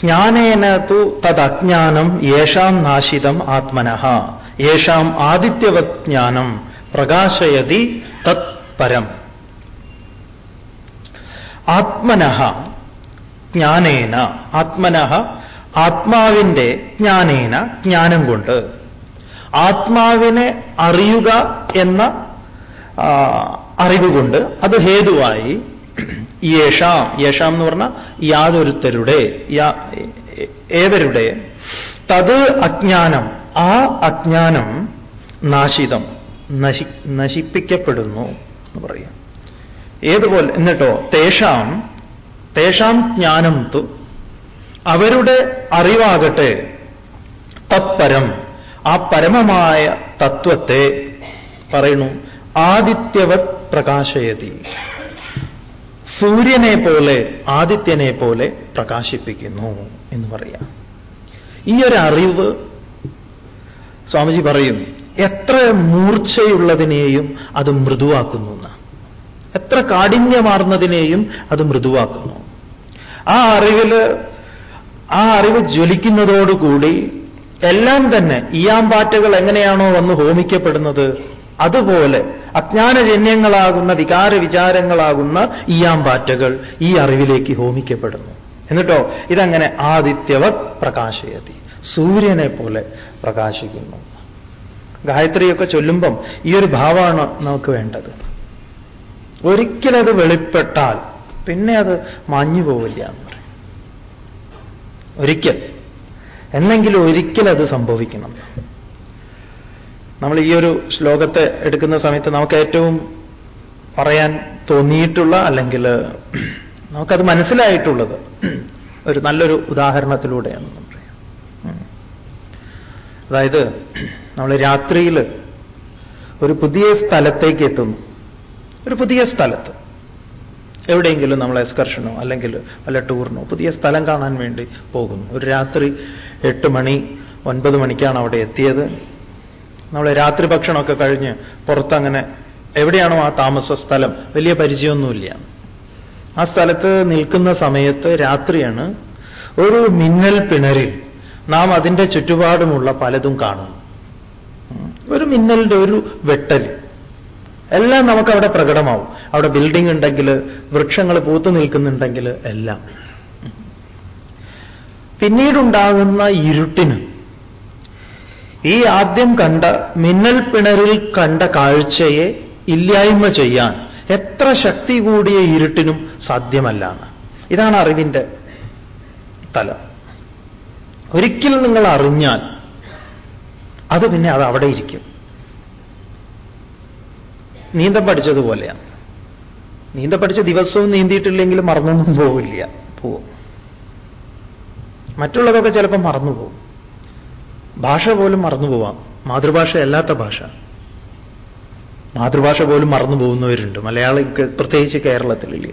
ജ്ഞാനേന തു അജ്ഞാനം യേഷാം നാശിതം ആത്മനഃ. യേഷാം ആദിത്യവത് ജ്ഞാനം പ്രകാശയതി തത് പരം. ആത്മനഃ ജ്ഞാനേന ആത്മനഃ ആത്മാവിന്റെ ജ്ഞാനേന ജ്ഞാനം കൊണ്ട്. ആത്മാവിനെ അറിയുക എന്ന അറിവുകൊണ്ട് അത് ഹേതുവായി യേഷാം യേഷാം എന്ന് പറഞ്ഞാൽ യാതൊരുത്തരുടെ ഏവരുടെ. തത് അജ്ഞാനം ആ അജ്ഞാനം നാശിതം നശി നശിപ്പിക്കപ്പെടുന്നു എന്ന് പറയാം. ഏതുപോലെ എന്നിട്ടോ തേഷാം തേഷാം ജ്ഞാനം തു അവരുടെ അറിവാകട്ടെ തത്പരം ആ പരമമായ തത്വത്തെ പറയുന്നു ആദിത്യവത് പ്രകാശയതി. സൂര്യനെ പോലെ ആദിത്യനെ പോലെ പ്രകാശിപ്പിക്കുന്നു എന്ന് പറയാം. ഈ ഒരു അറിവ് സ്വാമിജി പറയും എത്ര മൂർച്ചയുള്ളതിനെയും അത് മൃദുവാക്കുന്നു എത്ര കാഠിന്യമാർന്നതിനെയും അത് മൃദുവാക്കുന്നു. ആ അറിവിൽ ആ അറിവ് ജ്വലിക്കുന്നതോടുകൂടി എല്ലാം തന്നെ ഇയാമ്പാറ്റകൾ എങ്ങനെയാണോ വന്ന് ഹോമിക്കപ്പെടുന്നത് അതുപോലെ അജ്ഞാനജന്യങ്ങളാകുന്ന വികാര വിചാരങ്ങളാകുന്ന ഈയാമ്പാറ്റകൾ ഈ അറിവിലേക്ക് ഹോമിക്കപ്പെടുന്നു. എന്നിട്ടോ ഇതങ്ങനെ ആദിത്യവത് പ്രകാശയതി. സൂര്യനെ പോലെ പ്രകാശിക്കുന്നു. ഗായത്രിയൊക്കെ ചൊല്ലുമ്പം ഈ ഒരു ഭാവമാണ് നമുക്ക് വേണ്ടത്. ഒരിക്കലത് വെളിപ്പെട്ടാൽ പിന്നെ അത് മാഞ്ഞു പോവില്ല എന്ന് പറയും. ഒരിക്കൽ. എന്നെങ്കിലും ഒരിക്കൽ അത് സംഭവിക്കണം. നമ്മൾ ഈ ഒരു ശ്ലോകത്തെ എടുക്കുന്ന സമയത്ത് നമുക്ക് ഏറ്റവും പറയാൻ തോന്നിയിട്ടുള്ള അല്ലെങ്കിൽ നമുക്കത് മനസ്സിലായിട്ടുള്ളത് ഒരു നല്ലൊരു ഉദാഹരണത്തിലൂടെയാണ് പറയാം. അതായത് നമ്മൾ രാത്രിയിൽ ഒരു പുതിയ സ്ഥലത്തേക്ക് എത്തുന്നു. ഒരു പുതിയ സ്ഥലത്ത്. എവിടെയെങ്കിലും നമ്മൾ എക്സ്കർഷനോ അല്ലെങ്കിൽ വല്ല ടൂറിനോ പുതിയ സ്ഥലം കാണാൻ വേണ്ടി പോകുന്നു. ഒരു രാത്രി എട്ട് മണി ഒൻപത് മണിക്കാണ് അവിടെ എത്തിയത്. നമ്മൾ രാത്രി ഭക്ഷണമൊക്കെ കഴിഞ്ഞ് പുറത്തങ്ങനെ എവിടെയാണോ ആ താമസ സ്ഥലം. വലിയ പരിചയമൊന്നുമില്ല. ആ സ്ഥലത്ത് നിൽക്കുന്ന സമയത്ത് രാത്രിയാണ് ഒരു മിന്നൽ പിണരിൽ നാം അതിന്റെ ചുറ്റുപാടുമുള്ള പലതും കാണുന്നു. ഒരു മിന്നലിന്റെ ഒരു വെട്ടൽ. എല്ലാം നമുക്ക് അവിടെ പ്രകടമാവും. അവിടെ ബിൽഡിംഗ് ഉണ്ടെങ്കിൽ വൃക്ഷങ്ങൾ പൂത്തു നിൽക്കുന്നുണ്ടെങ്കിൽ എല്ലാം. പിന്നീടുണ്ടാകുന്ന ഇരുട്ടിന് ഈ ആദ്യം കണ്ട മിന്നൽ പിണറിൽ കണ്ട കാഴ്ചയെ ഇല്ലായ്മ ചെയ്യാൻ എത്ര ശക്തി കൂടിയ ഇരുട്ടിനും സാധ്യമല്ലാണ് ഇതാണ് അറിവിന്റെ തലം. ഒരിക്കൽ നിങ്ങൾ അറിഞ്ഞാൽ അത് പിന്നെ അത് അവിടെ ഇരിക്കും. നീന്തം പഠിച്ചതുപോലെയാണ് നീന്ത പഠിച്ച ദിവസവും നീന്തിയിട്ടില്ലെങ്കിൽ മറന്നൊന്നും പോവില്ല. പോവും. മറ്റുള്ളതൊക്കെ ചിലപ്പോൾ മറന്നുപോകും. ഭാഷ പോലും മറന്നുപോവാം മാതൃഭാഷ അല്ലാത്ത ഭാഷ. മാതൃഭാഷ പോലും മറന്നു പോകുന്നവരുണ്ട്. മലയാളി പ്രത്യേകിച്ച് കേരളത്തിലില്ലേ?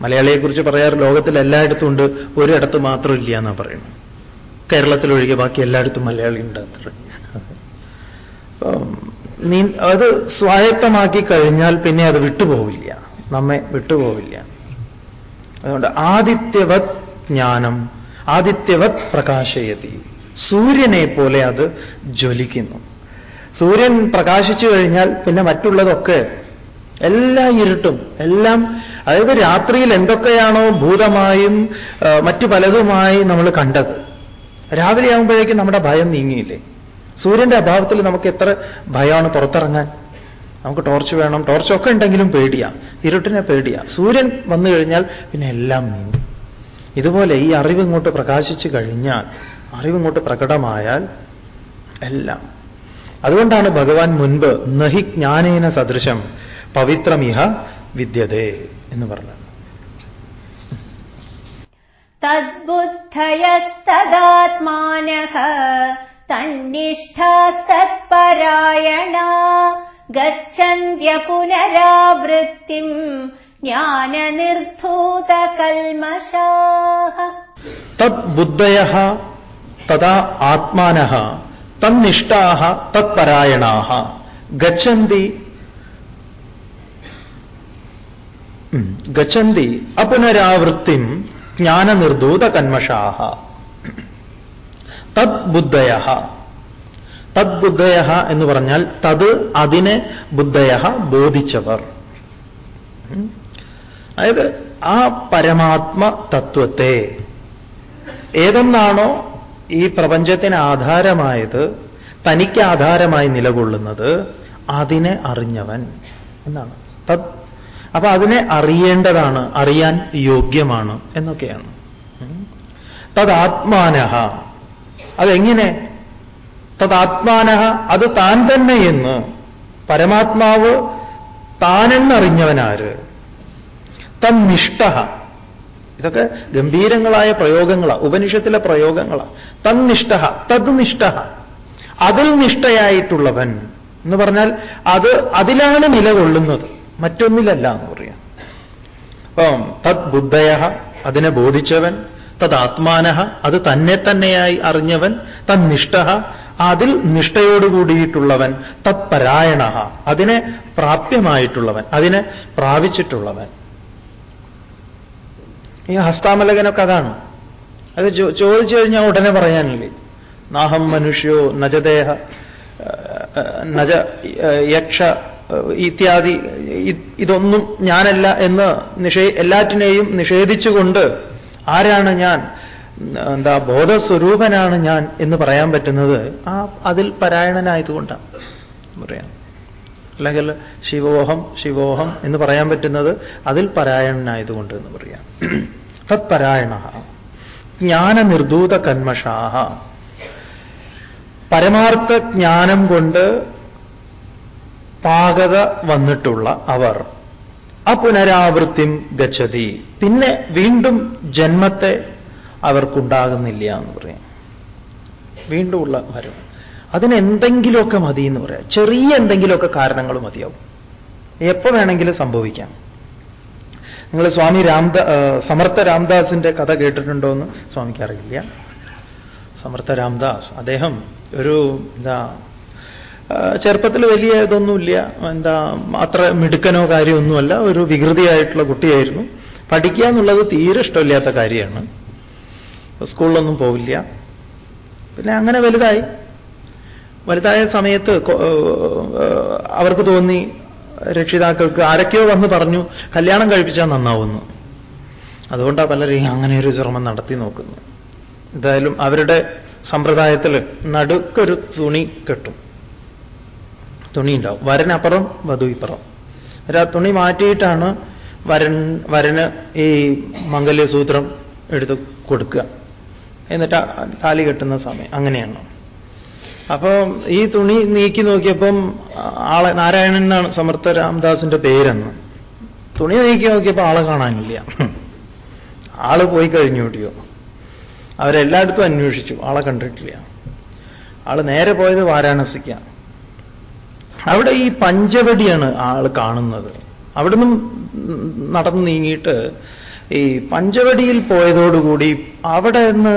മലയാളിയെക്കുറിച്ച് പറയാറ് ലോകത്തിൽ എല്ലായിടത്തും ഉണ്ട്. ഒരിടത്ത് മാത്രം ഇല്ല എന്നാണ് പറയുന്നത്. കേരളത്തിലൊഴികെ ബാക്കി എല്ലായിടത്തും മലയാളി ഉണ്ട് അത്ര. അത് സ്വായത്തമാക്കി കഴിഞ്ഞാൽ പിന്നെ അത് വിട്ടുപോവില്ല. നമ്മെ വിട്ടുപോവില്ല. അതുകൊണ്ട് ആദിത്യവത് ജ്ഞാനം ആദിത്യവത് പ്രകാശയതി. സൂര്യനെ പോലെ അത് ജ്വലിക്കുന്നു. സൂര്യൻ പ്രകാശിച്ചു കഴിഞ്ഞാൽ പിന്നെ മറ്റുള്ളതൊക്കെ എല്ലാ ഇരുട്ടും എല്ലാം അതായത് രാത്രിയിൽ എന്തൊക്കെയാണോ ഭൂതമായും മറ്റു പലതുമായി നമ്മൾ കണ്ടത്. രാവിലെ ആകുമ്പോഴേക്കും നമ്മുടെ ഭയം നീങ്ങിയില്ലേ? സൂര്യന്റെ അഭാവത്തിൽ നമുക്ക് എത്ര ഭയമാണ് പുറത്തിറങ്ങാൻ. നമുക്ക് ടോർച്ച് വേണം ടോർച്ചൊക്കെ ഉണ്ടെങ്കിലും പേടിയാ ഇരുട്ടിനെ പേടിയാ. സൂര്യൻ വന്നു കഴിഞ്ഞാൽ പിന്നെ എല്ലാം നീങ്ങും. ഇതുപോലെ ഈ അറിവ് ഇങ്ങോട്ട് പ്രകാശിച്ചു കഴിഞ്ഞാൽ അറിവ് ഇങ്ങോട്ട് പ്രകടമായാൽ എല്ലാം. അതുകൊണ്ടാണ് ഭഗവാൻ മുൻപ് നഹി ജ്ഞാനേന സദൃശം പവിത്രമിഹ വിദ്യതേ എന്ന് പറഞ്ഞത്. തദ്ബുദ്ധയസ്തദാത്മാനഃ തന്നിഷ്ഠാസ്തത്പരായണ ഗച്ഛന്ത്യ പുനരാവൃത്തിം ജ്ഞാനനിർധൂതകൽമഷാः തദ്ബുദ്ധയ തഥാ ആത്മാന തന്നിഷ്ഠാ തത്പരായണാ ഗച്ഛന്തി ഗച്ഛന്തി അപുനരാവൃത്തിം ജ്ഞാനനിർദൂത കന്മഷാഹ തത് ബുദ്ധയ എന്ന് പറഞ്ഞാൽ തത് അതിനെ ബുദ്ധയ ബോധിച്ചവർ. അതായത് ആ പരമാത്മ തത്വത്തെ ഏതെന്നാണോ ഈ പ്രപഞ്ചത്തിന് ആധാരമായത് തനിക്ക് ആധാരമായി നിലകൊള്ളുന്നത് അതിനെ അറിഞ്ഞവൻ എന്നാണ്. തത് അപ്പൊ അതിനെ അറിയേണ്ടതാണ് അറിയാൻ യോഗ്യമാണ് എന്നൊക്കെയാണ്. തദാത്മാനഹ. അതെങ്ങനെ? തദാത്മാനഹ അത് താൻ തന്നെ എന്ന്. പരമാത്മാവ് താനെന്നറിഞ്ഞവനാര്? തന്നിഷ്ട ഇതൊക്കെ ഗംഭീരങ്ങളായ പ്രയോഗങ്ങളാണ് ഉപനിഷത്തിലെ പ്രയോഗങ്ങളാണ് തന്നിഷ്ഠ തത് നിഷ്ഠ അതിൽ നിഷ്ഠയായിട്ടുള്ളവൻ എന്ന് പറഞ്ഞാൽ അത് അതിലാണ് നിലകൊള്ളുന്നത്. മറ്റൊന്നിലല്ല എന്ന് പറയാം. അപ്പം തത് ബുദ്ധയ അതിനെ ബോധിച്ചവൻ. തദാത്മാനഹ അത് തന്നെ തന്നെയായി അറിഞ്ഞവൻ. തന്നിഷ്ഠ അതിൽ നിഷ്ഠയോടുകൂടിയിട്ടുള്ളവൻ തത്പരായണ അതിനെ പ്രാപ്യമായിട്ടുള്ളവൻ അതിനെ പ്രാപിച്ചിട്ടുള്ളവൻ. ഈ ഹസ്താമലകനൊക്കെ അതാണ്. അത് ചോദിച്ചു കഴിഞ്ഞാൽ ഉടനെ പറയാനില്ലേ? നാഹം മനുഷ്യോ നജദേഹ നജ യക്ഷ ഇത്യാദി ഇതൊന്നും ഞാനല്ല എന്ന് നിഷേ എല്ലാറ്റിനെയും നിഷേധിച്ചുകൊണ്ട് ആരാണ് ഞാൻ? എന്താ ബോധസ്വരൂപനാണ് ഞാൻ എന്ന് പറയാൻ പറ്റുന്നത്? ആ അതിൽ പരായണനായതുകൊണ്ടാണ് പറയാം അല്ലെങ്കിൽ ശിവോഹം ശിവോഹം എന്ന് പറയാൻ പറ്റുന്നത് അതിൽ പരായണനായതുകൊണ്ട് എന്ന് പറയാം. തത്പരായണ ജ്ഞാനനിർദൂത കന്മഷാഹ. പരമാർത്ഥ ജ്ഞാനം കൊണ്ട് പാകത വന്നിട്ടുള്ള അവർ. അപുനരാവൃത്തിം ഗച്ഛതി. പിന്നെ വീണ്ടും ജന്മത്തെ അവർക്കുണ്ടാകുന്നില്ല എന്ന് പറയാം. വീണ്ടുമുള്ള വരവ് വരും. അതിന് എന്തെങ്കിലുമൊക്കെ മതി എന്ന് പറയാം. ചെറിയ എന്തെങ്കിലുമൊക്കെ കാരണങ്ങൾ മതിയാവും. എപ്പോ വേണമെങ്കിലും സംഭവിക്കാം. നിങ്ങൾ സ്വാമി രാംദാ സമർത്ഥ രാംദാസിന്റെ കഥ കേട്ടിട്ടുണ്ടോ എന്ന് സ്വാമിക്ക് അറിയില്ല. സമർത്ഥ രാംദാസ് അദ്ദേഹം ഒരു എന്താ ചെറുപ്പത്തിൽ വലിയ ഇതൊന്നുമില്ല. എന്താ അത്ര മിടുക്കനോ കാര്യമൊന്നുമല്ല. ഒരു വികൃതിയായിട്ടുള്ള കുട്ടിയായിരുന്നു. പഠിക്കുക എന്നുള്ളത് തീരെ ഇഷ്ടമില്ലാത്ത കാര്യമാണ്. സ്കൂളിലൊന്നും പോവില്ല. പിന്നെ അങ്ങനെ വലുതായി. വലുതായ സമയത്ത് അവർക്ക് തോന്നി രക്ഷിതാക്കൾക്ക് ആരൊക്കെയോ വന്ന് പറഞ്ഞു കല്യാണം കഴിപ്പിച്ചാൽ നന്നാവുന്നു. അതുകൊണ്ടാണ് പലരും അങ്ങനെ ഒരു ശ്രമം നടത്തി നോക്കുന്നു എന്തായാലും അവരുടെ സമ്പ്രദായത്തിൽ നടുക്കൊരു തുണി കെട്ടും. തുണി ഉണ്ടാവും വരനപ്പുറം വധു ഇപ്പുറം ആ തുണി മാറ്റിയിട്ടാണ് വരൻ വരന് ഈ മംഗല്യസൂത്രം എടുത്ത് കൊടുക്കുക. എന്നിട്ട് താലി കെട്ടുന്ന സമയം. അങ്ങനെയാണ്. അപ്പോൾ ഈ തുണി നീക്കി നോക്കിയപ്പം ആളെ നാരായണൻ എന്നാണ് സമർത്ഥ രാംദാസിന്റെ പേരെന്ന്. തുണി നീക്കി നോക്കിയപ്പോൾ ആളെ കാണാനില്ല. ആൾ പോയി കഴിഞ്ഞു കൂട്ടിയോ? അവരെല്ലായിടത്തും അന്വേഷിച്ചു. ആളെ കണ്ടിട്ടില്ല. ആൾ നേരെ പോയത് വാരാണസിക്കാണ് അവിടെ ഈ പഞ്ചവടിയാണ് ആൾ കാണുന്നത്. അവിടുന്ന് നടന്നു നീങ്ങിയിട്ട് ഈ പഞ്ചവടിയിൽ പോയതോടുകൂടി അവിടെ നിന്ന്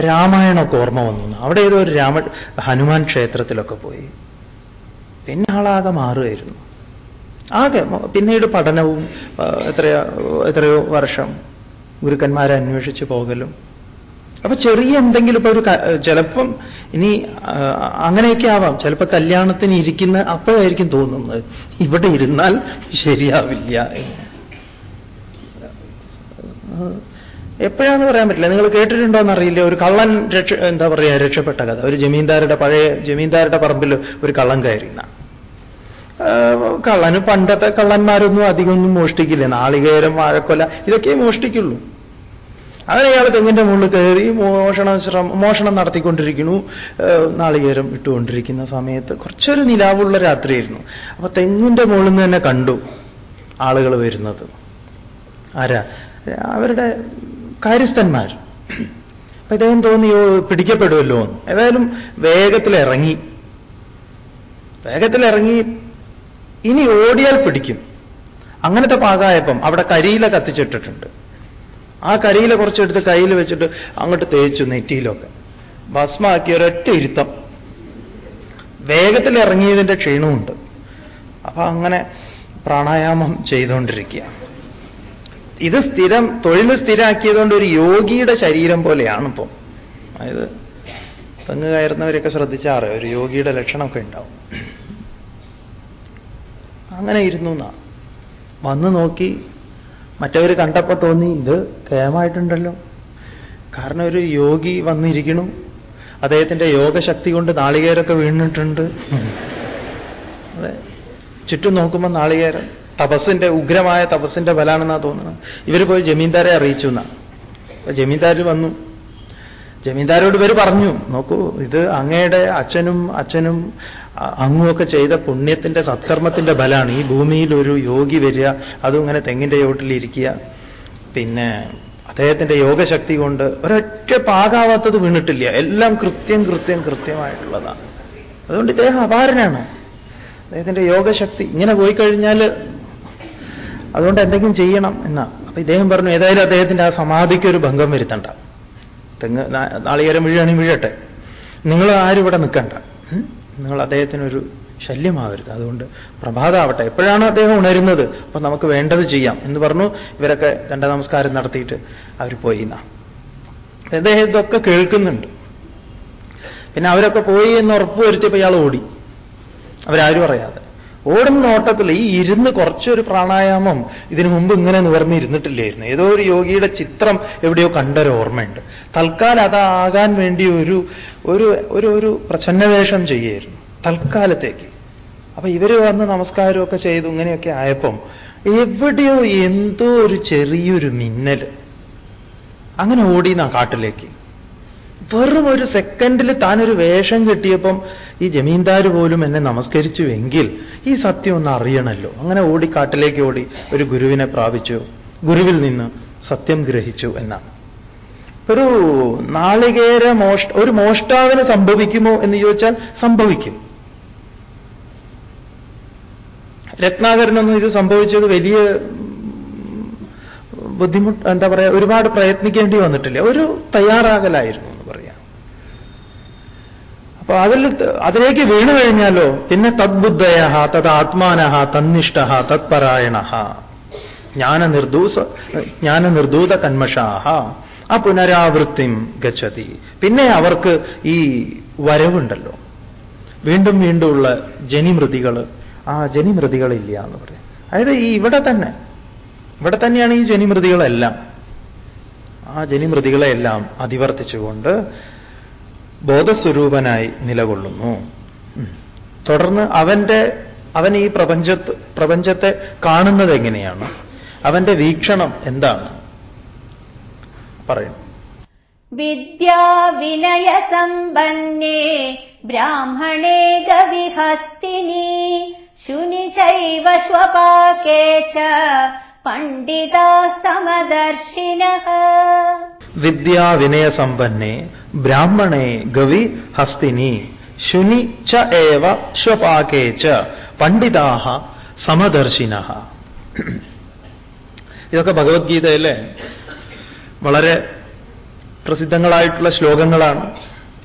രാമായണമൊക്കെ ഓർമ്മ വന്നു. അവിടെ ഏതോ ഒരു രാമ ഹനുമാൻ ക്ഷേത്രത്തിലൊക്കെ പോയി. പിന്നെ ആളാകെ മാറുമായിരുന്നു ആകെ പിന്നീട് പഠനവും എത്രയോ എത്രയോ വർഷം ഗുരുക്കന്മാരെ അന്വേഷിച്ച് പോകലും. അപ്പൊ ചെറിയ എന്തെങ്കിലും ഇപ്പൊ ഒരു ചിലപ്പം ഇനി അങ്ങനെയൊക്കെ ആവാം. ചിലപ്പോൾ കല്യാണത്തിന് ഇരിക്കുന്ന അപ്പോഴായിരിക്കും തോന്നുന്നത്. ഇവിടെ ഇരുന്നാൽ ശരിയാവില്ല എന്ന്. എപ്പോഴാന്ന് പറയാൻ പറ്റില്ല. നിങ്ങൾ കേട്ടിട്ടുണ്ടോ എന്നറിയില്ല ഒരു കള്ളൻ രക്ഷ എന്താ പറയുക രക്ഷപ്പെട്ട കഥ. ഒരു ജമീന്ദാരുടെ പഴയ ജമീന്ദാരുടെ പറമ്പിൽ ഒരു കള്ളൻ കയറിയുന്ന കള്ളന് പണ്ടത്തെ കള്ളന്മാരൊന്നും അധികമൊന്നും മോഷ്ടിക്കില്ല. നാളികേരം വാഴക്കൊല ഇതൊക്കെ മോഷ്ടിക്കുള്ളൂ. അങ്ങനെ അയാൾ തെങ്ങിന്റെ മുകളിൽ കയറി മോഷണ ശ്രമം മോഷണം നടത്തിക്കൊണ്ടിരിക്കുന്നു. നാളികേരം ഇട്ടുകൊണ്ടിരിക്കുന്ന സമയത്ത് കുറച്ചൊരു നിലാവുള്ള രാത്രിയായിരുന്നു. അപ്പൊ തെങ്ങിന്റെ മുകളിൽ നിന്ന് തന്നെ കണ്ടു ആളുകൾ വരുന്നത്. ആരാ? അവരുടെ കാര്യസ്ഥന്മാർ. അപ്പൊ ഇദ്ദേഹം തോന്നിയോ പിടിക്കപ്പെടുമല്ലോ ഏതായാലും വേഗത്തിൽ ഇറങ്ങി. വേഗത്തിൽ ഇറങ്ങി. ഇനി ഓടിയാൽ പിടിക്കും. അങ്ങനത്തെ പാകായപ്പം അവിടെ കരിയില കത്തിച്ചിട്ടിട്ടുണ്ട്. ആ കരിയില കുറച്ചെടുത്ത് കയ്യിൽ വെച്ചിട്ട് അങ്ങോട്ട് തേച്ചു നെറ്റിയിലൊക്കെ. ഭസ്മാക്കി ഒരൊറ്റ ഇരുത്തം. വേഗത്തിൽ ഇറങ്ങിയതിന്റെ ക്ഷീണമുണ്ട്. അപ്പൊ അങ്ങനെ പ്രാണായാമം ചെയ്തുകൊണ്ടിരിക്കുക ഇത് സ്ഥിരം തൊഴിൽ സ്ഥിരമാക്കിയതുകൊണ്ട് ഒരു യോഗിയുടെ ശരീരം പോലെയാണ് ഇപ്പം അതായത് തെങ്ങ് കയറുന്നവരൊക്കെ ശ്രദ്ധിച്ചാറ് ഒരു യോഗിയുടെ ലക്ഷണമൊക്കെ ഉണ്ടാവും. അങ്ങനെ ഇരുന്നു എന്നാ വന്നു നോക്കി മറ്റവർ കണ്ടപ്പോൾ തോന്നി ഇത് കേമായിട്ടുണ്ടല്ലോ. കാരണം ഒരു യോഗി വന്നിരിക്കണു. അദ്ദേഹത്തിന്റെ യോഗശക്തി കൊണ്ട് നാളികേരൊക്കെ വീണിട്ടുണ്ട്. അതെ. ചുറ്റും നോക്കുമ്പോൾ നാളികേരം. തപസ്സിന്റെ ഉഗ്രമായ തപസ്സിന്റെ ബലാണെന്നാ തോന്നുന്നത്. ഇവർ പോയി ജമീന്ദാരെ അറിയിച്ചു എന്നാ. അപ്പൊ ജമീന്ദാർ വന്നു. ജമീന്ദാരോട് ഇവർ പറഞ്ഞു നോക്കൂ ഇത് അങ്ങയുടെ അച്ഛനും അച്ഛനും അങ്ങുമൊക്കെ ചെയ്ത പുണ്യത്തിന്റെ സത്കർമ്മത്തിന്റെ ബലാണ് ഈ ഭൂമിയിൽ ഒരു യോഗി വരിക അതും ഇങ്ങനെ തെങ്ങിന്റെ ചോട്ടിലിരിക്കുക പിന്നെ അദ്ദേഹത്തിന്റെ യോഗശക്തി കൊണ്ട് ഒരൊറ്റ പാകാവാത്തത് വീണിട്ടില്ല. എല്ലാം കൃത്യം കൃത്യം കൃത്യമായിട്ടുള്ളതാണ്. അതുകൊണ്ട് ഇദ്ദേഹം അപാരനാണ്. അദ്ദേഹത്തിന്റെ യോഗശക്തി ഇങ്ങനെ പോയി കഴിഞ്ഞാൽ അതുകൊണ്ട് എന്തെങ്കിലും ചെയ്യണം എന്നാ. അപ്പൊ ഇദ്ദേഹം പറഞ്ഞു ഏതായാലും അദ്ദേഹത്തിന്റെ ആ സമാധിക്ക് ഒരു ഭംഗം വരുത്തണ്ട. തെങ്ങ് നാളികേരം വീഴുകയാണെങ്കിൽ വീഴട്ടെ. നിങ്ങൾ ആരും ഇവിടെ നിൽക്കണ്ട. നിങ്ങൾ അദ്ദേഹത്തിനൊരു ശല്യമാവരുത്. അതുകൊണ്ട് പ്രഭാതമാവട്ടെ എപ്പോഴാണ് അദ്ദേഹം ഉണരുന്നത് അപ്പൊ നമുക്ക് വേണ്ടത് ചെയ്യാം എന്ന് പറഞ്ഞു ഇവരൊക്കെ ദണ്ഡ നമസ്കാരം നടത്തിയിട്ട് അവർ പോയി എന്നാ. അദ്ദേഹം ഇതൊക്കെ കേൾക്കുന്നുണ്ട്. പിന്നെ അവരൊക്കെ പോയി എന്ന് ഉറപ്പ് വരുത്തിയപ്പോൾ ഇയാൾ ഓടി. അവരാരും അറിയാതെ. ഓടുന്ന ഓട്ടത്തിൽ ഈ ഇരുന്ന് കുറച്ചൊരു പ്രാണായാമം ഇതിനു മുമ്പ് ഇങ്ങനെ നിവർന്നിരുന്നിട്ടില്ലായിരുന്നു ഏതോ ഒരു യോഗിയുടെ ചിത്രം എവിടെയോ കണ്ടൊരു ഓർമ്മയുണ്ട്. തൽക്കാലം അതാകാൻ വേണ്ടി ഒരു ഒരു ഒരു ഒരു പ്രച്ഛന്നവേഷം ചെയ്യായിരുന്നു തൽക്കാലത്തേക്ക്. അപ്പൊ ഇവർ വന്ന് നമസ്കാരമൊക്കെ ചെയ്തു ഇങ്ങനെയൊക്കെ ആയപ്പം എവിടെയോ എന്തോ ഒരു ചെറിയൊരു മിന്നൽ അങ്ങനെ ഓടിയെന്നാ കാട്ടിലേക്ക്. വെറും ഒരു സെക്കൻഡിൽ താനൊരു വേഷം കിട്ടിയപ്പം ഈ ജമീന്ദാർ പോലും എന്നെ നമസ്കരിച്ചുവെങ്കിൽ ഈ സത്യം ഒന്ന് അറിയണമല്ലോ അങ്ങനെ ഓടി കാട്ടിലേക്ക് ഓടി ഒരു ഗുരുവിനെ പ്രാപിച്ചു. ഗുരുവിൽ നിന്ന് സത്യം ഗ്രഹിച്ചു എന്നാണ്. ഒരു നാളികേര മോഷ്ട ഒരു മോഷ്ടാവിന് സംഭവിക്കുമോ എന്ന് ചോദിച്ചാൽ സംഭവിക്കും. രത്നാകരനൊന്നും ഇത് സംഭവിച്ചത് വലിയ ബുദ്ധിമുട്ട് എന്താ പറയുക ഒരുപാട് പ്രയത്നിക്കേണ്ടി വന്നിട്ടില്ല. ഒരു തയ്യാറാകലായിരുന്നു. അപ്പൊ അതിൽ അതിലേക്ക് വീണു കഴിഞ്ഞാലോ? പിന്നെ തദ്ബുദ്ധയ തത് ആത്മാന തന്നിഷ്ട തത്പരായണ ജ്ഞാനനിർദൂസ ജ്ഞാനനിർദൂത കന്മഷാഹ ആ പുനരാവൃത്തിം ഗച്ഛതി. പിന്നെ അവർക്ക് ഈ വരവുണ്ടല്ലോ. വീണ്ടും വീണ്ടും ഉള്ള ജനിമൃതികൾ ആ ജനിമൃതികളില്ല എന്ന് പറയും. അതായത് ഈ ഇവിടെ തന്നെ. ഇവിടെ തന്നെയാണ് ഈ ജനിമൃതികളെല്ലാം. ആ ജനിമൃതികളെല്ലാം അതിവർത്തിച്ചുകൊണ്ട് ബോധസ്വരൂപനായി നിലകൊള്ളുന്നു. തുടർന്ന് അവന്റെ അവൻ ഈ പ്രപഞ്ചത്ത് പ്രപഞ്ചത്തെ കാണുന്നത് എങ്ങനെയാണ്? അവന്റെ വീക്ഷണം എന്താണ്? പറയും വിദ്യാവിനയസമ്പന്നേ ബ്രാഹ്മണേ ഗവിഹസ്തിനി ശുനി ചൈവ സ്വപാകേ പണ്ഡിതാ സമദർശിന വിദ്യാവിനയസമ്പന്നേ ബ്രാഹ്മണേ ഗവി ഹസ്തിനി ശുനി ച ഏവ ച പണ്ഡിതാഹ സമദർശിന ഇതൊക്കെ ഭഗവത്ഗീതയിലെ വളരെ പ്രസിദ്ധങ്ങളായിട്ടുള്ള ശ്ലോകങ്ങളാണ്.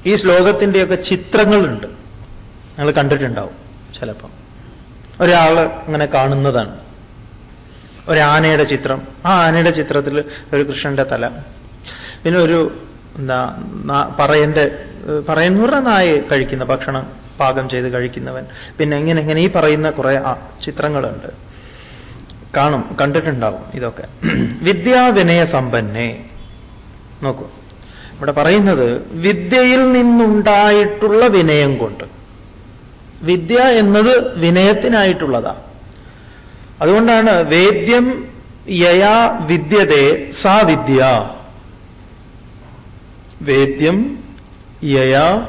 ഈ ശ്ലോകത്തിന്റെയൊക്കെ ചിത്രങ്ങളുണ്ട്. നിങ്ങൾ കണ്ടിട്ടുണ്ടാവും ചിലപ്പം. ഒരാൾ അങ്ങനെ കാണുന്നതാണ്. ഒരാനയുടെ ചിത്രം. ആ ആനയുടെ ചിത്രത്തിൽ ഒരു കൃഷ്ണന്റെ തല. പിന്നെ ഒരു എന്താ പറയന്റെ പറഞ്ഞാൽ നായ കഴിക്കുന്ന ഭക്ഷണം പാകം ചെയ്ത് കഴിക്കുന്നവൻ. പിന്നെ ഇങ്ങനെ ഇങ്ങനെ ഈ പറയുന്ന കുറെ ചിത്രങ്ങളുണ്ട്. കാണും കണ്ടിട്ടുണ്ടാവും ഇതൊക്കെ. വിദ്യാവിനയ സമ്പന്നെ. നോക്കൂ. ഇവിടെ പറയുന്നത് വിദ്യയിൽ നിന്നുണ്ടായിട്ടുള്ള വിനയം കൊണ്ട്. വിദ്യ എന്നത് വിനയത്തിനായിട്ടുള്ളതാ. അതുകൊണ്ടാണ് വേദ്യം യയാ വിദ്യതേ സാ വിദ്യ. വേദ്യം യയാ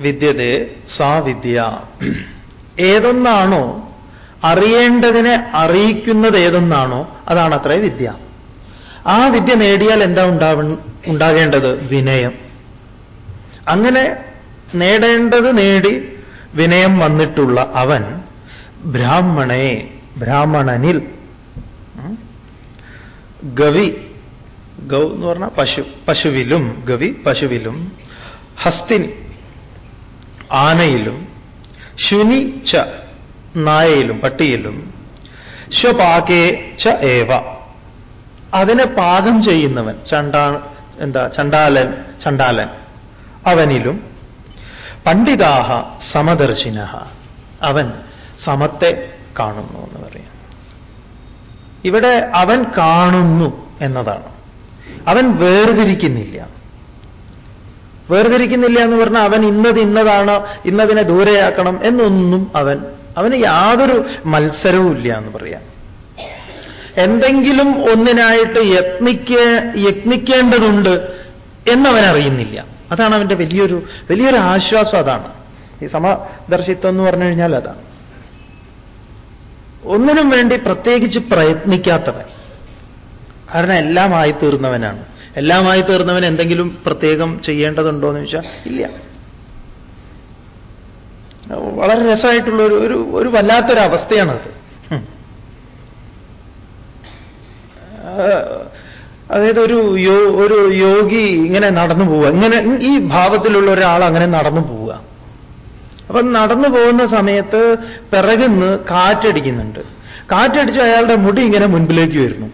വിദ്യതേ സാ വിദ്യ. ഏതൊന്നാണോ അറിയേണ്ടതിനെ അറിയിക്കുന്നത് ഏതൊന്നാണോ അതാണ് അത്ര വിദ്യ. ആ വിദ്യ നേടിയാൽ എന്താ ഉണ്ടാവ ഉണ്ടാകേണ്ടത്? വിനയം. അങ്ങനെ നേടേണ്ടത് നേടി വിനയം വന്നിട്ടുള്ള അവൻ ബ്രാഹ്മണേ ബ്രാഹ്മണനിൽ. ഗവി. ഗൗ എന്ന് പറഞ്ഞാൽ പശു പശുവിലും ഗവി പശുവിലും ഹസ്തിൻ ആനയിലും ശുനി ച നായയിലും പട്ടിയിലും ശ്വപാകേ ച ഏവ. അതിനെ പാകം ചെയ്യുന്നവൻ ചണ്ടാ എന്താ ചണ്ടാലൻ ചണ്ടാലൻ. അവനിലും പണ്ഡിതാഹ സമദർശിന അവൻ സമത്തെ കാണുന്നു എന്ന് പറയും. ഇവിടെ അവൻ കാണുന്നു എന്നതാണ്. അവൻ വേർതിരിക്കുന്നില്ല. വേർതിരിക്കുന്നില്ല എന്ന് പറഞ്ഞാൽ അവൻ ഇന്നത് ഇന്നതാണ് ഇന്നതിനെ ദൂരെയാക്കണം എന്നൊന്നും അവൻ അവന് യാതൊരു മത്സരവും ഇല്ല എന്ന് പറയാം. എന്തെങ്കിലും ഒന്നിനായിട്ട് യത്നിക്ക യത്നിക്കേണ്ടതുണ്ട് എന്നവൻ അറിയുന്നില്ല അതാണ് അവന്റെ വലിയൊരു വലിയൊരു ആശ്വാസം അതാണ്. ഈ സമദർശിത്വം എന്ന് പറഞ്ഞു കഴിഞ്ഞാൽ അതാണ്. ഒന്നിനും വേണ്ടി പ്രത്യേകിച്ച് പ്രയത്നിക്കാത്തവൻ. കാരണം എല്ലാമായി തീർന്നവനാണ് എല്ലാമായി തീർന്നവൻ എന്തെങ്കിലും പ്രത്യേകം ചെയ്യേണ്ടതുണ്ടോ എന്ന് ചോദിച്ചാൽ ഇല്ല. വളരെ രസമായിട്ടുള്ള ഒരു ഒരു ഒരു വല്ലാത്തൊരവസ്ഥയാണത് അതായത് ഒരു ഒരു യോഗി ഇങ്ങനെ നടന്നു പോവുക. ഇങ്ങനെ ഈ ഭാവത്തിലുള്ള ഒരാൾ അങ്ങനെ നടന്നു പോവുക. അപ്പൊ നടന്നു പോകുന്ന സമയത്ത് പിറകുന്ന് കാറ്റടിക്കുന്നുണ്ട്. കാറ്റടിച്ച് അയാളുടെ മുടി ഇങ്ങനെ മുൻപിലേക്ക് വരുന്നു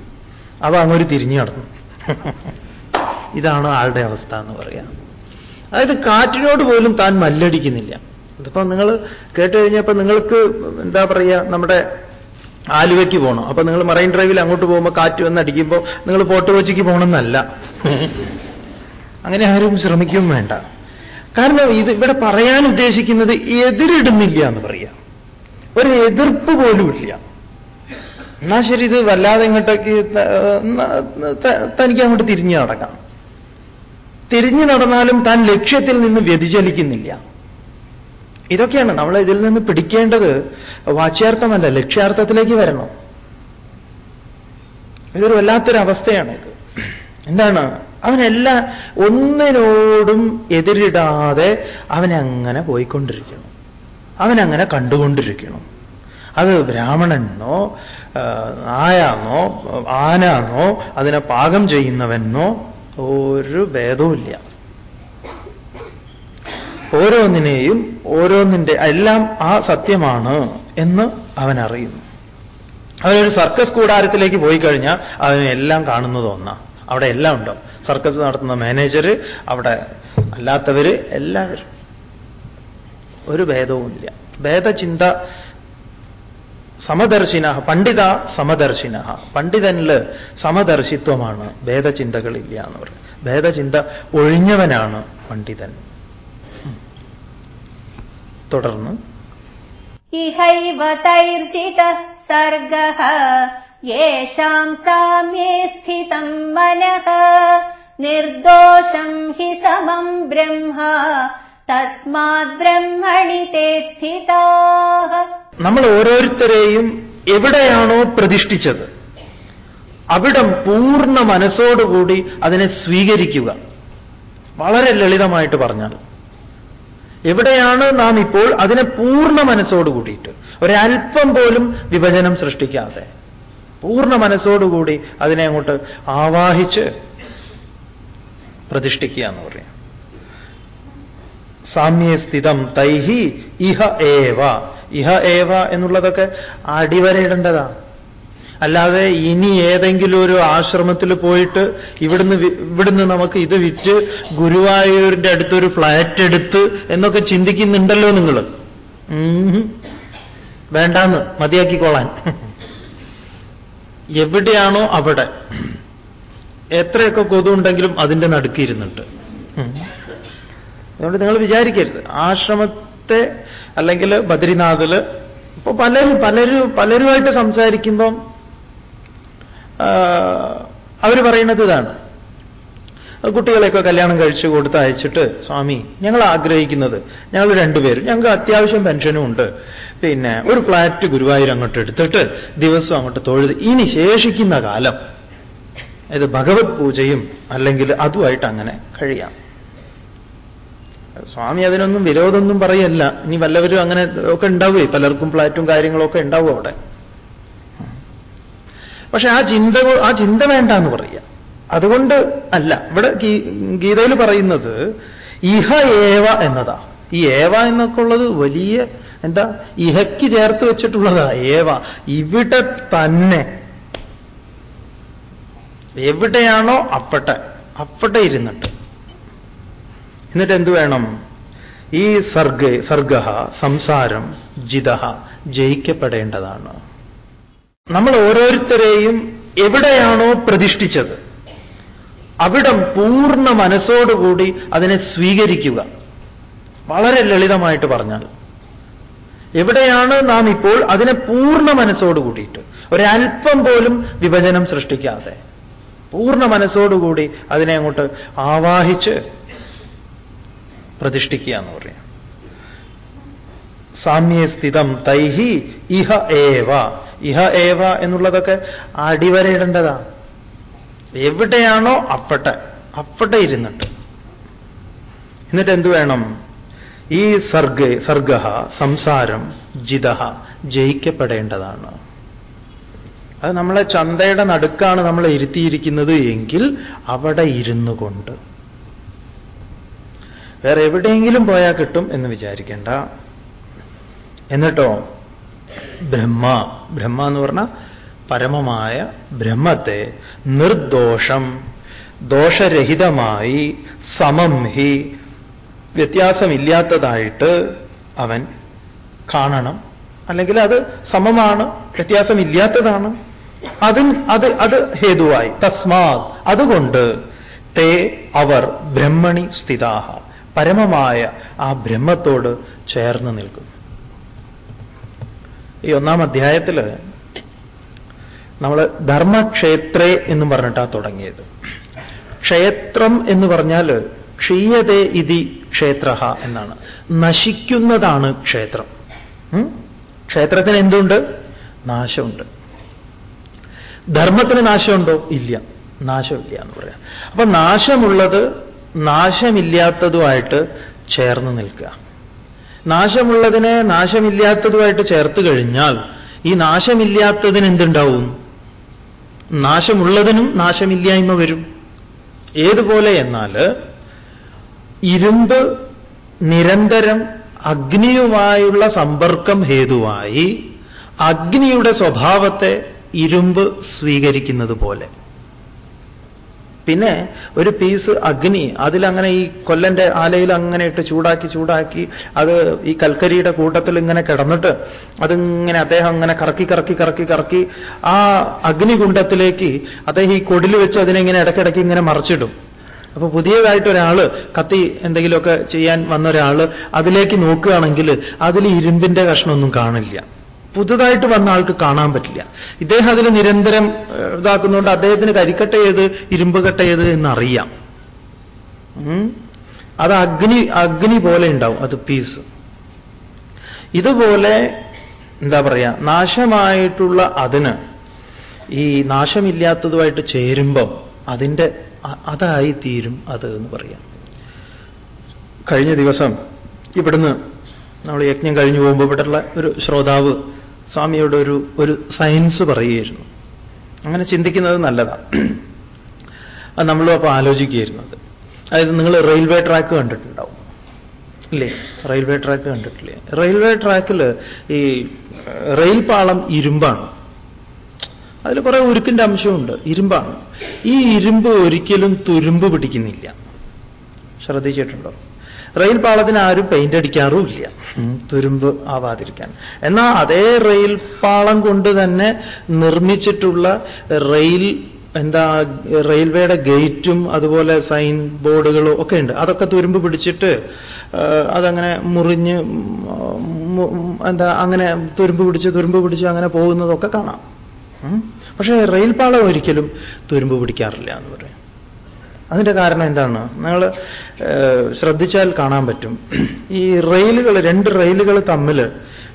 അപ്പൊ അങ്ങൊരു തിരിഞ്ഞു നടന്നു. ഇതാണ് ആളുടെ അവസ്ഥ എന്ന് പറയാം. അതായത് കാറ്റിനോട് പോലും താൻ മല്ലടിക്കുന്നില്ല. ഇതിപ്പോ നിങ്ങൾ കേട്ട് കഴിഞ്ഞപ്പോ നിങ്ങൾക്ക് എന്താ പറയുക നമ്മുടെ ആലുവയ്ക്ക് പോകണം. അപ്പൊ നിങ്ങൾ മറൈൻ ഡ്രൈവിൽ അങ്ങോട്ട് പോകുമ്പോൾ കാറ്റ് വന്ന് അടിക്കുമ്പോൾ നിങ്ങൾ പോട്ട് കൊച്ചിക്ക് പോകണമെന്നല്ല. അങ്ങനെ ആരും ശ്രമിക്കും വേണ്ട. കാരണം ഇത് ഇവിടെ പറയാൻ ഉദ്ദേശിക്കുന്നത് എതിരിടുന്നില്ല എന്ന് പറയാം. ഒരു എതിർപ്പ് പോലും ഇല്ല. എന്നാ ശരി ഇത് വല്ലാതെ ഇങ്ങോട്ടേക്ക് തനിക്ക് അങ്ങോട്ട് തിരിഞ്ഞു നടക്കാം. തിരിഞ്ഞു നടന്നാലും താൻ ലക്ഷ്യത്തിൽ നിന്ന് വ്യതിചലിക്കുന്നില്ല. ഇതൊക്കെയാണ് നമ്മൾ ഇതിൽ നിന്ന് പിടിക്കേണ്ടത്. വാച്യാർത്ഥമല്ല ലക്ഷ്യാർത്ഥത്തിലേക്ക് വരണം. ഇതൊരു വല്ലാത്തൊരവസ്ഥയാണ് ഇത്. എന്താണ്? അവനെല്ലാ ഒന്നിനോടും എതിരിടാതെ അവനങ്ങനെ പോയിക്കൊണ്ടിരിക്കണം. അവനങ്ങനെ കണ്ടുകൊണ്ടിരിക്കണം. അത് ബ്രാഹ്മണനോ ആയാന്നോ ആനാന്നോ അതിനെ പാകം ചെയ്യുന്നവനോ ഒരു ഭേദവുമില്ല. ഓരോന്നിനെയും ഓരോന്നിന്റെ എല്ലാം ആ സത്യമാണ് എന്ന് അവനറിയുന്നു. അവനൊരു സർക്കസ് കൂടാരത്തിലേക്ക് പോയി കഴിഞ്ഞാൽ അവനെല്ലാം കാണുന്നത് ഒന്നാണ്. അവിടെ എല്ലാം ഉണ്ടാവും സർക്കസ് നടത്തുന്ന മാനേജർ അവിടെ അല്ലാത്തവര് എല്ലാവരും. ഒരു ഭേദവുമില്ല ഭേദചിന്ത സമദർശിന പണ്ഡിത സമദർശിന പണ്ഡിതനിൽ സമദർശിത്വമാണ് ഭേദചിന്തകളില്ല എന്ന് പറയും. ഭേദചിന്ത ഒഴിഞ്ഞവനാണ് പണ്ഡിതൻ. തുടർന്ന്. സർഗ സാമ്യേ സ്ഥിതം മനഃ നിർദോഷം ഹി സമം ബ്രഹ്മ തസ്മാത് ബ്രഹ്മണി തേ സ്ഥിത നമ്മൾ ഓരോരുത്തരെയും എവിടെയാണോ പ്രതിഷ്ഠിച്ചത് അവിടം പൂർണ മനസ്സോടുകൂടി അതിനെ സ്വീകരിക്കുക. വളരെ ലളിതമായിട്ട് പറഞ്ഞാൽ എവിടെയാണ് നാം ഇപ്പോൾ അതിനെ പൂർണ മനസ്സോട് കൂടിയിട്ട് ഒരല്പം പോലും വിഭജനം സൃഷ്ടിക്കാതെ പൂർണ മനസ്സോടുകൂടി അതിനെ അങ്ങോട്ട് ആവാഹിച്ച് പ്രതിഷ്ഠിക്കുക എന്ന് പറയാം. സാമ്യേ സ്ഥിതം തൈഹി ഇഹ ഏവ. ഇഹ ഏവ എന്നുള്ളതൊക്കെ അടിവരയിടേണ്ടതാ. അല്ലാതെ ഇനി ഏതെങ്കിലും ഒരു ആശ്രമത്തിൽ പോയിട്ട് ഇവിടുന്ന് ഇവിടുന്ന് നമുക്ക് ഇത് വിറ്റ് ഗുരുവായൂരിന്റെ അടുത്തൊരു ഫ്ലാറ്റ് എടുത്ത് എന്നൊക്കെ ചിന്തിക്കുന്നുണ്ടല്ലോ നിങ്ങൾ വേണ്ടാന്ന് മതിയാക്കിക്കോളാൻ. എവിടെയാണോ അവിടെ എത്രയൊക്കെ കൊതുണ്ടെങ്കിലും അതിന്റെ നടുക്കിയിരുന്നുണ്ട് അതുകൊണ്ട് നിങ്ങൾ വിചാരിക്കരുത്. ആശ്രമത്തെ അല്ലെങ്കിൽ ബദ്രിനാഥിൽ ഇപ്പൊ പലരും പലരും പലരുമായിട്ട് സംസാരിക്കുമ്പം അവർ പറയുന്നത് ഇതാണ്. കുട്ടികളെയൊക്കെ കല്യാണം കഴിച്ചു കൊടുത്ത് അയച്ചിട്ട് സ്വാമി ഞങ്ങൾ ആഗ്രഹിക്കുന്നത് ഞങ്ങൾ രണ്ടുപേരും ഞങ്ങൾക്ക് അത്യാവശ്യം പെൻഷനും ഉണ്ട്. പിന്നെ ഒരു ഫ്ലാറ്റ് ഗുരുവായൂർ അങ്ങോട്ട് എടുത്തിട്ട് ദിവസം അങ്ങോട്ട് തൊഴുത് ഇനി ശേഷിക്കുന്ന കാലം ഇത് ഭഗവത് പൂജയും അല്ലെങ്കിൽ അതുമായിട്ട് അങ്ങനെ കഴിയാം. സ്വാമി അതിനൊന്നും വിരോധമൊന്നും പറയല്ല. ഇനി വല്ലവരും അങ്ങനെ ഒക്കെ ഉണ്ടാവുകയെ പലർക്കും ഫ്ലാറ്റും കാര്യങ്ങളൊക്കെ ഉണ്ടാവും അവിടെ. പക്ഷെ ആ ചിന്ത ആ ചിന്ത വേണ്ട എന്ന് പറയുക അതുകൊണ്ട് അല്ല ഇവിടെ ഗീതയിൽ പറയുന്നത് ഇഹ ഏവ എന്നതാ. ഈ ഏവ എന്നൊക്കെ ഉള്ളത് വലിയ എന്താ ഇഹയ്ക്ക് ചേർത്ത് വെച്ചിട്ടുള്ളതാ ഏവ. ഇവിടെ തന്നെ. എവിടെയാണോ അപ്പട്ടെ അപ്പട്ടെ ഇരുന്നിട്ട്. എന്നിട്ട് എന്തു വേണം? ഈ സർഗ സർഗ സംസാരം ജിത ജയിക്കപ്പെടേണ്ടതാണ്. നമ്മൾ ഓരോരുത്തരെയും എവിടെയാണോ പ്രതിഷ്ഠിച്ചത്. അവിടം പൂർണ മനസ്സോടുകൂടി അതിനെ സ്വീകരിക്കുക. വളരെ ലളിതമായിട്ട് പറഞ്ഞാൽ എവിടെയാണ് നാം ഇപ്പോൾ അതിനെ പൂർണ മനസ്സോട് കൂടിയിട്ട് ഒരല്പം പോലും വിഭജനം സൃഷ്ടിക്കാതെ പൂർണ മനസ്സോടുകൂടി അതിനെ അങ്ങോട്ട് ആവാഹിച്ച് പ്രതിഷ്ഠിക്കുക എന്ന് പറയാം. സാമ്യസ്ഥിതം തൈഹി ഇഹ ഏവ. ഇഹ ഏവ എന്നുള്ളതൊക്കെ അടിവരയിടേണ്ടതാ എവിടെയാണോ അപ്പട്ടെ അപ്പട്ടെ ഇരുന്നിട്ട്. എന്നിട്ട് എന്തു വേണം? ഈ സർഗ സർഗ സംസാരം ജിത ജയിക്കപ്പെടേണ്ടതാണ്. അത് നമ്മളെ ചന്തയുടെ നടുക്കാണ് നമ്മൾ ഇരുത്തിയിരിക്കുന്നത് എങ്കിൽ അവിടെ ഇരുന്നു കൊണ്ട്. വേറെ എവിടെയെങ്കിലും പോയാൽ കിട്ടും എന്ന് വിചാരിക്കേണ്ട. എന്നിട്ടോ? ബ്രഹ്മ. ബ്രഹ്മ എന്ന് പറഞ്ഞാൽ പരമമായ ബ്രഹ്മത്തെ നിർദോഷം ദോഷരഹിതമായി സമം ഹി വ്യത്യാസമില്ലാത്തതായിട്ട് അവൻ കാണണം. അല്ലെങ്കിൽ അത് സമമാണ് വ്യത്യാസമില്ലാത്തതാണ്. അതിൻ അത് അത് ഹേതുവായി തസ്മാത്. അതുകൊണ്ട് തേ അവർ ബ്രഹ്മണി സ്ഥിതാഹ. പരമമായ ആ ബ്രഹ്മത്തോട് ചേർന്ന് നിൽക്കുന്നു. ഈ ഒന്നാം അധ്യായത്തിൽ നമ്മൾ ധർമ്മക്ഷേത്രേ എന്ന് പറഞ്ഞിട്ടാണ് തുടങ്ങിയത്. ക്ഷേത്രം എന്ന് പറഞ്ഞാൽ ക്ഷീയതേ ഇതി ക്ഷേത്ര എന്നാണ്. നശിക്കുന്നതാണ് ക്ഷേത്രം. ക്ഷേത്രത്തിന് എന്തുണ്ട്? നാശമുണ്ട്. ധർമ്മത്തിന് നാശമുണ്ടോ? ഇല്ല. നാശമില്ല എന്ന് പറയാം. അപ്പൊ നാശമുള്ളത് നാശമില്ലാത്തതുമായിട്ട് ചേർന്ന് നിൽക്കുക. നാശമുള്ളതിനെ നാശമില്ലാത്തതുമായിട്ട് ചേർത്ത് കഴിഞ്ഞാൽ ഈ നാശമില്ലാത്തതിന് എന്തുണ്ടാവും? നാശമുള്ളതിനും നാശമില്ലായ്മ വരും. ഏതുപോലെ എന്നാൽ ഇരുമ്പ് നിരന്തരം അഗ്നിയുമായുള്ള സമ്പർക്കം ഹേതുവായി അഗ്നിയുടെ സ്വഭാവത്തെ ഇരുമ്പ് സ്വീകരിക്കുന്നത് പോലെ പിന്നെ ഒരു പീസ് അഗ്നി അതിലങ്ങനെ ഈ കൊല്ലന്റെ ആലയിൽ അങ്ങനെ ഇട്ട് ചൂടാക്കി ചൂടാക്കി അത് ഈ കൽക്കരിയുടെ കൂട്ടത്തിൽ ഇങ്ങനെ കിടന്നിട്ട് അതിങ്ങനെ അദ്ദേഹം അങ്ങനെ കറക്കി കറക്കി കറക്കി കറക്കി ആ അഗ്നികുണ്ഡത്തിലേക്ക് അദ്ദേഹം ഈ കൊടിൽ വെച്ച് അതിനെ ഇങ്ങനെ ഇടയ്ക്കിടയ്ക്ക് ഇങ്ങനെ മറിച്ചിടും. അപ്പൊ പുതിയതായിട്ട് ഒരാൾ കത്തി എന്തെങ്കിലുമൊക്കെ ചെയ്യാൻ വന്ന ഒരാൾ അതിലേക്ക് നോക്കുകയാണെങ്കിൽ അതിൽ ഇരുമ്പിന്റെ കഷ്ണമൊന്നും കാണില്ല. പുതുതായിട്ട് വന്ന ആൾക്ക് കാണാൻ പറ്റില്ല. ഇദ്ദേഹം അതിൽ നിരന്തരം ഇതാക്കുന്നതുകൊണ്ട് അദ്ദേഹത്തിന് കരിക്കട്ട ഏത് ഇരുമ്പ് കട്ട ഏത് എന്നറിയാം. അത് അഗ്നി അഗ്നി പോലെ ഉണ്ടാവും. അത് പീസ്. ഇതുപോലെ എന്താ പറയാ നാശമായിട്ടുള്ള അതിന് ഈ നാശമില്ലാത്തതുമായിട്ട് ചേരുമ്പം അതിന്റെ അതായി തീരും അത് എന്ന് പറയാം. കഴിഞ്ഞ ദിവസം ഇവിടുന്ന് നമ്മൾ യജ്ഞം കഴിഞ്ഞു പോകുമ്പോൾ ഇവിടെയുള്ള ഒരു ശ്രോതാവ് സ്വാമിയോട് ഒരു ഒരു സയൻസ് പറയുകയായിരുന്നു. അങ്ങനെ ചിന്തിക്കുന്നത് നല്ലതാണ് അത് നമ്മളും അപ്പോൾ ആലോചിക്കുകയായിരുന്നത്. അതായത് നിങ്ങൾ റെയിൽവേ ട്രാക്ക് കണ്ടിട്ടുണ്ടാവും. ഇല്ലേ? റെയിൽവേ ട്രാക്ക് കണ്ടിട്ടില്ലേ? റെയിൽവേ ട്രാക്കിൽ ഈ റെയിൽ പാളം ഇരുമ്പാണ്. അതിൽ കുറേ ഉരുക്കിന്റെ അംശമുണ്ട്. ഇരുമ്പാണ്. ഈ ഇരുമ്പ് ഒരിക്കലും തുരുമ്പ് പിടിക്കുന്നില്ല. ശ്രദ്ധിച്ചിട്ടുണ്ടോ? റെയിൽ പാളത്തിന് ആരും പെയിന്റ് അടിക്കാറുമില്ല തുരുമ്പ് ആവാതിരിക്കാൻ. എന്നാൽ അതേ റെയിൽ പാളം കൊണ്ട് തന്നെ നിർമ്മിച്ചിട്ടുള്ള റെയിൽ എന്താ റെയിൽവേയുടെ ഗേറ്റും അതുപോലെ സൈൻ ബോർഡുകളും ഒക്കെ ഉണ്ട്. അതൊക്കെ തുരുമ്പ് പിടിച്ചിട്ട് അതങ്ങനെ മുറിഞ്ഞ് എന്താ അങ്ങനെ തുരുമ്പ് പിടിച്ച് തുരുമ്പ് പിടിച്ച് അങ്ങനെ പോകുന്നതൊക്കെ കാണാം. പക്ഷേ റെയിൽ പാളം ഒരിക്കലും തുരുമ്പ് പിടിക്കാറില്ല എന്ന് പറയും. അതിന്റെ കാരണം എന്താണ്? നിങ്ങൾ ശ്രദ്ധിച്ചാൽ കാണാൻ പറ്റും. ഈ റെയിലുകൾ രണ്ട് റെയിലുകൾ തമ്മിൽ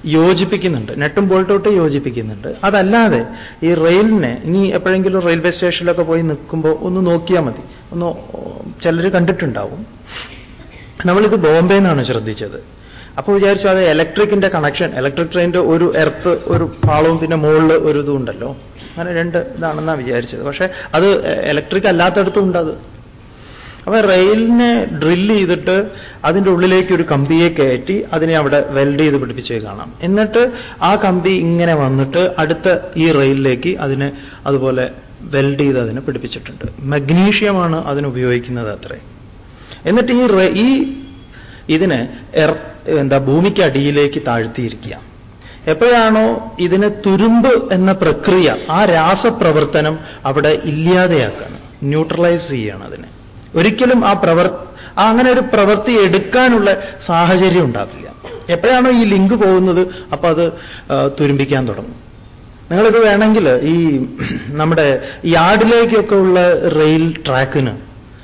യോജിപ്പിക്കുന്നുണ്ട്. നെട്ടും ബോൾട്ടോട്ട് യോജിപ്പിക്കുന്നുണ്ട്. അതല്ലാതെ ഈ റെയിലിനെ ഇനി എപ്പോഴെങ്കിലും റെയിൽവേ സ്റ്റേഷനിലൊക്കെ പോയി നിൽക്കുമ്പോൾ ഒന്ന് നോക്കിയാൽ മതി. ഒന്ന് ചിലർ കണ്ടിട്ടുണ്ടാവും. നമ്മളിത് ബോംബെ നിന്നാണ് ശ്രദ്ധിച്ചത്. അപ്പോൾ വിചാരിച്ചു അത് ഇലക്ട്രിക്കിന്റെ കണക്ഷൻ ഇലക്ട്രിക് ട്രെയിനിന്റെ ഒരു എർത്ത് ഒരു പാളവും പിന്നെ മുകളിൽ ഒരു ഇതും ഉണ്ടല്ലോ. അങ്ങനെ രണ്ട് ഇതാണെന്നാണ് വിചാരിച്ചത്. പക്ഷേ അത് ഇലക്ട്രിക് അല്ലാത്തടത്തും ഉണ്ട് അത്. അപ്പൊ റെയിലിനെ ഡ്രില്ല് ചെയ്തിട്ട് അതിന്റെ ഉള്ളിലേക്ക് ഒരു കമ്പിയെ കയറ്റി അതിനെ അവിടെ വെൽഡ് ചെയ്ത് പിടിപ്പിച്ചേ കാണാം. എന്നിട്ട് ആ കമ്പി ഇങ്ങനെ വന്നിട്ട് അടുത്ത ഈ റെയിലിലേക്ക് അതിനെ അതുപോലെ വെൽഡ് ചെയ്ത് അതിനെ പിടിപ്പിച്ചിട്ടുണ്ട്. മഗ്നീഷ്യമാണ് അതിന് ഉപയോഗിക്കുന്നത് അത്രേ. എന്നിട്ട് ഈ ഈ ഇതിനെ എന്താ ഭൂമിക്ക് അടിയിലേക്ക് താഴ്ത്തിയിരിക്കുക. എപ്പോഴാണോ ഇതിന് തുരുമ്പ് എന്ന പ്രക്രിയ ആ രാസപ്രവർത്തനം അവിടെ ഇല്ലാതെയാക്കാണ്. ന്യൂട്രലൈസ് ചെയ്യാണ് അതിനെ. ഒരിക്കലും ആ പ്രവർ അങ്ങനെ ഒരു പ്രവൃത്തി എടുക്കാനുള്ള സാഹചര്യം ഉണ്ടാവില്ല. എപ്പോഴാണോ ഈ ലിങ്ക് പോകുന്നത് അപ്പൊ അത് തുരുമ്പിക്കാൻ തുടങ്ങും. നിങ്ങളിത് വേണമെങ്കിൽ ഈ നമ്മുടെ യാർഡിലേക്കൊക്കെ ഉള്ള റെയിൽ ട്രാക്കിന്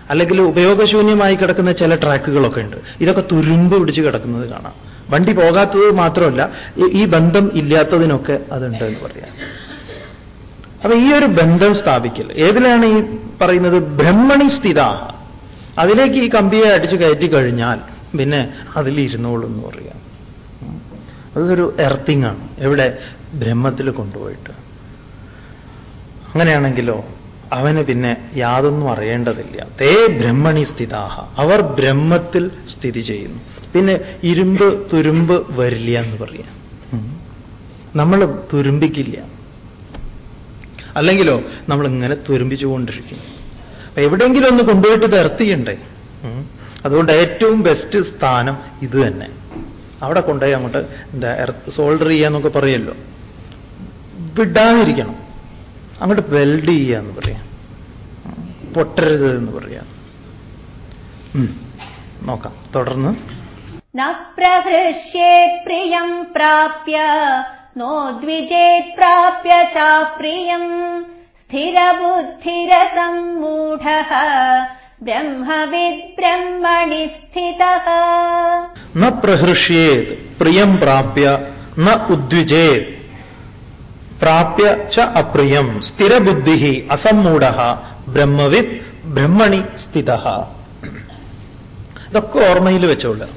അല്ലെങ്കിൽ ഉപയോഗശൂന്യമായി കിടക്കുന്ന ചില ട്രാക്കുകളൊക്കെ ഉണ്ട്. ഇതൊക്കെ തുരുമ്പ് പിടിച്ച് കിടക്കുന്നത് കാണാം. വണ്ടി പോകാത്തത് മാത്രമല്ല ഈ ബന്ധം ഇല്ലാത്തതിനൊക്കെ അതുണ്ട് എന്ന് പറയാം. അപ്പൊ ഈ ഒരു ബന്ധം സ്ഥാപിക്കൽ. ഏതിലാണ് ഈ പറയുന്നത്? ബ്രഹ്മണി സ്ഥിത അതിലേക്ക് ഈ കമ്പിയെ അടിച്ച് കയറ്റി കഴിഞ്ഞാൽ പിന്നെ അതിൽ ഇരുന്നോളൂ എന്ന് പറയാം. അതൊരു എർത്തിങ് ആണ്. എവിടെ? ബ്രഹ്മത്തിൽ കൊണ്ടുപോയിട്ട്. അങ്ങനെയാണെങ്കിലോ അവന് പിന്നെ യാതൊന്നും അറിയേണ്ടതില്ല. തേ ബ്രഹ്മണി സ്ഥിതാഹ. അവർ ബ്രഹ്മത്തിൽ സ്ഥിതി ചെയ്യുന്നു. പിന്നെ ഇരുമ്പ് തുരുമ്പ് വരില്ല എന്ന് പറയാം. നമ്മൾ തുരുമ്പിക്കില്ല. അല്ലെങ്കിലോ നമ്മൾ ഇങ്ങനെ തുരുമ്പിച്ചുകൊണ്ടിരിക്കും എവിടെയെങ്കിലും ഒന്ന് കൊണ്ടുപോയിട്ട് നിർത്തിയണ്ടേ അതുകൊണ്ട് ഏറ്റവും ബെസ്റ്റ് സ്ഥാനം ഇത് തന്നെ. അവിടെ കൊണ്ടുപോയി അങ്ങോട്ട് എന്താ സോൾഡർ ചെയ്യാന്നൊക്കെ പറയല്ലോ. വിടാതിരിക്കണം. അങ്ങോട്ട് വെൽഡ് ചെയ്യുക എന്ന് പറയാം. പൊട്ടരുത് എന്ന് പറയാം. നോക്കാം. തുടർന്ന്. പ്രിയം പ്രാപ്യ നോ ദ്വിജേത് പ്രാപ്യ ചാപ്രിയം ബ്രഹ്മവിദ് ബ്രഹ്മണി സ്ഥിത ന പ്രഹൃഷ്യേത് പ്രിയം പ്രാപ്യ ന ഉദ്വിജേത്. പ്രാപ്യ ച അപ്രിയം സ്ഥിരബുദ്ധി അസമ്മൂഢ ബ്രഹ്മവിത് ബ്രഹ്മണി സ്ഥിത ഇതൊക്കെ ഓർമ്മയിൽ വെച്ചോളൂ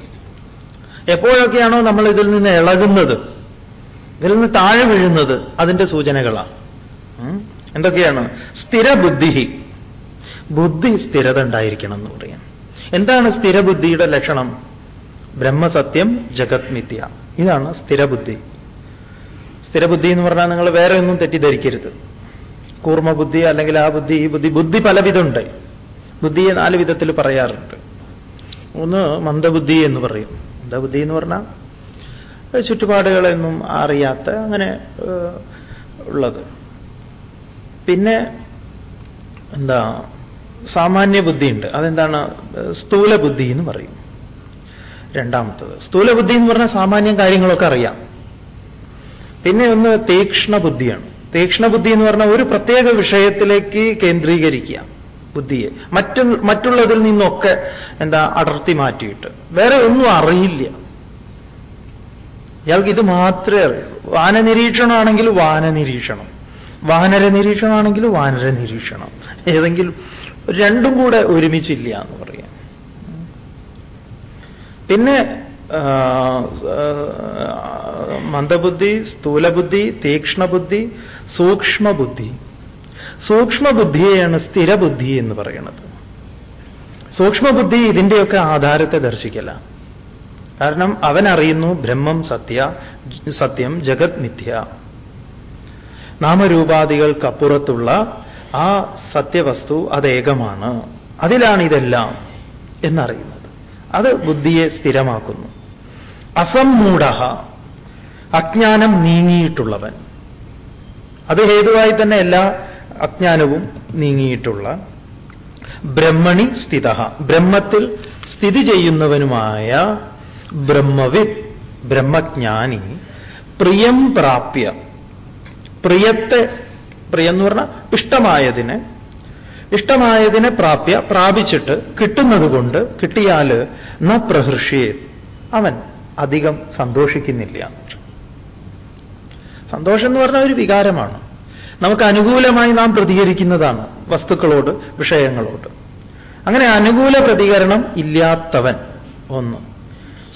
എപ്പോഴൊക്കെയാണോ നമ്മൾ ഇതിൽ നിന്ന് ഇളകുന്നത് ഇതിൽ നിന്ന് താഴെ വീഴുന്നത് അതിന്റെ സൂചനകളാണ് എന്തൊക്കെയാണ്? സ്ഥിരബുദ്ധി ബുദ്ധി സ്ഥിരത ഉണ്ടായിരിക്കണം എന്ന് പറയാം. എന്താണ് സ്ഥിരബുദ്ധിയുടെ ലക്ഷണം? ബ്രഹ്മസത്യം ജഗത് മിഥ്യ. ഇതാണ് സ്ഥിരബുദ്ധി. സ്ഥിരബുദ്ധി എന്ന് പറഞ്ഞാൽ നിങ്ങൾ വേറെ ഒന്നും തെറ്റിദ്ധരിക്കരുത്. കൂർമ്മബുദ്ധി അല്ലെങ്കിൽ ആ ബുദ്ധി ഈ ബുദ്ധി ബുദ്ധി പലവിധമുണ്ട്. ബുദ്ധിയെ നാല് വിധത്തിൽ പറയാറുണ്ട്. ഒന്ന് മന്ദബുദ്ധി എന്ന് പറയും. മന്ദബുദ്ധി എന്ന് പറഞ്ഞാൽ ചുറ്റുപാടുകളെന്നും അറിയാത്ത അങ്ങനെ ഉള്ളത്. പിന്നെ എന്താ സാമാന്യ ബുദ്ധിയുണ്ട്. അതെന്താണ്? സ്ഥൂല ബുദ്ധി എന്ന് പറയും. രണ്ടാമത്തത്. സ്ഥൂല ബുദ്ധി എന്ന് പറഞ്ഞാൽ സാമാന്യം കാര്യങ്ങളൊക്കെ അറിയാം. പിന്നെ ഒന്ന് തീക്ഷ്ണ ബുദ്ധിയാണ്. തീക്ഷ്ണ ബുദ്ധി എന്ന് പറഞ്ഞാൽ ഒരു പ്രത്യേക വിഷയത്തിലേക്ക് കേന്ദ്രീകരിക്കുക ബുദ്ധിയെ. മറ്റു മറ്റുള്ളതിൽ നിന്നൊക്കെ എന്താ അടർത്തി മാറ്റിയിട്ട്. വേറെ ഒന്നും അറിയില്ല. ഇയാൾക്ക് ഇത് മാത്രമേ അറിയൂ. വാന നിരീക്ഷണമാണെങ്കിൽ വാന നിരീക്ഷണം വാനര നിരീക്ഷണമാണെങ്കിൽ വാനര നിരീക്ഷണം. ഏതെങ്കിലും രണ്ടും കൂടെ ഒരുമിച്ചില്ല എന്ന് പറയാം. പിന്നെ മന്ദബുദ്ധി സ്ഥൂലബുദ്ധി തീക്ഷ്ണബുദ്ധി സൂക്ഷ്മബുദ്ധി. സൂക്ഷ്മബുദ്ധിയെയാണ് സ്ഥിരബുദ്ധി എന്ന് പറയുന്നത്. സൂക്ഷ്മബുദ്ധി ഇതിന്റെയൊക്കെ ആധാരത്തെ ദർശിക്കല. കാരണം അവനറിയുന്നു ബ്രഹ്മം സത്യ സത്യം ജഗത് മിഥ്യ. നാമരൂപാദികൾക്കപ്പുറത്തുള്ള ആ സത്യവസ്തു അതേകമാണ്. അതിലാണ് ഇതെല്ലാം എന്നറിയുന്നത്. അത് ബുദ്ധിയെ സ്ഥിരമാക്കുന്നു. അസംമൂഢ അജ്ഞാനം നീങ്ങിയിട്ടുള്ളവൻ. അത് ഹേതുവായി തന്നെ എല്ലാ അജ്ഞാനവും നീങ്ങിയിട്ടുള്ള ബ്രഹ്മണി സ്ഥിത ബ്രഹ്മത്തിൽ സ്ഥിതി ചെയ്യുന്നവനുമായ ബ്രഹ്മവിത് ബ്രഹ്മജ്ഞാനി പ്രിയം പ്രാപ്യ പ്രിയത്തെ പ്രിയം എന്ന് പറഞ്ഞാൽ ഇഷ്ടമായതിനെ ഇഷ്ടമായതിനെ പ്രാപ്യ പ്രാപിച്ചിട്ട് കിട്ടുന്നത് കൊണ്ട് കിട്ടിയാൽ ന പ്രഹൃഷിയെ. അവൻ അധികം സന്തോഷിക്കുന്നില്ല. സന്തോഷം എന്ന് പറഞ്ഞാൽ ഒരു വികാരമാണ്. നമുക്ക് അനുകൂലമായി നാം പ്രതികരിക്കുന്നതാണ് വസ്തുക്കളോട് വിഷയങ്ങളോട്. അങ്ങനെ അനുകൂല പ്രതികരണം ഇല്ലാത്തവൻ ഒന്ന്.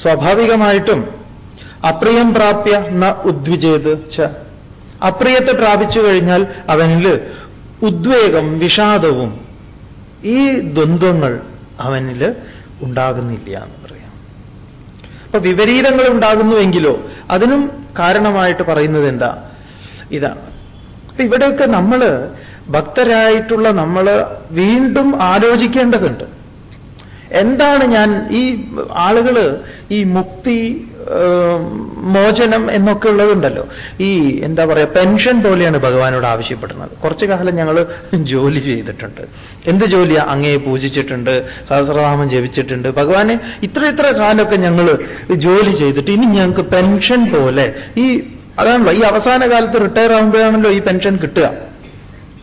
സ്വാഭാവികമായിട്ടും അപ്രിയം പ്രാപ്യ ന ഉദ്വിജേത് ച അപ്രിയത്തെ പ്രാപിച്ചു കഴിഞ്ഞാൽ അവനിൽ ഉദ്വേഗം വിഷാദവും ഈ ദ്വന്ദ്ങ്ങൾ അവനിൽ ഉണ്ടാകുന്നില്ല എന്ന് പറയാം. അപ്പൊ വിപരീതങ്ങൾ ഉണ്ടാകുന്നുവെങ്കിലോ അതിനും കാരണമായിട്ട് പറയുന്നത് എന്താ? ഇതാണ്. അപ്പൊ ഇവിടെയൊക്കെ നമ്മൾ ഭക്തരായിട്ടുള്ള നമ്മൾ വീണ്ടും ആലോചിക്കേണ്ടതുണ്ട്. എന്താണ് ഞാൻ ഈ ആളുകൾ ഈ മുക്തി മോചനം എന്നൊക്കെ ഉള്ളതുണ്ടല്ലോ. ഈ എന്താ പറയുക പെൻഷൻ പോലെയാണ് ഭഗവാനോട് ആവശ്യപ്പെടുന്നത്. കുറച്ചു കാലം ഞങ്ങൾ ജോലി ചെയ്തിട്ടുണ്ട്. എന്ത് ജോലിയാ? അങ്ങയെ പൂജിച്ചിട്ടുണ്ട് സഹസ്രനാമം ജപിച്ചിട്ടുണ്ട്. ഭഗവാനെ ഇത്ര ഇത്ര കാലമൊക്കെ ഞങ്ങൾ ജോലി ചെയ്തിട്ട് ഇനി ഞങ്ങൾക്ക് പെൻഷൻ പോലെ ഈ അതാണല്ലോ ഈ അവസാന കാലത്ത് റിട്ടയർ ആകുമ്പോഴാണല്ലോ ഈ പെൻഷൻ കിട്ടുക.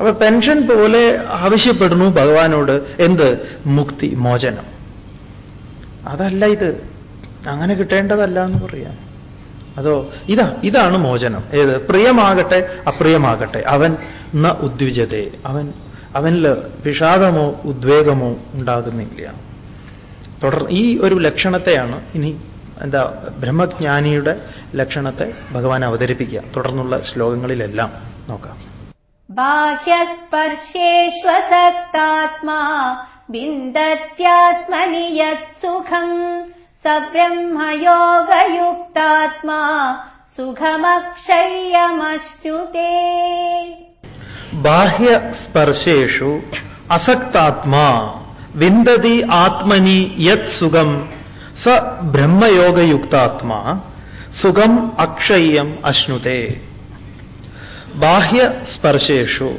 അപ്പൊ പെൻഷൻ പോലെ ആവശ്യപ്പെടുന്നു ഭഗവാനോട്. എന്ത്? മുക്തി മോചനം. അതല്ല ഇത്. അങ്ങനെ കിട്ടേണ്ടതല്ല എന്ന് പറയാം. അതോ ഇതാ ഇതാണ് മോചനം. ഏത്? പ്രിയമാകട്ടെ അപ്രിയമാകട്ടെ. അവൻ ന ഉദ്വിജതേ. അവൻ അവനിൽ വിഷാദമോ ഉദ്വേഗമോ ഉണ്ടാകുന്നില്ല. തുടർ ഈ ഒരു ലക്ഷണത്തെയാണ് ഇനി എന്താ ബ്രഹ്മജ്ഞാനിയുടെ ലക്ഷണത്തെ ഭഗവാൻ അവതരിപ്പിക്കുക. തുടർന്നുള്ള ശ്ലോകങ്ങളിലെല്ലാം നോക്കാം. ബാഹ്യസ്പർശേഷ്വസക്താത്മാ यत्सुखम् स ब्रह्मयोगयुक्तात्मा സുഖമക്ഷയ്യമശ്നുതേ ബാഹ്യസ്പർശേഷു അസക്താത്മാ വിന്ദതി ആത്മനി യത് സുഖം സ ബ്രഹ്മയോഗയുക്താത്മാ സുഖം അക്ഷയ്യം അശ്നുതേ ബാഹ്യസ്പർശേഷു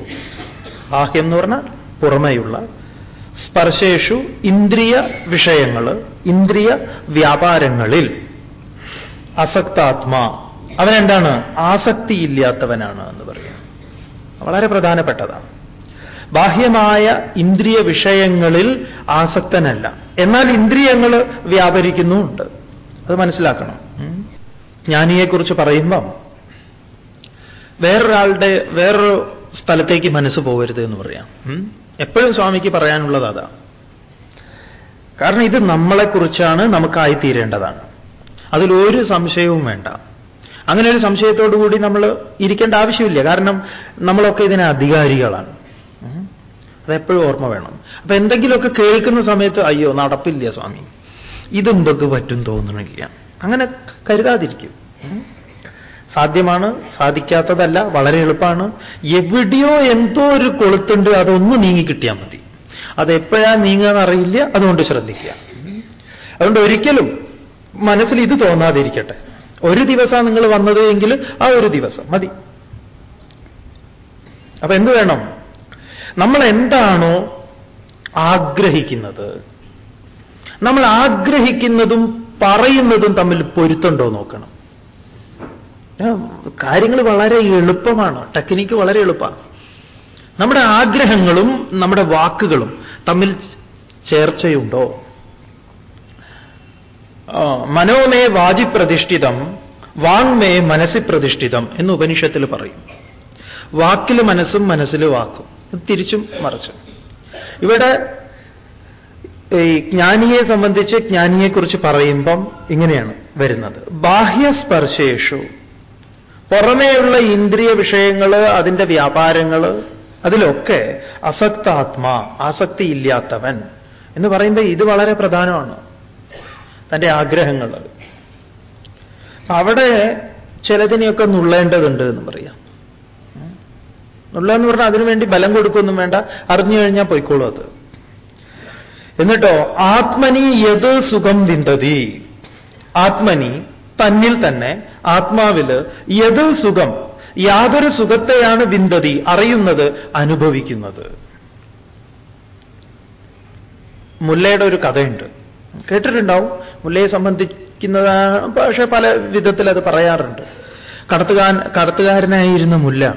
ബാഹ്യം എന്ന് പറഞ്ഞാൽ പുറമെയുള്ള. സ്പർശേഷു ഇന്ദ്രിയ വിഷയങ്ങൾ ഇന്ദ്രിയ വ്യാപാരങ്ങളിൽ. അസക്താത്മാ. അവനെന്താണ്? ആസക്തിയില്ലാത്തവനാണ് എന്ന് പറയാം. വളരെ പ്രധാനപ്പെട്ടതാണ്. ബാഹ്യമായ ഇന്ദ്രിയ വിഷയങ്ങളിൽ ആസക്തനല്ല. എന്നാൽ ഇന്ദ്രിയങ്ങൾ വ്യാപരിക്കുന്നുമുണ്ട് അത് മനസ്സിലാക്കണം. ജ്ഞാനിയെക്കുറിച്ച് പറയുമ്പം വേറൊരാളുടെ വേറൊരു സ്ഥലത്തേക്ക് മനസ്സ് പോകരുത് എന്ന് പറയാം. എപ്പോഴും സ്വാമിക്ക് പറയാനുള്ളത് അതാ. കാരണം ഇത് നമ്മളെക്കുറിച്ചാണ് നമുക്കായിത്തീരേണ്ടതാണ് അതിലൊരു സംശയവും വേണ്ട. അങ്ങനെ ഒരു സംശയത്തോടു കൂടി നമ്മൾ ഇരിക്കേണ്ട ആവശ്യമില്ല. കാരണം നമ്മളൊക്കെ ഇതിന് അധികാരികളാണ്. അതെപ്പോഴും ഓർമ്മ വേണം. അപ്പൊ എന്തെങ്കിലുമൊക്കെ കേൾക്കുന്ന സമയത്ത് അയ്യോ നടപ്പില്ല സ്വാമി. ഇതെന്തൊക്കെ പറ്റും തോന്നണില്ല. അങ്ങനെ കരുതാതിരിക്കും. സാധ്യമാണ് സാധിക്കാത്തതല്ല വളരെ എളുപ്പമാണ്. എവിടെയോ എന്തോ ഒരു കൊളുത്തുണ്ട് അതൊന്ന് നീങ്ങി കിട്ടിയാൽ മതി. അതെപ്പോഴാ നീങ്ങാന്നറിയില്ല അതുകൊണ്ട് ശ്രദ്ധിക്കുക. അതുകൊണ്ട് ഒരിക്കലും മനസ്സിൽ ഇത് തോന്നാതിരിക്കട്ടെ. ഒരു ദിവസമാണ് നിങ്ങൾ വന്നത് എങ്കിൽ ആ ഒരു ദിവസം മതി. അപ്പൊ എന്ത് വേണം? നമ്മൾ എന്താണോ ആഗ്രഹിക്കുന്നത് നമ്മൾ ആഗ്രഹിക്കുന്നതും പറയുന്നതും തമ്മിൽ പൊരുത്തുണ്ടോ നോക്കണം. കാര്യങ്ങൾ വളരെ എളുപ്പമാണ്. ടെക്നിക്ക് വളരെ എളുപ്പമാണ്. നമ്മുടെ ആഗ്രഹങ്ങളും നമ്മുടെ വാക്കുകളും തമ്മിൽ ചേർച്ചയുണ്ടോ? മനോമേ വാജി പ്രതിഷ്ഠിതം വാങ്മേ മനസ്സി പ്രതിഷ്ഠിതം എന്ന് ഉപനിഷത്തിൽ പറയും. വാക്കിൽ മനസ്സും മനസ്സിൽ വാക്കും. തിരിച്ചും മറിച്ചും. ഇവിടെ ഈ ജ്ഞാനിയെ സംബന്ധിച്ച് ജ്ഞാനിയെക്കുറിച്ച് പറയുമ്പം ഇങ്ങനെയാണ് വരുന്നത്. ബാഹ്യസ്പർശേഷു പുറമേയുള്ള ഇന്ദ്രിയ വിഷയങ്ങൾ അതിന്റെ വ്യാപാരങ്ങൾ അതിലൊക്കെ അസക്താത്മാ ആസക്തിയില്ലാത്തവൻ എന്ന് പറയുമ്പോൾ ഇത് വളരെ പ്രധാനമാണ്. തന്റെ ആഗ്രഹങ്ങൾ അവിടെ ചിലതിനെയൊക്കെ നുള്ളേണ്ടതുണ്ട് എന്ന് പറയാം. നുള്ളെന്ന് പറഞ്ഞാൽ അതിനുവേണ്ടി ബലം കൊടുക്കൊന്നും വേണ്ട. അറിഞ്ഞു കഴിഞ്ഞാൽ പൊയ്ക്കോളൂ അത്. എന്നിട്ടോ ആത്മനി യത് സുഖം വിന്തതി. ആത്മനി തന്നിൽ തന്നെ ആത്മാവിൽ യത് സുഖം യാതൊരു സുഖത്തെയാണ് വിന്തതി അറിയുന്നത് അനുഭവിക്കുന്നത്. മുല്ലയുടെ ഒരു കഥയുണ്ട്. കേട്ടിട്ടുണ്ടാവും? മുല്ലയെ സംബന്ധിക്കുന്നതാണ് പക്ഷെ പല വിധത്തിൽ അത് പറയാറുണ്ട്. കടത്തുകാരൻ കടത്തുകാരനായിരുന്ന മുല്ല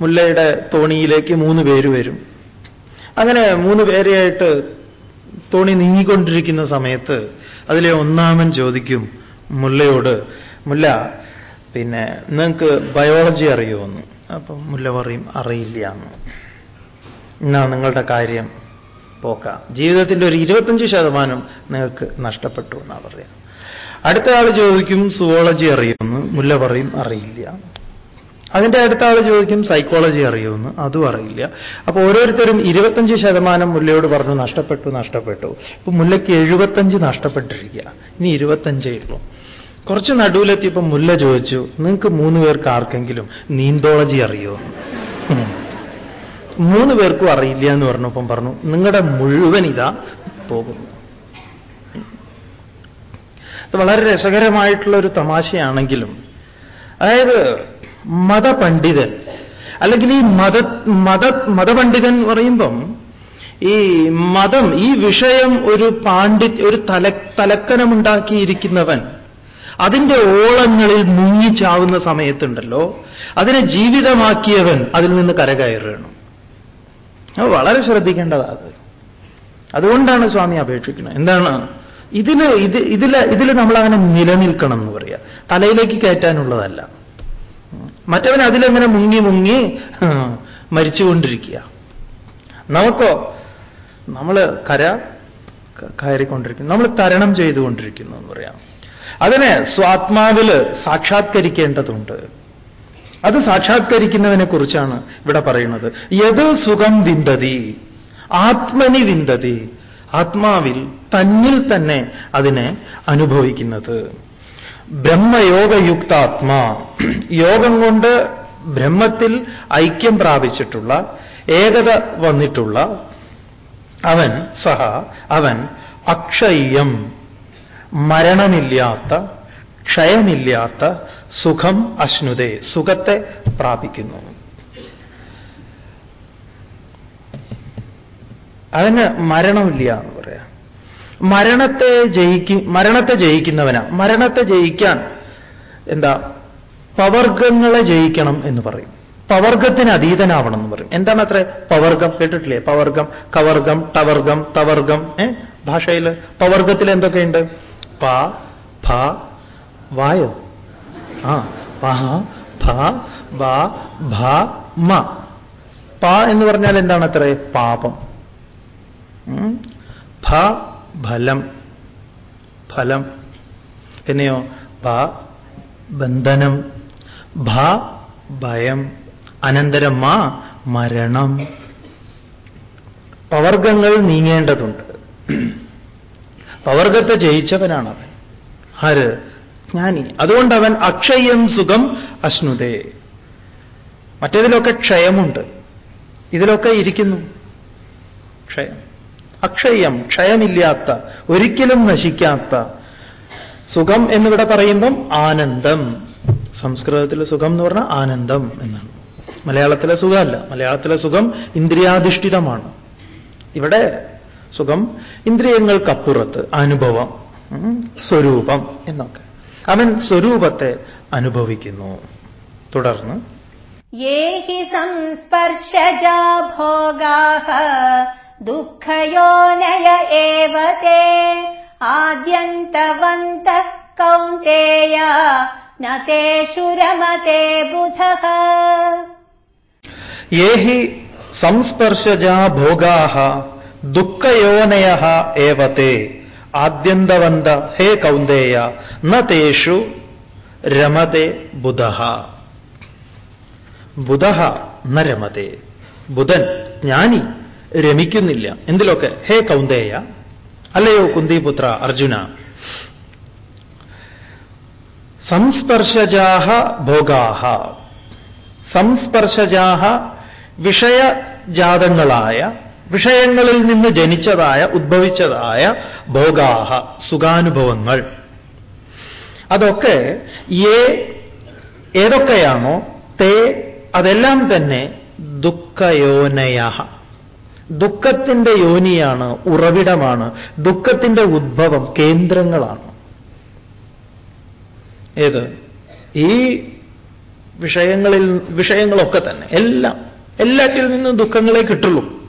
മുല്ലയുടെ തോണിയിലേക്ക് മൂന്ന് പേര് വരും. അങ്ങനെ മൂന്ന് പേരെയായിട്ട് തോണി നീങ്ങിക്കൊണ്ടിരിക്കുന്ന സമയത്ത് അതിലെ ഒന്നാമൻ ചോദിക്കും മുല്ലയോട് മുല്ല പിന്നെ നിങ്ങൾക്ക് ബയോളജി അറിയുമെന്ന്. അപ്പം മുല്ല പറയും അറിയില്ല എന്ന് എന്നാ നിങ്ങളുടെ കാര്യം പോക്ക. ജീവിതത്തിന്റെ ഒരു ഇരുപത്തഞ്ച് ശതമാനം നിങ്ങൾക്ക് നഷ്ടപ്പെട്ടു എന്നാണ് പറയാം. അടുത്ത ആൾ ചോദിക്കും സുവോളജി അറിയുമെന്ന്? മുല്ല പറയും അറിയില്ല അതിന്റെ അടുത്ത ആൾ ചോദിക്കും സൈക്കോളജി അറിയുമെന്ന്. അതും അറിയില്ല. അപ്പോൾ ഓരോരുത്തരും ഇരുപത്തഞ്ച് ശതമാനം മുല്ലയോട് പറഞ്ഞു നഷ്ടപ്പെട്ടു നഷ്ടപ്പെട്ടു. ഇപ്പൊ മുല്ലയ്ക്ക് എഴുപത്തഞ്ച് നഷ്ടപ്പെട്ടിരിക്കുക ഇനി ഇരുപത്തഞ്ചേ ഉള്ളൂ. കുറച്ച് നടുവിലെത്തിയപ്പോൾ മുല്ല ചോദിച്ചു നിങ്ങൾക്ക് മൂന്ന് പേർക്ക് ആർക്കെങ്കിലും നീന്തോളജി അറിയോ? മൂന്ന് പേർക്കും അറിയില്ല എന്ന് പറഞ്ഞപ്പം പറഞ്ഞു നിങ്ങളുടെ മുഴുവൻ ഇതാ പോകുന്നു. അത് വളരെ രസകരമായിട്ടുള്ള ഒരു തമാശയാണെങ്കിലും അതായത് മതപണ്ഡിതൻ. അല്ലെങ്കിൽ ഈ മത മത മതപണ്ഡിതൻ എന്ന് പറയുമ്പം ഈ മതം ഈ വിഷയം ഒരു പാണ്ഡി ഒരു തല തലക്കനമുണ്ടാക്കിയിരിക്കുന്നവൻ അതിന്റെ ഓളങ്ങളിൽ മുങ്ങിച്ചാവുന്ന സമയത്തുണ്ടല്ലോ അതിനെ ജീവിതമാക്കിയവൻ അതിൽ നിന്ന് കരകയറണം അത് വളരെ ശ്രദ്ധിക്കേണ്ടതാണ് അത്. അതുകൊണ്ടാണ് സ്വാമി അപേക്ഷിക്കുന്നത്. എന്താണ്? ഇതിൽ ഇത് ഇതിൽ ഇതിൽ നമ്മൾ അങ്ങനെ നിലനിൽക്കണം എന്ന് പറയാ. തലയിലേക്ക് കയറ്റാനുള്ളതല്ല. മറ്റവൻ അതിലെങ്ങനെ മുങ്ങി മുങ്ങി മരിച്ചുകൊണ്ടിരിക്കുക. നമുക്കോ നമ്മൾ കര കയറിക്കൊണ്ടിരിക്കുന്നു. നമ്മൾ തരണം ചെയ്തുകൊണ്ടിരിക്കുന്നു എന്ന് പറയാം. അതിനെ സ്വാത്മാവിൽ സാക്ഷാത്കരിക്കേണ്ടതുണ്ട്. അത് സാക്ഷാത്കരിക്കുന്നതിനെ കുറിച്ചാണ് ഇവിടെ പറയുന്നത്. യത് സുഖം വിന്തതി ആത്മനി വിന്തതി ആത്മാവിൽ തന്നിൽ തന്നെ അതിനെ അനുഭവിക്കുന്നത്. ബ്രഹ്മയോഗയുക്താത്മാ. യോഗം കൊണ്ട് ബ്രഹ്മത്തിൽ ഐക്യം പ്രാപിച്ചിട്ടുള്ള ഏകത വന്നിട്ടുള്ള അവൻ സഹ അവൻ അക്ഷയ്യം മരണമില്ലാത്ത ക്ഷയമില്ലാത്ത സുഖം അശ്നുതേ സുഖത്തെ പ്രാപിക്കുന്നു. അതിന് മരണമില്ല എന്ന് പറയാം. മരണത്തെ ജയിക്കി മരണത്തെ ജയിക്കുന്നവനാ. മരണത്തെ ജയിക്കാൻ എന്താ? പവർഗങ്ങളെ ജയിക്കണം എന്ന് പറയും. പവർഗത്തിന് അതീതനാവണം എന്ന് പറയും. എന്താണ് അത്ര? പവർഗം കേട്ടിട്ടില്ലേ? പവർഗം കവർഗം ടവർഗം തവർഗം ഏ? ഭാഷയിൽ പവർഗത്തിൽ എന്തൊക്കെയുണ്ട്? പ ഭ വായോ. ആ പ ഭ വ ഭ മ. പ എന്ന് പറഞ്ഞാൽ എന്താണ് അത്ര? പാപം. ഭ ഫലം ഫലം പിന്നെയോ ഭ ബന്ധനം ഭ ഭയം അനന്തരം മാ മരണം. പവർഗങ്ങൾ നീങ്ങേണ്ടതുണ്ട്. പവർഗത്തെ ജയിച്ചവനാണ് അവൻ ആര്? ജ്ഞാനി. അതുകൊണ്ട് അവൻ അക്ഷയം സുഖം അശ്നുതേ. മറ്റേതിലൊക്കെ ക്ഷയമുണ്ട്. ഇതിലൊക്കെ ഇരിക്കുന്നു. ക്ഷയം. അക്ഷയം ക്ഷയമില്ലാത്ത ഒരിക്കലും നശിക്കാത്ത. സുഖം എന്നിവിടെ പറയുമ്പം ആനന്ദം. സംസ്കൃതത്തിലെ സുഖം എന്ന് പറഞ്ഞാൽ ആനന്ദം എന്നാണ്. മലയാളത്തിലെ സുഖമല്ല. മലയാളത്തിലെ സുഖം ഇന്ദ്രിയാധിഷ്ഠിതമാണ്. ഇവിടെ സുഖം ഇന്ദ്രിയങ്ങൾക്കപ്പുറത്ത് അനുഭവം സ്വരൂപം എന്നൊക്കെ. അവൻ സ്വരൂപത്തെ അനുഭവിക്കുന്നു. തുടർന്ന്. ഏഹി ഹി സംസ്പർശജാ ഭോഗാ दुःखयोनय एव ते आद्यन्तवन्तः कौन्तेय न तेषु रमते बुधः ये हि സംസ്പർശജാ ഭോഗാഹ ദുഃഖയോനയ ഏവ തേ ആദ്യന്തവന്ത ഹേ കൗന്ദേയ ന തേഷു രമതെ ബുധ ബുധ ന രമതെ ബുധൻ ജ്ഞാനി രമിക്കുന്നില്ല. എന്തിലൊക്കെ? ഹേ കൗന്ദേയ. അല്ലയോ കുന്തിപുത്ര അർജുന. സംസ്പർശജാഹ ഭോഗാഹ. സംസ്പർശജാഹ വിഷയജാതങ്ങളായ വിഷയങ്ങളിൽ നിന്ന് ജനിച്ചതായ ഉദ്ഭവിച്ചതായ ഭോഗാഹ സുഖാനുഭവങ്ങൾ. അതൊക്കെ ഏ ഏതൊക്കെയാണോ തേ അതെല്ലാം തന്നെ ദുഃഖയോനയ ദുഃഖത്തിന്റെ യോനിയാണ് ഉറവിടമാണ്. ദുഃഖത്തിന്റെ ഉദ്ഭവം കേന്ദ്രങ്ങളാണ്. ഏത്? ഈ വിഷയങ്ങളിൽ വിഷയങ്ങളൊക്കെ തന്നെ. എല്ലാം. എല്ലാറ്റിൽ നിന്നും ദുഃഖങ്ങളെ കിട്ടുള്ളൂ.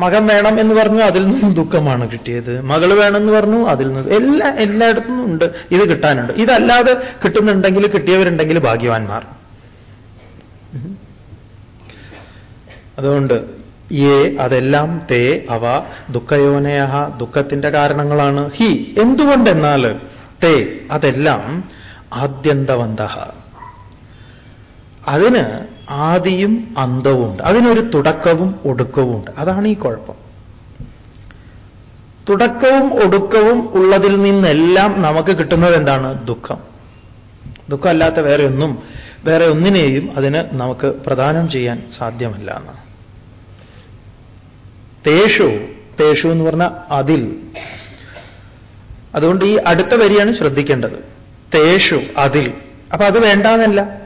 മകൻ വേണം എന്ന് പറഞ്ഞു അതിൽ നിന്നും ദുഃഖമാണ് കിട്ടിയത്. മകൾ വേണമെന്ന് പറഞ്ഞു അതിൽ നിന്ന്. എല്ലാ എല്ലായിടത്തും ഉണ്ട്. ഇത് കിട്ടാനുണ്ട്. ഇതല്ലാതെ കിട്ടുന്നുണ്ടെങ്കിൽ കിട്ടിയവരുണ്ടെങ്കിൽ ഭാഗ്യവാന്മാർ. അതുകൊണ്ട് ഏ അതെല്ലാം തേ അവ ദുഃഖയോനയ ദുഃഖത്തിന്റെ കാരണങ്ങളാണ്. ഹി എന്തുകൊണ്ടെന്നാൽ തേ അതെല്ലാം ആദ്യന്തവന്ത അതിന് ആദിയും അന്തവുമുണ്ട്. അതിനൊരു തുടക്കവും ഒടുക്കവുമുണ്ട്. അതാണ് ഈ കുഴപ്പം. തുടക്കവും ഒടുക്കവും ഉള്ളതിൽ നിന്നെല്ലാം നമുക്ക് കിട്ടുന്നത് എന്താണ്? ദുഃഖം. ദുഃഖമല്ലാത്ത വേറെ ഒന്നും വേറെ ഒന്നിനെയും അതിന് നമുക്ക് പ്രദാനം ചെയ്യാൻ സാധ്യമല്ല എന്ന്. തേഷു തേഷു എന്ന് പറഞ്ഞ അതിൽ. അതുകൊണ്ട് ഈ അടുത്ത വരിയാണ് ശ്രദ്ധിക്കേണ്ടത്. തേഷു അതിൽ. അപ്പൊ അത് വേണ്ടാന്നല്ല.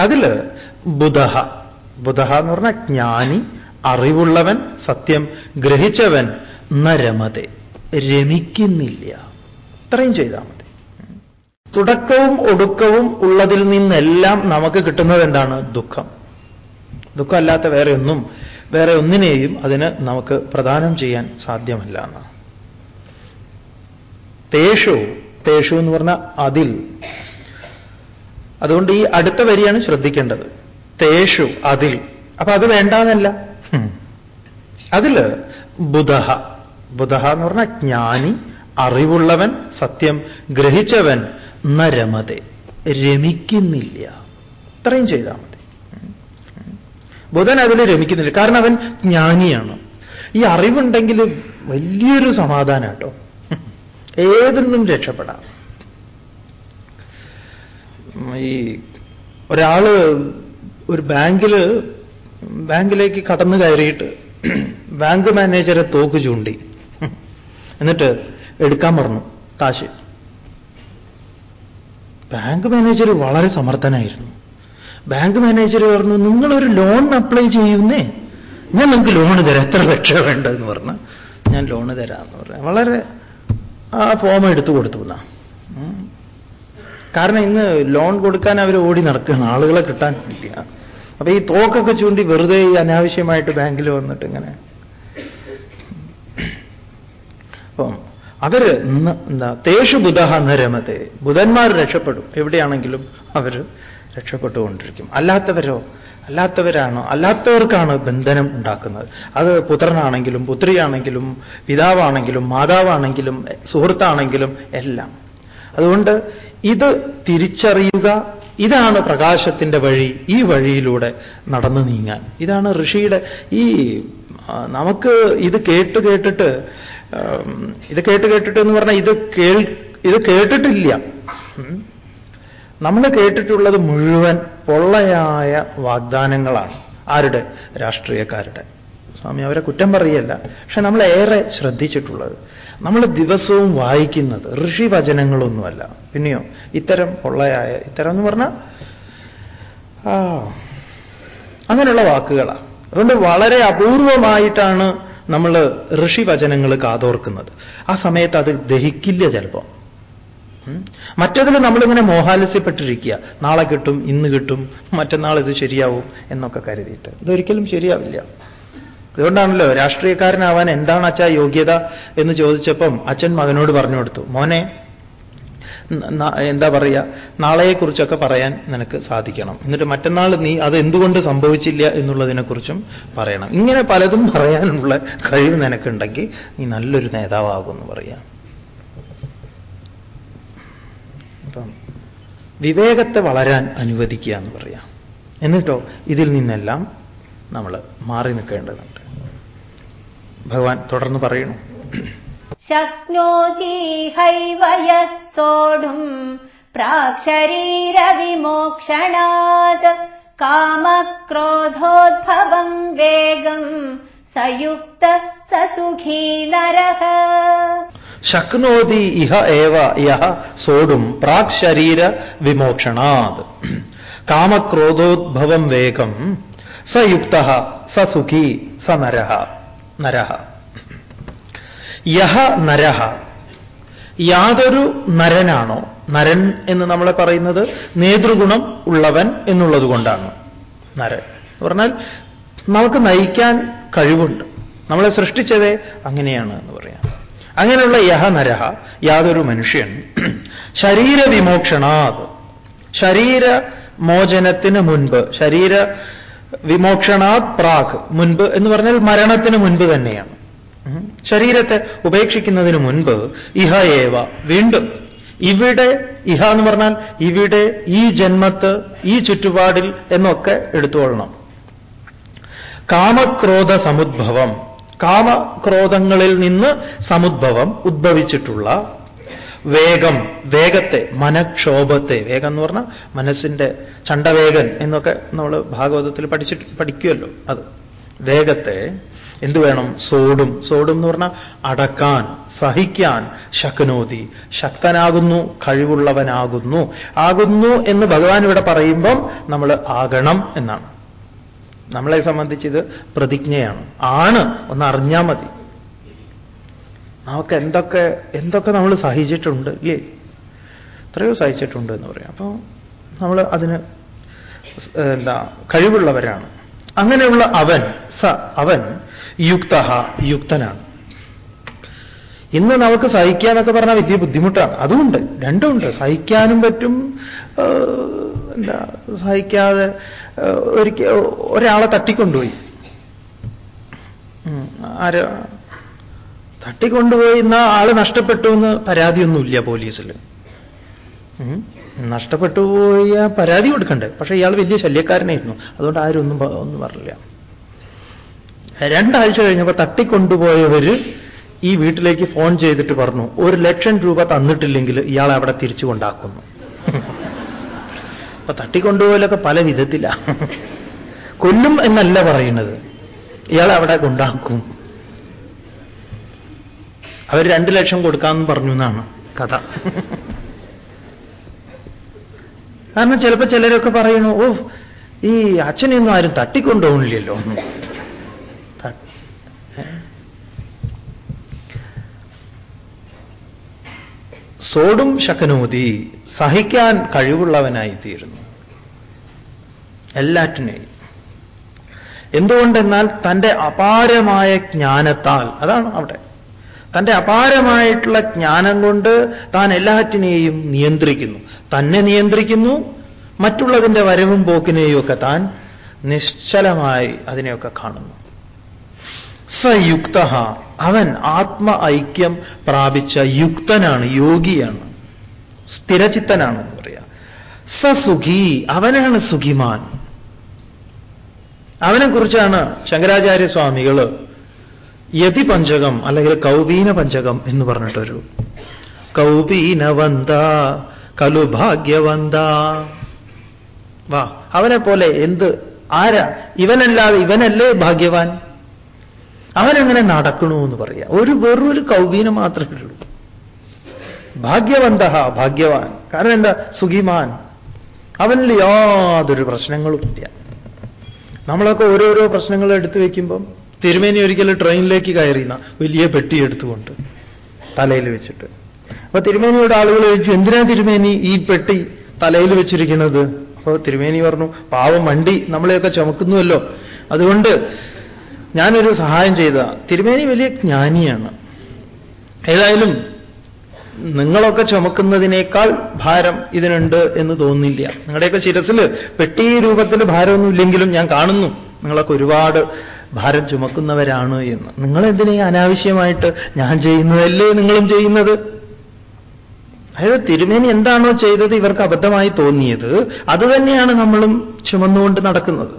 അതിൽ ബുധഹ. ബുധഹ എന്ന് പറഞ്ഞ ജ്ഞാനി അറിവുള്ളവൻ സത്യം ഗ്രഹിച്ചവൻ നരമതെ. രമിക്കുന്നില്ല. ഇത്രയും ചെയ്താൽ മതി. തുടക്കവും ഒടുക്കവും ഉള്ളതിൽ നിന്നെല്ലാം നമുക്ക് കിട്ടുന്നത് എന്താണ് ദുഃഖം. ദുഃഖമല്ലാത്ത വേറെ ഒന്നും വേറെ ഒന്നിനെയും അതിന് നമുക്ക് പ്രദാനം ചെയ്യാൻ സാധ്യമല്ല എന്ന് തേഷു തേഷു എന്ന് പറഞ്ഞ അതിൽ. അതുകൊണ്ട് ഈ അടുത്ത വരിയാണ് ശ്രദ്ധിക്കേണ്ടത്. തേഷു അതിൽ. അപ്പൊ അത് വേണ്ടാന്നല്ല. അതിൽ ബുധഹ. ബുധഹ എന്ന് പറഞ്ഞ ജ്ഞാനി അറിവുള്ളവൻ സത്യം ഗ്രഹിച്ചവൻ നരമതെ. രമിക്കുന്നില്ല. ഇത്രയും ചെയ്താൽ ബുധൻ അതിൽ രമിക്കുന്നില്ല. കാരണം അവൻ ജ്ഞാനിയാണ്. ഈ അറിവുണ്ടെങ്കിൽ വലിയൊരു സമാധാനം കേട്ടോ ഏതിൽ നിന്നും രക്ഷപ്പെടാം. ഈ ഒരാൾ ഒരു ബാങ്കിൽ ബാങ്കിലേക്ക് കടന്നു കയറിയിട്ട് ബാങ്ക് മാനേജറെ തോക്ക് ചൂണ്ടി. എന്നിട്ട് എടുക്കാൻ പറഞ്ഞു കാശ്. ബാങ്ക് മാനേജർ വളരെ സമർത്ഥനായിരുന്നു. ബാങ്ക് മാനേജർ പറഞ്ഞു നിങ്ങളൊരു ലോൺ അപ്ലൈ ചെയ്യുന്നേ. ഞാൻ നിങ്ങൾക്ക് ലോൺ തരാം. എത്ര ലക്ഷം വേണ്ടതെന്ന് പറഞ്ഞു. ഞാൻ ലോണ് തരാമെന്ന് പറഞ്ഞു. വളരെ ആ ഫോം എടുത്തു കൊടുത്തു എന്നാ. കാരണം ഇന്ന് ലോൺ കൊടുക്കാൻ അവർ ഓടി നടക്കുകയാണ്. ആളുകളെ കിട്ടാൻ ഇല്ല അപ്പൊ ഈ തോക്കൊക്കെ ചൂണ്ടി വെറുതെ ഈ അനാവശ്യമായിട്ട് ബാങ്കിൽ വന്നിട്ട് ഇങ്ങനെ. അപ്പം അവർ എന്താ തേഷു ബുധ നരമത്തെ ബുധന്മാർ രക്ഷപ്പെടും. എവിടെയാണെങ്കിലും അവർ രക്ഷപ്പെട്ടുകൊണ്ടിരിക്കും. അല്ലാത്തവരോ? അല്ലാത്തവരാണോ? അല്ലാത്തവർക്കാണ് ബന്ധനം ഉണ്ടാക്കുന്നത്. അത് പുത്രനാണെങ്കിലും പുത്രിയാണെങ്കിലും പിതാവാണെങ്കിലും മാതാവാണെങ്കിലും സുഹൃത്താണെങ്കിലും എല്ലാം. അതുകൊണ്ട് ഇത് തിരിച്ചറിയുക ഇതാണ് പ്രകാശത്തിന്റെ വഴി ഈ വഴിയിലൂടെ നടന്നു നീങ്ങാൻ. ഇതാണ് ഋഷിയുടെ ഈ നമുക്ക് ഇത് കേട്ട് കേട്ടിട്ട് ഇത് കേട്ട് കേട്ടിട്ട് എന്ന് പറഞ്ഞാൽ ഇത് കേൾ ഇത് കേട്ടിട്ടില്ല. നമ്മൾ കേട്ടിട്ടുള്ളത് മുഴുവൻ പൊള്ളയായ വാഗ്ദാനങ്ങളാണ്. ആരുടെ? രാഷ്ട്രീയക്കാരുടെ. സ്വാമി അവരെ കുറ്റം പറയല്ല. പക്ഷെ നമ്മൾ ഏറെ ശ്രദ്ധിച്ചിട്ടുള്ളത്. നമ്മൾ ദിവസവും വായിക്കുന്നത് ഋഷി വചനങ്ങളൊന്നുമല്ല പിന്നെയോ ഇത്തരം പൊള്ളയായ ഇത്തരം എന്ന് പറഞ്ഞാൽ അങ്ങനെയുള്ള വാക്കുകളാണ് അതുകൊണ്ട് വളരെ അപൂർവമായിട്ടാണ് നമ്മൾ ഋഷി വചനങ്ങൾ കാതോർക്കുന്നത്. ആ സമയത്ത് അത് ദഹിക്കില്ല ചിലപ്പോൾ. മറ്റതിൽ നമ്മളിങ്ങനെ മോഹാലസ്യപ്പെട്ടിരിക്കുക. നാളെ കിട്ടും ഇന്ന് കിട്ടും മറ്റന്നാൾ ഇത് ശരിയാവും എന്നൊക്കെ കരുതിയിട്ട്. ഇതൊരിക്കലും ശരിയാവില്ല. അതുകൊണ്ടാണല്ലോ രാഷ്ട്രീയക്കാരനാവാൻ എന്താണ് അച്ഛ യോഗ്യത എന്ന് ചോദിച്ചപ്പം അച്ഛൻ മകനോട് പറഞ്ഞു കൊടുത്തു. മോനെ എന്താ പറയുക നാളെയെക്കുറിച്ചൊക്കെ പറയാൻ നിനക്ക് സാധിക്കണം. എന്നിട്ട് മറ്റന്നാൾ നീ അത് എന്തുകൊണ്ട് സംഭവിച്ചില്ല എന്നുള്ളതിനെക്കുറിച്ചും പറയണം. ഇങ്ങനെ പലതും പറയാനുള്ള കഴിവ് നിനക്കുണ്ടെങ്കിൽ നീ നല്ലൊരു നേതാവാകുമെന്ന് പറയാം അപ്പം വിവേകത്തെ വളരാൻ അനുവദിക്കുക എന്ന് പറയാം. എന്നിട്ടോ ഇതിൽ നിന്നെല്ലാം നമ്മൾ മാറി നിൽക്കേണ്ടതുണ്ട്. ഭഗവാൻ തുടർന്ന് പറയുന്നു. ശക്നോതി പ്രാക്ഷരീര പ്രാക്ഷരീരവിമോക്ഷണാത് കാമക്രോധോദ്ഭവം വേഗം സയുക്ത സസുഖീ നരഹ ശക്നോതി ഇഹ ഏവ യഹ സോടും പ്രാക് ശരീര വിമോക്ഷണാത്. കാമക്രോധോദ്ഭവം വേഗം സ യുക്ത സ സുഖി സ നരഹ നരഹ യഹ നരഹ യാതൊരു നരനാണോ? നരൻ എന്ന് നമ്മളെ പറയുന്നത് നേതൃഗുണം ഉള്ളവൻ എന്നുള്ളത് കൊണ്ടാണ്. നരൻ. എന്ന് പറഞ്ഞാൽ നമുക്ക് നയിക്കാൻ കഴിവുണ്ട്. നമ്മളെ സൃഷ്ടിച്ചതേ അങ്ങനെയാണ് എന്ന് പറയാം. അങ്ങനെയുള്ള യഹ നരഹ യാതൊരു മനുഷ്യൻ. ശരീരവിമോക്ഷണാത് ശരീര മോചനത്തിന് മുൻപ് ശരീര വിമോക്ഷണാത് പ്രാഗ് മുൻപ് എന്ന് പറഞ്ഞാൽ മരണത്തിന് മുൻപ് തന്നെയാണ്. ശരീരത്തെ ഉപേക്ഷിക്കുന്നതിന് മുൻപ് ഇഹ ഏവ വീണ്ടും. ഇവിടെ ഇഹ എന്ന് പറഞ്ഞാൽ ഇവിടെ ഈ ജന്മത്ത് ഈ ചുറ്റുപാടിൽ എന്നൊക്കെ എടുത്തുകൊള്ളണം. കാമക്രോധ സമുദ്ഭവം. കാമക്രോധങ്ങളിൽ നിന്ന് സമുദ്ഭവം ഉദ്ഭവിച്ചിട്ടുള്ള വേഗം വേഗത്തെ മനക്ഷോഭത്തെ വേഗം എന്ന് പറഞ്ഞാൽ മനസ്സിന്റെ ചണ്ടവേഗൻ എന്നൊക്കെ നമ്മൾ ഭാഗവതത്തിൽ പഠിച്ചിട്ട് പഠിക്കുമല്ലോ അത്. വേഗത്തെ എന്തു വേണം? സോടും. സോടും എന്ന് പറഞ്ഞാൽ അടക്കാൻ സഹിക്കാൻ ശക്നോതി. ശക്തനാകുന്നു കഴിവുള്ളവനാകുന്നു. ആകുന്നു എന്ന് ഭഗവാൻ ഇവിടെ പറയുമ്പം നമ്മൾ ആകണം എന്നാണ്. നമ്മളെ സംബന്ധിച്ച് ഇത് പ്രതിജ്ഞയാണ്. ആണ് ഒന്ന് അറിഞ്ഞാൽ മതി. നമുക്ക് എന്തൊക്കെ എന്തൊക്കെ നമ്മൾ സഹിച്ചിട്ടുണ്ട് ഇല്ലേ? എത്രയോ സഹിച്ചിട്ടുണ്ട് എന്ന് പറയാം. അപ്പോൾ നമ്മൾ അതിന് എന്താ കഴിവുള്ളവരാണ്. അങ്ങനെയുള്ള അവൻ സ അവൻ യുക്ത യുക്തനാണ്. ഇന്ന് നമുക്ക് സഹിക്കാന്നൊക്കെ പറഞ്ഞാൽ വലിയ ബുദ്ധിമുട്ടാണ്. അതുമുണ്ട് രണ്ടുമുണ്ട്. സഹിക്കാനും പറ്റും എന്താ സഹിക്കാതെ ഒരിക്കൽ ഒരാളെ തട്ടിക്കൊണ്ടുപോയി. ആര്? തട്ടിക്കൊണ്ടുപോയി എന്നാ ആൾ നഷ്ടപ്പെട്ടു എന്ന് പരാതിയൊന്നുമില്ല പോലീസിൽ നഷ്ടപ്പെട്ടു പോയ പരാതി കൊടുക്കണ്ടേ? പക്ഷേ ഇയാൾ വലിയ ശല്യക്കാരനായിരുന്നു. അതുകൊണ്ട് ആരും ഒന്നും ഒന്നും പറഞ്ഞില്ല. രണ്ടാഴ്ച കഴിഞ്ഞപ്പോൾ തട്ടിക്കൊണ്ടുപോയവര് ഈ വീട്ടിലേക്ക് ഫോൺ ചെയ്തിട്ട് പറഞ്ഞു ഒരു ലക്ഷം രൂപ തന്നിട്ടില്ലെങ്കിൽ ഇയാളെ അവിടെ തിരിച്ചു കൊണ്ടാക്കുന്നു അപ്പൊ തട്ടിക്കൊണ്ടുപോയാലൊക്കെ പല വിധത്തില. കൊല്ലും എന്നല്ല പറയുന്നത്. ഇയാൾ അവിടെ കൊണ്ടാക്കും. അവർ രണ്ടു ലക്ഷം കൊടുക്കാമെന്ന് പറഞ്ഞു എന്നാണ് കഥ. കാരണം ചിലപ്പോൾ ചിലരൊക്കെ പറയുന്നു ഓ ഈ അച്ഛനെയൊന്നും ആരും തട്ടിക്കൊണ്ടുപോകണില്ലല്ലോ സോടും ശക്കനോതി സഹിക്കാൻ കഴിവുള്ളവനായിത്തീരുന്നു. എല്ലാറ്റിനെയും. എന്തുകൊണ്ടെന്നാൽ തന്റെ അപാരമായ ജ്ഞാനത്താൽ അതാണ് അവിടെ. തന്റെ അപാരമായിട്ടുള്ള ജ്ഞാനം കൊണ്ട് താൻ എല്ലാറ്റിനെയും നിയന്ത്രിക്കുന്നു. തന്നെ നിയന്ത്രിക്കുന്നു മറ്റുള്ളതിന്റെ വരവും പോക്കിനെയുമൊക്കെ താൻ നിശ്ചലമായി അതിനെയൊക്കെ കാണുന്നു. സയുക്ത അവൻ ആത്മ ഐക്യം പ്രാപിച്ച യുക്തനാണ് യോഗിയാണ്. സ്ഥിരചിത്തനാണെന്ന് പറയാം. സസുഖി അവനാണ് സുഖിമാൻ. അവനെ അവനെക്കുറിച്ചാണ് ശങ്കരാചാര്യസ്വാമികൾ യതി പഞ്ചകം അല്ലെങ്കിൽ കൗബീന പഞ്ചകം എന്ന് പറഞ്ഞിട്ടൊരു കൗബീനവന്ത കലു ഭാഗ്യവന്ത വാ അവനെ പോലെ എന്ത് ആരാ? ഇവനല്ലാതെ ഇവനല്ലേ ഭാഗ്യവാൻ? അവനെങ്ങനെ നടക്കണു എന്ന് പറയാം. ഒരു വെറൊരു കൗബീനം മാത്രമേ ഉള്ളൂ. ഭാഗ്യവന്ത ഭാഗ്യവാൻ. കാരണം എന്താ? സുഖിമാൻ. അവനിൽ യാതൊരു പ്രശ്നങ്ങളും ഇല്ല നമ്മളൊക്കെ ഓരോരോ പ്രശ്നങ്ങൾ എടുത്തു വയ്ക്കുമ്പം തിരുമേനി ഒരിക്കലും ട്രെയിനിലേക്ക് കയറിയുന്ന. വലിയ പെട്ടി എടുത്തുകൊണ്ട് തലയിൽ വെച്ചിട്ട്. അപ്പൊ തിരുമേനിയുടെ ആളുകൾ ചോദിച്ചു എന്തിനാ തിരുമേനി ഈ പെട്ടി തലയിൽ വെച്ചിരിക്കുന്നത്? അപ്പോൾ തിരുമേനി പറഞ്ഞു പാവം വണ്ടി നമ്മളെയൊക്കെ ചുമക്കുന്നുവല്ലോ. അതുകൊണ്ട് ഞാനൊരു സഹായം ചെയ്ത. തിരുമേനി വലിയ ജ്ഞാനിയാണ്. ഏതായാലും നിങ്ങളൊക്കെ ചുമക്കുന്നതിനേക്കാൾ ഭാരം ഇതിനുണ്ട് എന്ന് തോന്നില്ല. നിങ്ങളുടെയൊക്കെ ശിരസിൽ പെട്ടി രൂപത്തിൽ ഭാരമൊന്നുമില്ലെങ്കിലും ഞാൻ കാണുന്നു. നിങ്ങളൊക്കെ ഒരുപാട് ഭാരം ചുമക്കുന്നവരാണ് എന്ന്. നിങ്ങൾ എന്തിനീ അനാവശ്യമായിട്ട് ഞാൻ ചെയ്യുന്നതല്ലേ നിങ്ങളും ചെയ്യുന്നത്? അതായത് തിരുമേനി എന്താണോ ചെയ്തത് ഇവർക്ക് അബദ്ധമായി തോന്നിയത് അത് തന്നെയാണ് നമ്മളും ചുമന്നുകൊണ്ട് നടക്കുന്നത്.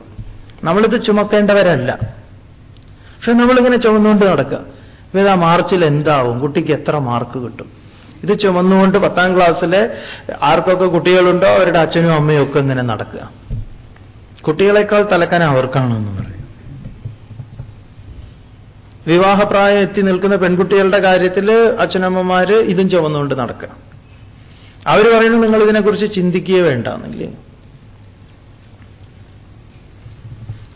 നമ്മളിത് ചുമക്കേണ്ടവരല്ല. പക്ഷെ നമ്മളിങ്ങനെ ചുമന്നുകൊണ്ട് നടക്കുക. ഇവ മാർച്ചിൽ എന്താവും കുട്ടിക്ക് എത്ര മാർക്ക് കിട്ടും? ഇത് ചുമന്നുകൊണ്ട് പത്താം ക്ലാസ്സിലെ ആർക്കൊക്കെ കുട്ടികളുണ്ടോ അവരുടെ അച്ഛനും അമ്മയും ഒക്കെ ഇങ്ങനെ നടക്കുക. കുട്ടികളെക്കാൾ തലക്കാൻ അവർക്കാണെന്ന് പറയും. വിവാഹപ്രായം എത്തി നിൽക്കുന്ന പെൺകുട്ടികളുടെ കാര്യത്തിൽ അച്ഛനമ്മമാര് ഇതും ചുമന്നുകൊണ്ട് നടക്കുക. അവർ പറയുന്നു നിങ്ങൾ ഇതിനെക്കുറിച്ച് ചിന്തിക്കുകയേ വേണ്ടെന്നില്ലേ?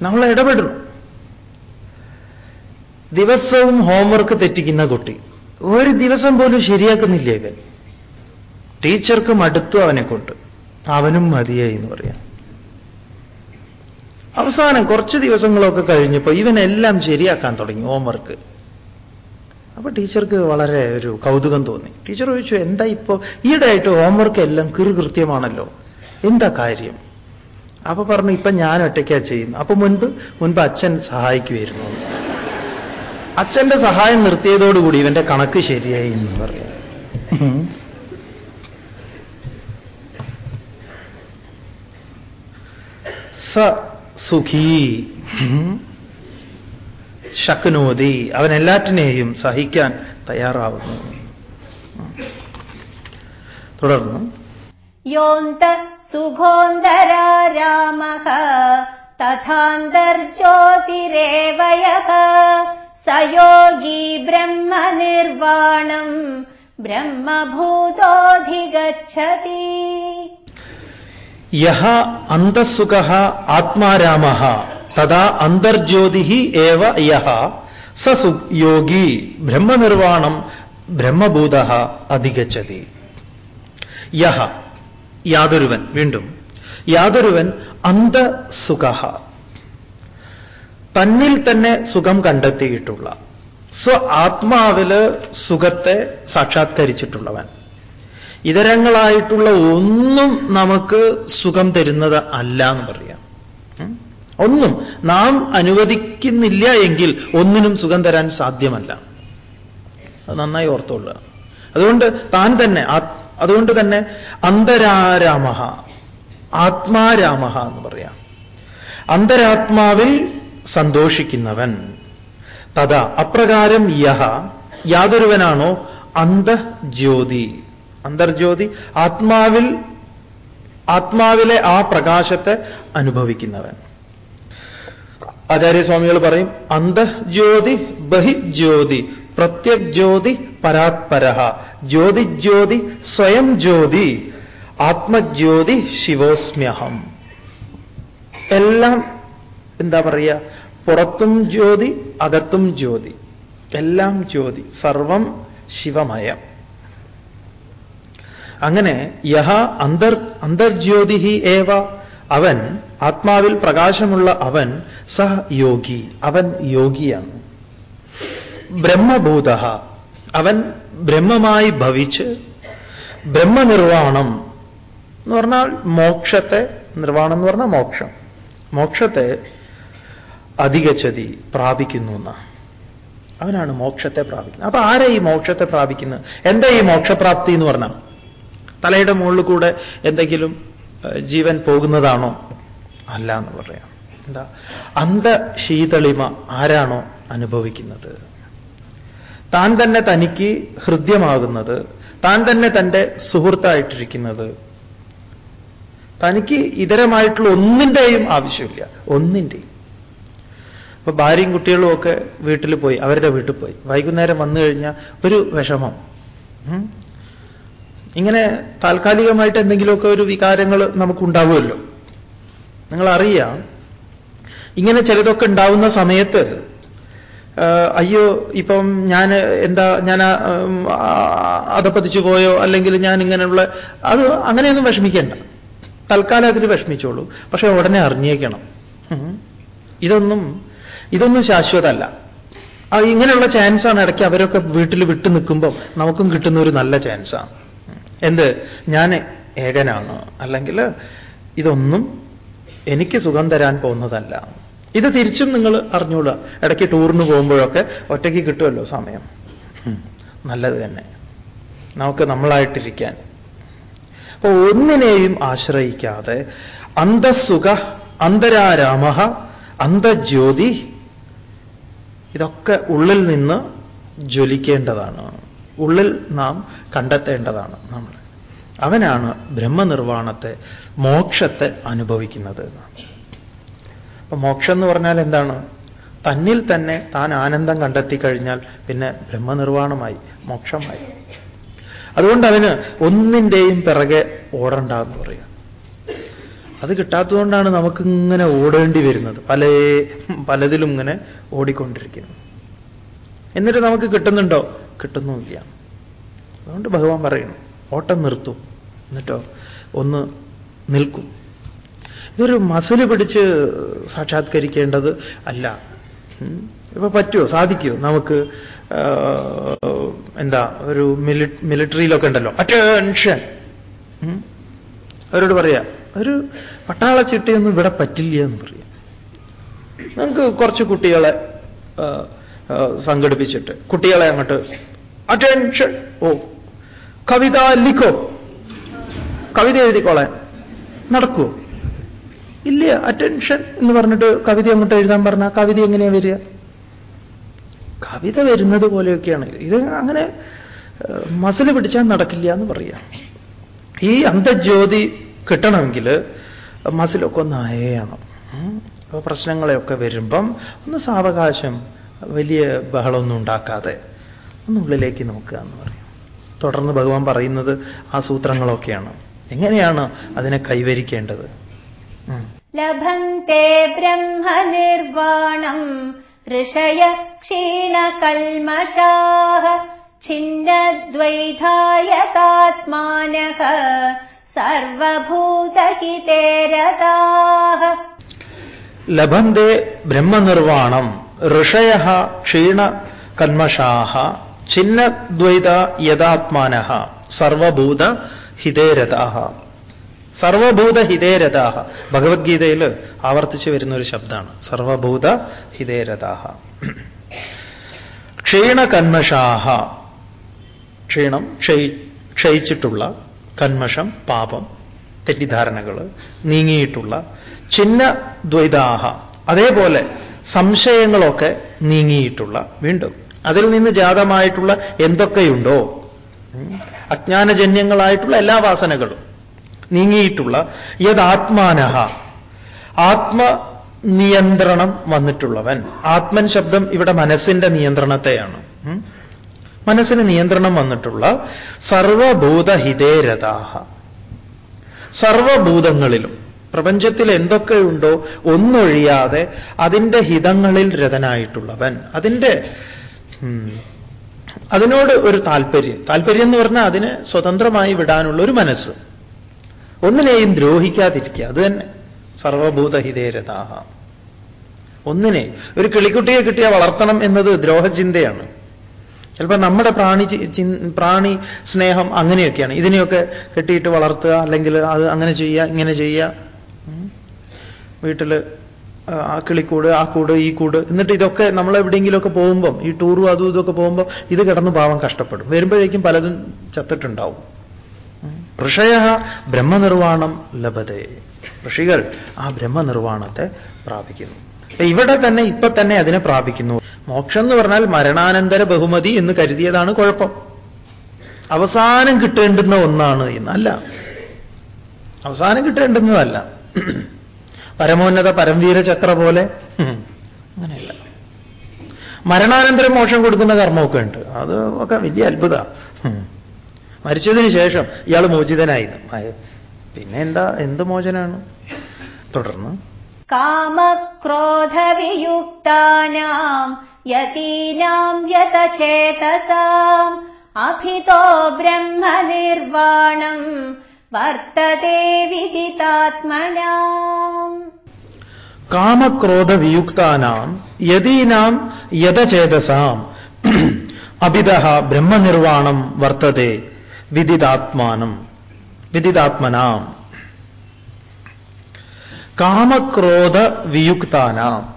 നമ്മൾ ഇടപെടുന്നു. ദിവസവും ഹോംവർക്ക് തെറ്റിക്കുന്ന കുട്ടി. ഒരു ദിവസം പോലും ശരിയാക്കുന്നില്ല ഇവൻ. ടീച്ചർക്കും മടുത്തു അവനെ കൊണ്ട്. അവനും മതിയായി എന്ന് പറയാം. അവസാനം കുറച്ച് ദിവസങ്ങളൊക്കെ കഴിഞ്ഞപ്പോൾ ഇവനെല്ലാം ശരിയാക്കാൻ തുടങ്ങി ഹോംവർക്ക് അപ്പൊ ടീച്ചർക്ക് വളരെ ഒരു കൗതുകം തോന്നി. ടീച്ചർ ചോദിച്ചു എന്താ ഇപ്പോൾ ഈയിടെയായിട്ട് ഹോംവർക്ക് എല്ലാം കൃത്യമാണല്ലോ എന്താ കാര്യം? അപ്പൊ പറഞ്ഞു ഇപ്പൊ ഞാൻ ഒറ്റയ്ക്കാ ചെയ്യുന്നു അപ്പൊ മുൻപ് മുൻപ് അച്ഛൻ സഹായിക്കുമായിരുന്നു അച്ഛന്റെ സഹായം നിർത്തിയതോടുകൂടി ഇവന്റെ കണക്ക് ശരിയായി എന്ന് പറയാം സ സുഖി. ശക്നോതി. അവൻ എല്ലാറ്റിനെയും സഹിക്കാൻ തയ്യാറാവുന്നു. തുടർന്നു. യോന്ത സുഖോന്തര രാമ സയോഗി ബ്രഹ്മനിർവാണം ബ്രഹ്മഭൂതോധിഗച്ഛതി. യഹ അന്തസുഖ ആത്മാരാമ തഥാ അന്തർജ്യോതി ഏവ യഹ സ യോഗി ബ്രഹ്മനിർവാണം ബ്രഹ്മഭൂത അധികച്ചതി യഹ യാതൊരുവൻ വീണ്ടും യാതൊരുവൻ അന്തസുഖ തന്നിൽ തന്നെ സുഖം കണ്ടെത്തിയിട്ടുള്ള സ്വ ആത്മാവിൽ സുഖത്തെ സാക്ഷാത്കരിച്ചിട്ടുള്ളവൻ. ഇതരങ്ങളായിട്ടുള്ള ഒന്നും നമുക്ക് സുഖം തരുന്നത് അല്ല എന്ന് പറയാം. ഒന്നും നാം അനുവദിക്കുന്നില്ല എങ്കിൽ ഒന്നിനും സുഖം തരാൻ സാധ്യമല്ല. അത് നന്നായി ഓർത്തുകൊള്ളുക അതുകൊണ്ട് താൻ തന്നെ അതുകൊണ്ട് തന്നെ അന്തരാരാമ ആത്മാരാമ എന്ന് പറയാം. അന്തരാത്മാവിൽ സന്തോഷിക്കുന്നവൻ. തഥാ അപ്രകാരം യഹ യാതൊരുവനാണോ അന്തജ്യോതി അന്തർജ്യോതി ആത്മാവിൽ ആത്മാവിലെ ആ പ്രകാശത്തെ അനുഭവിക്കുന്നവൻ. ആചാര്യസ്വാമികൾ പറയും അന്തജ്യോതി ബഹിജ്യോതി പ്രത്യജ്യോതി പരാത്പര ജ്യോതിജ്യോതി സ്വയം ജ്യോതി ആത്മജ്യോതി ശിവോസ്മ്യഹം. എല്ലാം എന്താ പറയുക പുറത്തും ജ്യോതി അകത്തും ജ്യോതി. എല്ലാം ജ്യോതി. സർവം ശിവമയം. അങ്ങനെ യഹ അന്തർ അന്തർജ്യോതി ഏവ. അവൻ ആത്മാവിൽ പ്രകാശമുള്ള അവൻ സഹ യോഗി. അവൻ യോഗിയാണ്. ബ്രഹ്മഭൂത അവൻ ബ്രഹ്മമായി ഭവിച്ച് ബ്രഹ്മനിർവാണം എന്ന് പറഞ്ഞാൽ മോക്ഷത്തെ നിർവാണം എന്ന് പറഞ്ഞാൽ മോക്ഷം. മോക്ഷത്തെ അധികച്ചതി പ്രാപിക്കുന്നു എന്നാണ് അവനാണ് മോക്ഷത്തെ പ്രാപിക്കുന്നത്. അപ്പൊ ആരാ ഈ മോക്ഷത്തെ പ്രാപിക്കുന്നത്? എന്താ ഈ മോക്ഷപ്രാപ്തി എന്ന് പറഞ്ഞാൽ? തലയുടെ മുകളിൽ കൂടെ എന്തെങ്കിലും ജീവൻ പോകുന്നതാണോ? അല്ല എന്ന് പറയാം. എന്താ? അന്ധശീതളിമ ആരാണോ അനുഭവിക്കുന്നത്? താൻ തന്നെ തനിക്ക് ഹൃദ്യമാകുന്നത് താൻ തന്നെ തന്റെ സുഹൃത്തായിട്ടിരിക്കുന്നത്. തനിക്ക് ഇതരമായിട്ടുള്ള ഒന്നിന്റെയും ആവശ്യമില്ല. ഒന്നിന്റെയും. ഇപ്പൊ ഭാര്യയും കുട്ടികളും ഒക്കെ വീട്ടിൽ പോയി അവരുടെ വീട്ടിൽ പോയി. വൈകുന്നേരം വന്നു കഴിഞ്ഞാൽ ഒരു വിഷമം. ഇങ്ങനെ താൽക്കാലികമായിട്ട് എന്തെങ്കിലുമൊക്കെ ഒരു വികാരങ്ങൾ നമുക്കുണ്ടാവുമല്ലോ. നിങ്ങൾ അറിയാം ഇങ്ങനെ ചിലതൊക്കെ ഉണ്ടാവുന്ന സമയത്ത് അയ്യോ ഇപ്പം ഞാൻ എന്താ ഞാൻ അതപ്പതിച്ചു പോയോ അല്ലെങ്കിൽ ഞാൻ ഇങ്ങനെയുള്ള അത് അങ്ങനെയൊന്നും വിഷമിക്കേണ്ട. തൽക്കാലം അതിൽ വിഷമിച്ചോളൂ. പക്ഷെ ഉടനെ അറിഞ്ഞേക്കണം. ഇതൊന്നും ഇതൊന്നും ശാശ്വതമല്ല. ഇങ്ങനെയുള്ള ചാൻസാണ് ഇടയ്ക്ക് അവരൊക്കെ വീട്ടിൽ വിട്ടു നിൽക്കുമ്പോൾ നമുക്കും കിട്ടുന്ന ഒരു നല്ല ചാൻസാണ് എന്ത്? ഞാൻ ഏകനാണ്. അല്ലെങ്കിൽ ഇതൊന്നും എനിക്ക് സുഖം തരാൻ പോകുന്നതല്ല. ഇത് തിരിച്ചും നിങ്ങൾ അറിഞ്ഞോളുക ഇടയ്ക്ക് ടൂറിന് പോകുമ്പോഴൊക്കെ ഒറ്റയ്ക്ക് കിട്ടുമല്ലോ സമയം. നല്ലത് തന്നെ. നമുക്ക് നമ്മളായിട്ടിരിക്കാൻ. അപ്പൊ ഒന്നിനെയും ആശ്രയിക്കാതെ അന്തസുഖ അന്തരാരാമ അന്തജ്യോതി ഇതൊക്കെ ഉള്ളിൽ നിന്ന് ജ്വലിക്കേണ്ടതാണ്. ഉള്ളിൽ നാം കണ്ടെത്തേണ്ടതാണ് നമ്മൾ. അവനാണ് ബ്രഹ്മനിർവാണത്തെ മോക്ഷത്തെ അനുഭവിക്കുന്നത്. അപ്പൊ മോക്ഷം എന്ന് പറഞ്ഞാൽ എന്താണ്? തന്നിൽ തന്നെ താൻ ആനന്ദം കണ്ടെത്തി കഴിഞ്ഞാൽ പിന്നെ ബ്രഹ്മനിർവാണമായി മോക്ഷമായി. അതുകൊണ്ട് അവന് ഒന്നിന്റെയും പിറകെ ഓടണ്ട എന്ന് പറയാം അത് കിട്ടാത്തതുകൊണ്ടാണ് നമുക്ക് ഇങ്ങനെ ഓടേണ്ടി വരുന്നത്. പല പലതിലും ഇങ്ങനെ ഓടിക്കൊണ്ടിരിക്കുന്നു. എന്നിട്ട് നമുക്ക് കിട്ടുന്നുണ്ടോ? കിട്ടുന്നുമില്ല. അതുകൊണ്ട് ഭഗവാൻ പറയുന്നു ഓട്ടം നിർത്തും. എന്നിട്ടോ ഒന്ന് നിൽക്കും. ഇതൊരു മസിൽ പിടിച്ച് സാക്ഷാത്കരിക്കേണ്ടത് അല്ല. ഇപ്പൊ പറ്റുമോ സാധിക്കുമോ നമുക്ക് എന്താ ഒരു മിലി മിലിറ്ററിയിലൊക്കെ ഉണ്ടല്ലോ. അറ്റൻഷൻ! അവരോട് പറയാ ഒരു പട്ടാള ചിട്ടയൊന്നും ഇവിടെ പറ്റില്ല എന്ന് പറയും. നമുക്ക് കുറച്ച് കുട്ടികളെ സംഘടിപ്പിച്ചിട്ട് കുട്ടികളെ അങ്ങോട്ട് അറ്റൻഷൻ ഓ കവിത ലിഖോ. കവിത എഴുതിക്കോളാൻ. നടക്കുമോ ഇല്ല അറ്റൻഷൻ എന്ന് പറഞ്ഞിട്ട് കവിത അങ്ങോട്ട് എഴുതാൻ പറഞ്ഞ കവിത എങ്ങനെയാ വരിക? കവിത വരുന്നത് പോലെയൊക്കെയാണ്. ഇത് അങ്ങനെ മസിൽ പിടിച്ചാൽ നടക്കില്ല എന്ന് പറയാം. ഈ അന്തജ്യോതി കിട്ടണമെങ്കിൽ മസിലൊക്കെ ഒന്ന് അയയണം. അപ്പൊ പ്രശ്നങ്ങളെയൊക്കെ വരുമ്പം ഒന്ന് സാവകാശം വലിയ ബഹളമൊന്നും ഉണ്ടാക്കാതെ ഒന്നുള്ളിലേക്ക് നോക്കുക എന്ന് പറയും. തുടർന്ന് ഭഗവാൻ പറയുന്നത് ആ സൂത്രങ്ങളൊക്കെയാണ്. എങ്ങനെയാണ് അതിനെ കൈവരിക്കേണ്ടത്? ലഭന്തെ ബ്രഹ്മനിർവാണം ലഭന്തെ ബ്രഹ്മനിർവാണം ഋഷയ ക്ഷീണ കന്മഷാഹ ഛിന്നദ്വൈത യഥാത്മാന സർവഭൂത ഹിതേരഥാഹ സർവഭൂത ഹിതേരഥാഹ ഭഗവത്ഗീതയിൽ ആവർത്തിച്ചു വരുന്ന ഒരു ശബ്ദമാണ്. സർവഭൂത ഹിതേരഥാഹ ക്ഷീണകന്മഷാഹ ക്ഷീണം ക്ഷയി ക്ഷയിച്ചിട്ടുള്ള കന്മഷം പാപം തെറ്റിദ്ധാരണകൾ നീങ്ങിയിട്ടുള്ള ചിന്ന ദ്വൈതാഹ അതേപോലെ സംശയങ്ങളൊക്കെ നീങ്ങിയിട്ടുള്ള വീണ്ടും അതിൽ നിന്ന് ജാതമായിട്ടുള്ള എന്തൊക്കെയുണ്ടോ അജ്ഞാനജന്യങ്ങളായിട്ടുള്ള എല്ലാ വാസനകളും നീങ്ങിയിട്ടുള്ള യഥാത്മാനഹ ആത്മനിയന്ത്രണം വന്നിട്ടുള്ളവൻ. ആത്മൻ ശബ്ദം ഇവിടെ മനസ്സിന്റെ നിയന്ത്രണത്തെയാണ്. മനസ്സിന് നിയന്ത്രണം വന്നിട്ടുള്ള സർവഭൂതഹിതേരഥാഹ സർവഭൂതങ്ങളിലും പ്രപഞ്ചത്തിൽ എന്തൊക്കെയുണ്ടോ ഒന്നൊഴിയാതെ അതിന്റെ ഹിതങ്ങളിൽ രഥനായിട്ടുള്ളവൻ അതിന്റെ അതിനോട് ഒരു താല്പര്യം. താല്പര്യം എന്ന് പറഞ്ഞാൽ അതിനെ സ്വതന്ത്രമായി വിടാനുള്ള ഒരു മനസ്സ്. ഒന്നിനെയും ദ്രോഹിക്കാതിരിക്കുക. അത് തന്നെ സർവഭൂതഹിതേരഥാഹ ഒന്നിനെ ഒരു കിളിക്കുട്ടിയെ കിട്ടിയ വളർത്തണം എന്നത് ദ്രോഹചിന്തയാണ്. ചിലപ്പോൾ നമ്മുടെ പ്രാണി പ്രാണി സ്നേഹം അങ്ങനെയൊക്കെയാണ്. ഇതിനെയൊക്കെ കെട്ടിയിട്ട് വളർത്തുക അല്ലെങ്കിൽ അത് അങ്ങനെ ചെയ്യുക ഇങ്ങനെ ചെയ്യുക. വീട്ടിൽ ആ കിളിക്കൂട് ആ കൂട് ഈ കൂട്. എന്നിട്ട് ഇതൊക്കെ നമ്മൾ എവിടെയെങ്കിലുമൊക്കെ പോകുമ്പം ഈ ടൂറും അതും ഇതൊക്കെ പോകുമ്പോൾ ഇത് കിടന്ന് പാവം കഷ്ടപ്പെടും. വരുമ്പോഴേക്കും പലതും ചത്തിട്ടുണ്ടാവും. ഋഷയ ബ്രഹ്മനിർവാണം ലഭതേ. ഋഷികൾ ആ ബ്രഹ്മനിർവാണത്തെ പ്രാപിക്കുന്നു. ഇവിടെ തന്നെ ഇപ്പൊ തന്നെ അതിനെ പ്രാപിക്കുന്നു. മോക്ഷം എന്ന് പറഞ്ഞാൽ മരണാനന്തര ബഹുമതി എന്ന് കരുതിയതാണ് കുഴപ്പം. അവസാനം കിട്ടേണ്ടുന്ന ഒന്നാണ് എന്നല്ല. അവസാനം കിട്ടേണ്ടുന്നതല്ല. പരമോന്നത പരംവീര ചക്ര പോലെ. അങ്ങനെയല്ല. മരണാനന്തരം മോക്ഷം കൊടുക്കുന്ന കർമ്മമൊക്കെ ഉണ്ട്. അത് ഒക്കെ വലിയ അത്ഭുത. മരിച്ചതിന് ശേഷം ഇയാൾ മോചിതനായി. പിന്നെ എന്താ എന്ത് മോചനാണ്? തുടർന്ന്. കാമക്രോധവിയുക്താനാം യതീനാം യതചേതസാം അഭിതോ ബ്രഹ്മനിർവാണം വർത്തതേ കാമക്രോധ വിയുക്താനാം യതീനാം യതചേതസാം അഭിത ബ്രഹ്മനിർവാണം വർത്തതേ വിദിതാത്മാനം വിദിതാത്മനാം. കാമക്രോധ വിയുക്താനാം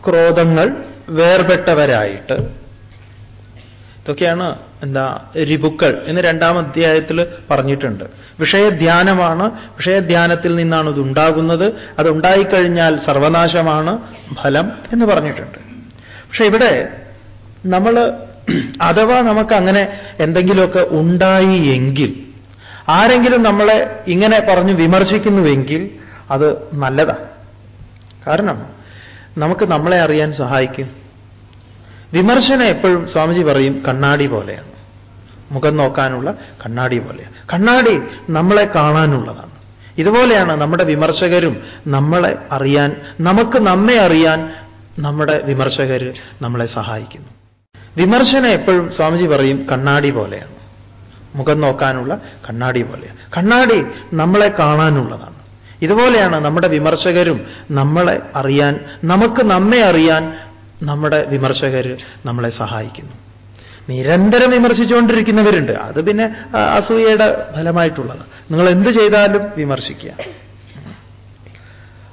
കാമക്രോധങ്ങൾ വേർപെട്ടവരായിട്ട്. ഇതൊക്കെയാണ് എന്താ രിപുക്കൾ എന്ന് രണ്ടാം അധ്യായത്തിൽ പറഞ്ഞിട്ടുണ്ട്. വിഷയധ്യാനമാണ്. വിഷയധ്യാനത്തിൽ നിന്നാണ് ഇതുണ്ടാകുന്നത്. അതുണ്ടായിക്കഴിഞ്ഞാൽ സർവനാശമാണ് ഫലം എന്ന് പറഞ്ഞിട്ടുണ്ട്. പക്ഷെ ഇവിടെ നമ്മൾ അഥവാ നമുക്ക് അങ്ങനെ എന്തെങ്കിലുമൊക്കെ ഉണ്ടായി എങ്കിൽ ആരെങ്കിലും നമ്മളെ ഇങ്ങനെ പറഞ്ഞു വിമർശിക്കുന്നുവെങ്കിൽ അത് നല്ലതാണ്. കാരണം നമുക്ക് നമ്മളെ അറിയാൻ സഹായിക്കും. വിമർശനം എപ്പോഴും സ്വാമിജി പറയും കണ്ണാടി പോലെയാണ്. മുഖം നോക്കാനുള്ള കണ്ണാടി പോലെയാണ്. കണ്ണാടി നമ്മളെ കാണാനുള്ളതാണ്. ഇതുപോലെയാണ് നമ്മുടെ വിമർശകരും നമ്മളെ അറിയാൻ നമുക്ക് നമ്മെ അറിയാൻ നമ്മുടെ വിമർശകർ നമ്മളെ സഹായിക്കുന്നു. വിമർശനം എപ്പോഴും സ്വാമിജി പറയും കണ്ണാടി പോലെയാണ്. മുഖം നോക്കാനുള്ള കണ്ണാടി പോലെയാണ്. കണ്ണാടി നമ്മളെ കാണാനുള്ളതാണ്. ഇതുപോലെയാണ് നമ്മുടെ വിമർശകരും നമ്മളെ അറിയാൻ നമുക്ക് നമ്മെ അറിയാൻ നമ്മുടെ വിമർശകർ നമ്മളെ സഹായിക്കുന്നു. നിരന്തരം വിമർശിച്ചുകൊണ്ടിരിക്കുന്നവരുണ്ട്. അത് പിന്നെ അസൂയയുടെ ഫലമായിട്ടുള്ളത്. നിങ്ങൾ എന്ത് ചെയ്താലും വിമർശിക്കുക.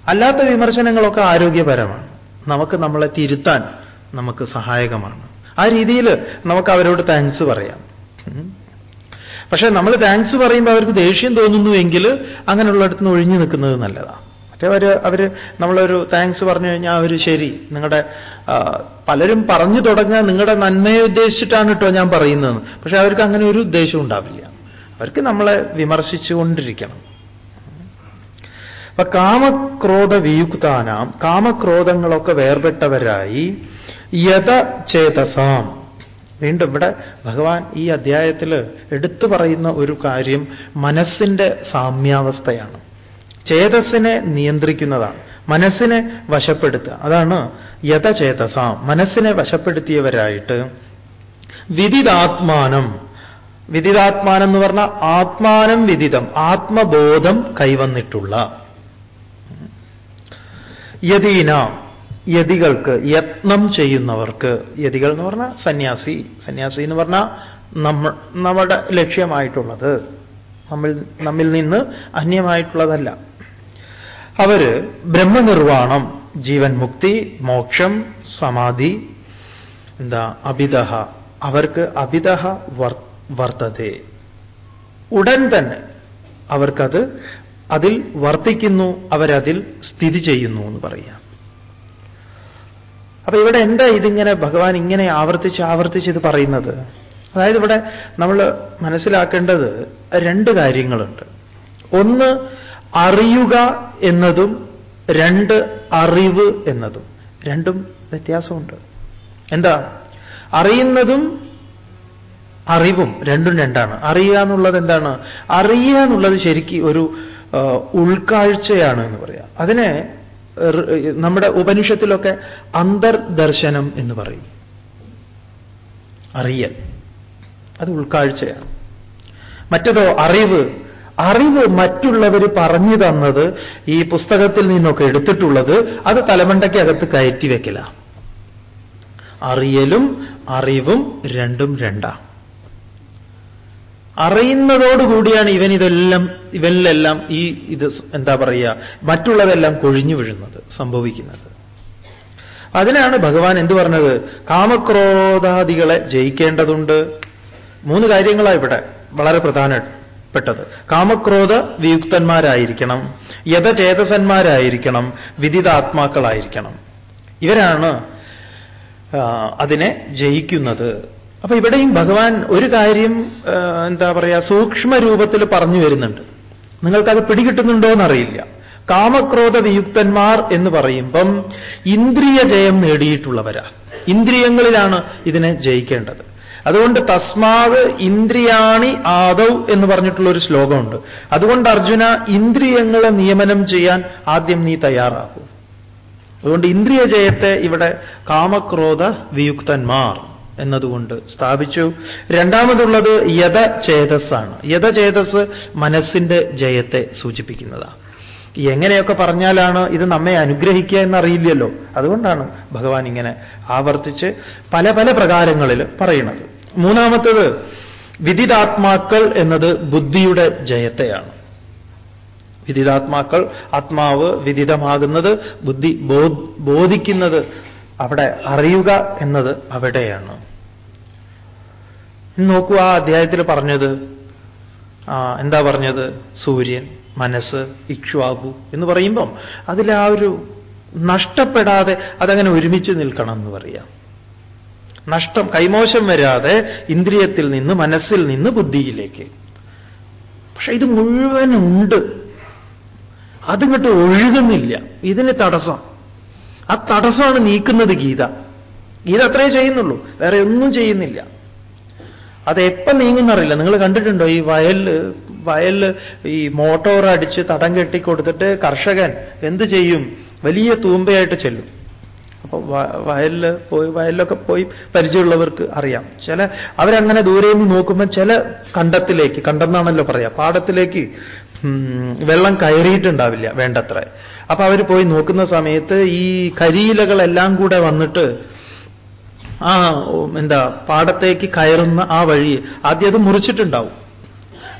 അല്ലാത്ത വിമർശനങ്ങളൊക്കെ ആരോഗ്യപരമാണ്. നമുക്ക് നമ്മളെ തിരുത്താൻ നമുക്ക് സഹായകമാണ്. ആ രീതിയിൽ നമുക്ക് അവരോട് താങ്ക്സ് പറയാം. പക്ഷേ നമ്മൾ താങ്ക്സ് പറയുമ്പോൾ അവർക്ക് ദേഷ്യം തോന്നുന്നു തോന്നുന്നുവെങ്കിൽ അങ്ങനെയുള്ളിടത്ത് നിന്ന് ഒഴിഞ്ഞു നിൽക്കുന്നത് നല്ലതാണ് മറ്റേ അവർ നമ്മളൊരു താങ്ക്സ് പറഞ്ഞു കഴിഞ്ഞാൽ അവർ ശരി നിങ്ങളുടെ പലരും പറഞ്ഞു തുടങ്ങുക നിങ്ങളുടെ നന്മയെ ഉദ്ദേശിച്ചിട്ടാണ് കേട്ടോ ഞാൻ പറയുന്നത്. പക്ഷേ അവർക്ക് അങ്ങനെ ഒരു ഉദ്ദേശവും ഉണ്ടാവില്ല. അവർക്ക് നമ്മളെ വിമർശിച്ചുകൊണ്ടിരിക്കണം. അപ്പൊ കാമക്രോധ വിയുക്താനാം കാമക്രോധങ്ങളൊക്കെ വേർപെട്ടവരായി യഥ ചേതസാം വീണ്ടും ഇവിടെ ഭഗവാൻ ഈ അധ്യായത്തിൽ എടുത്തു പറയുന്ന ഒരു കാര്യം മനസ്സിന്റെ സാമ്യാവസ്ഥയാണ്. ചേതസ്സിനെ നിയന്ത്രിക്കുന്നതാണ്. മനസ്സിനെ വശപ്പെടുത്തുക. അതാണ് യഥചേതസാം. മനസ്സിനെ വശപ്പെടുത്തിയവരായിട്ട് വിദിതാത്മാനം. വിദിതാത്മാനം എന്ന് പറഞ്ഞാൽ ആത്മാനം വിദിതം ആത്മബോധം കൈവന്നിട്ടുള്ള. യതീന യതികൾക്ക് യത്നം ചെയ്യുന്നവർക്ക് യതികൾ എന്ന് പറഞ്ഞാൽ സന്യാസി സന്യാസി എന്ന് പറഞ്ഞാൽ നമ്മൾ നമ്മുടെ ലക്ഷ്യമായിട്ടുള്ളത്. നമ്മൾ നമ്മിൽ നിന്ന് അന്യമായിട്ടുള്ളതല്ല. അവർ ബ്രഹ്മനിർവാണം ജീവൻ മുക്തി മോക്ഷം സമാധി എന്താ അഭിതഹ അവർക്ക് അഭിതഹ വർത്തതേ. ഉടൻ തന്നെ അവർക്കത് അതിൽ വർത്തിക്കുന്നു അവരതിൽ സ്ഥിതി ചെയ്യുന്നു എന്ന് പറയാം. അപ്പൊ ഇവിടെ എന്താ ഇതിങ്ങനെ ഭഗവാൻ ഇങ്ങനെ ആവർത്തിച്ച് ആവർത്തിച്ച് ഇത് പറയുന്നത്? അതായത് ഇവിടെ നമ്മൾ മനസ്സിലാക്കേണ്ടത് രണ്ട് കാര്യങ്ങളുണ്ട്. ഒന്ന് അറിയുക എന്നതും രണ്ട് അറിവ് എന്നതും. രണ്ടും വ്യത്യാസമുണ്ട്. എന്താ? അറിയുന്നതും അറിവും രണ്ടും രണ്ടാണ്. അറിയുക എന്നുള്ളത് എന്താണ്? അറിയുക എന്നുള്ളത് ശരിക്കും ഒരു ഉൾക്കാഴ്ചയാണ് എന്ന് പറയാം. അതിനെ നമ്മുടെ ഉപനിഷത്തിലൊക്കെ അന്തർദർശനം എന്ന് പറയും. അറിയൽ. അത് ഉൾക്കാഴ്ചയാണ്. മറ്റതോ അറിവ്. അറിവ് മറ്റുള്ളവർ പറഞ്ഞു തന്നത് ഈ പുസ്തകത്തിൽ നിന്നൊക്കെ എടുത്തിട്ടുള്ളത് അത് തലമണ്ടയ്ക്കകത്ത് കയറ്റി വെക്കല. അറിയലും അറിവും രണ്ടും രണ്ടാം. അറിയുന്നതോടുകൂടിയാണ് ഇവൻ ഇതെല്ലാം ഇവനിലെല്ലാം ഈ ഇത് എന്താ പറയുക മറ്റുള്ളതെല്ലാം കൊഴിഞ്ഞു വീഴുന്നത് സംഭവിക്കുന്നത്. അതിനാണ് ഭഗവാൻ എന്തു പറഞ്ഞത്? കാമക്രോധാദികളെ ജയിക്കേണ്ടതുണ്ട്. മൂന്ന് കാര്യങ്ങളാണ് ഇവിടെ വളരെ പ്രധാനപ്പെട്ടത്. കാമക്രോധ വിയുക്തന്മാരായിരിക്കണം യഥചേതസന്മാരായിരിക്കണം വിദിതാത്മാക്കളായിരിക്കണം. ഇവരാണ് അതിനെ ജയിക്കുന്നത്. അപ്പൊ ഇവിടെയും ഭഗവാൻ ഒരു കാര്യം എന്താ പറയുക സൂക്ഷ്മ രൂപത്തിൽ പറഞ്ഞു വരുന്നുണ്ട്. നിങ്ങൾക്കത് പിടികിട്ടുന്നുണ്ടോ എന്നറിയില്ല കാമക്രോധ വിയുക്തന്മാർ എന്ന് പറയുമ്പം ഇന്ദ്രിയ ജയം നേടിയിട്ടുള്ളവരാ. ഇന്ദ്രിയങ്ങളിലാണ് ഇതിനെ ജയിക്കേണ്ടത്. അതുകൊണ്ട് തസ്മാവ് ഇന്ദ്രിയാണി ആദൗ എന്ന് പറഞ്ഞിട്ടുള്ള ഒരു ശ്ലോകമുണ്ട്. അതുകൊണ്ട് അർജുന ഇന്ദ്രിയങ്ങളെ നിയമനം ചെയ്യാൻ ആദ്യം നീ തയ്യാറാക്കൂ. അതുകൊണ്ട് ഇന്ദ്രിയ ജയത്തെ ഇവിടെ കാമക്രോധ വിയുക്തന്മാർ എന്നതുകൊണ്ട് സ്ഥാപിച്ചു. രണ്ടാമതുള്ളത് യഥചേതസ്സാണ് യഥചേതസ് മനസ്സിന്റെ ജയത്തെ സൂചിപ്പിക്കുന്നതാണ് എങ്ങനെയൊക്കെ പറഞ്ഞാലാണ് ഇത് നമ്മെ അനുഗ്രഹിക്കുക എന്നറിയില്ലല്ലോ. അതുകൊണ്ടാണ് ഭഗവാൻ ഇങ്ങനെ ആവർത്തിച്ച് പല പല പ്രകാരങ്ങളിൽ പറയുന്നത്. മൂന്നാമത്തത് വിദിതാത്മാക്കൾ എന്നത് ബുദ്ധിയുടെ ജയത്തെയാണ്. വിദിതാത്മാക്കൾ ആത്മാവ് വിദിതമാകുന്നത് ബുദ്ധി ബോധിക്കുന്നത് അവിടെ അറിയുക എന്നത് അവിടെയാണ്. നോക്കൂ ആ അധ്യായത്തിൽ പറഞ്ഞത് എന്താ പറഞ്ഞത്? സൂര്യൻ മനസ്സ് ഇക്ഷ്വാകു എന്ന് പറയുമ്പം അതിൽ ആ ഒരു നഷ്ടപ്പെടാതെ അതങ്ങനെ ഒരുമിച്ച് നിൽക്കണം എന്ന് പറയാം. നഷ്ടം കൈമോശം വരാതെ ഇന്ദ്രിയത്തിൽ നിന്ന് മനസ്സിൽ നിന്ന് ബുദ്ധിയിലേക്ക്. പക്ഷെ ഇത് മുഴുവനുണ്ട്. അതിങ്ങോട്ട് ഒഴുകുന്നില്ല. ഇതിന് തടസ്സം. ആ തടസ്സമാണ് നീക്കുന്നത് ഗീത. ഗീത അത്രേ ചെയ്യുന്നുള്ളൂ. വേറെ ഒന്നും ചെയ്യുന്നില്ല. അത് നീങ്ങുന്നറിയില്ല. നിങ്ങൾ കണ്ടിട്ടുണ്ടോ ഈ വയലിൽ വയലിൽ ഈ മോട്ടോർ അടിച്ച് തടം കെട്ടിക്കൊടുത്തിട്ട് കർഷകൻ എന്ത് ചെയ്യും? വലിയ തൂമ്പയായിട്ട് ചെല്ലും. അപ്പൊ വയലിൽ പോയി വയലിലൊക്കെ പോയി പരിചയമുള്ളവർക്ക് അറിയാം. ചില അവരങ്ങനെ ദൂരെ നിന്ന് നോക്കുമ്പോൾ ചില കണ്ടത്തിലേക്ക് കണ്ടെന്നാണല്ലോ പറയാ പാടത്തിലേക്ക് വെള്ളം കയറിയിട്ടുണ്ടാവില്ല വേണ്ടത്ര. അപ്പൊ അവർ പോയി നോക്കുന്ന സമയത്ത് ഈ കരിയിലകളെല്ലാം കൂടെ വന്നിട്ട് ആ എന്താ പാടത്തേക്ക് കയറുന്ന ആ വഴി ആദ്യം അത് മുറിച്ചിട്ടുണ്ടാവും.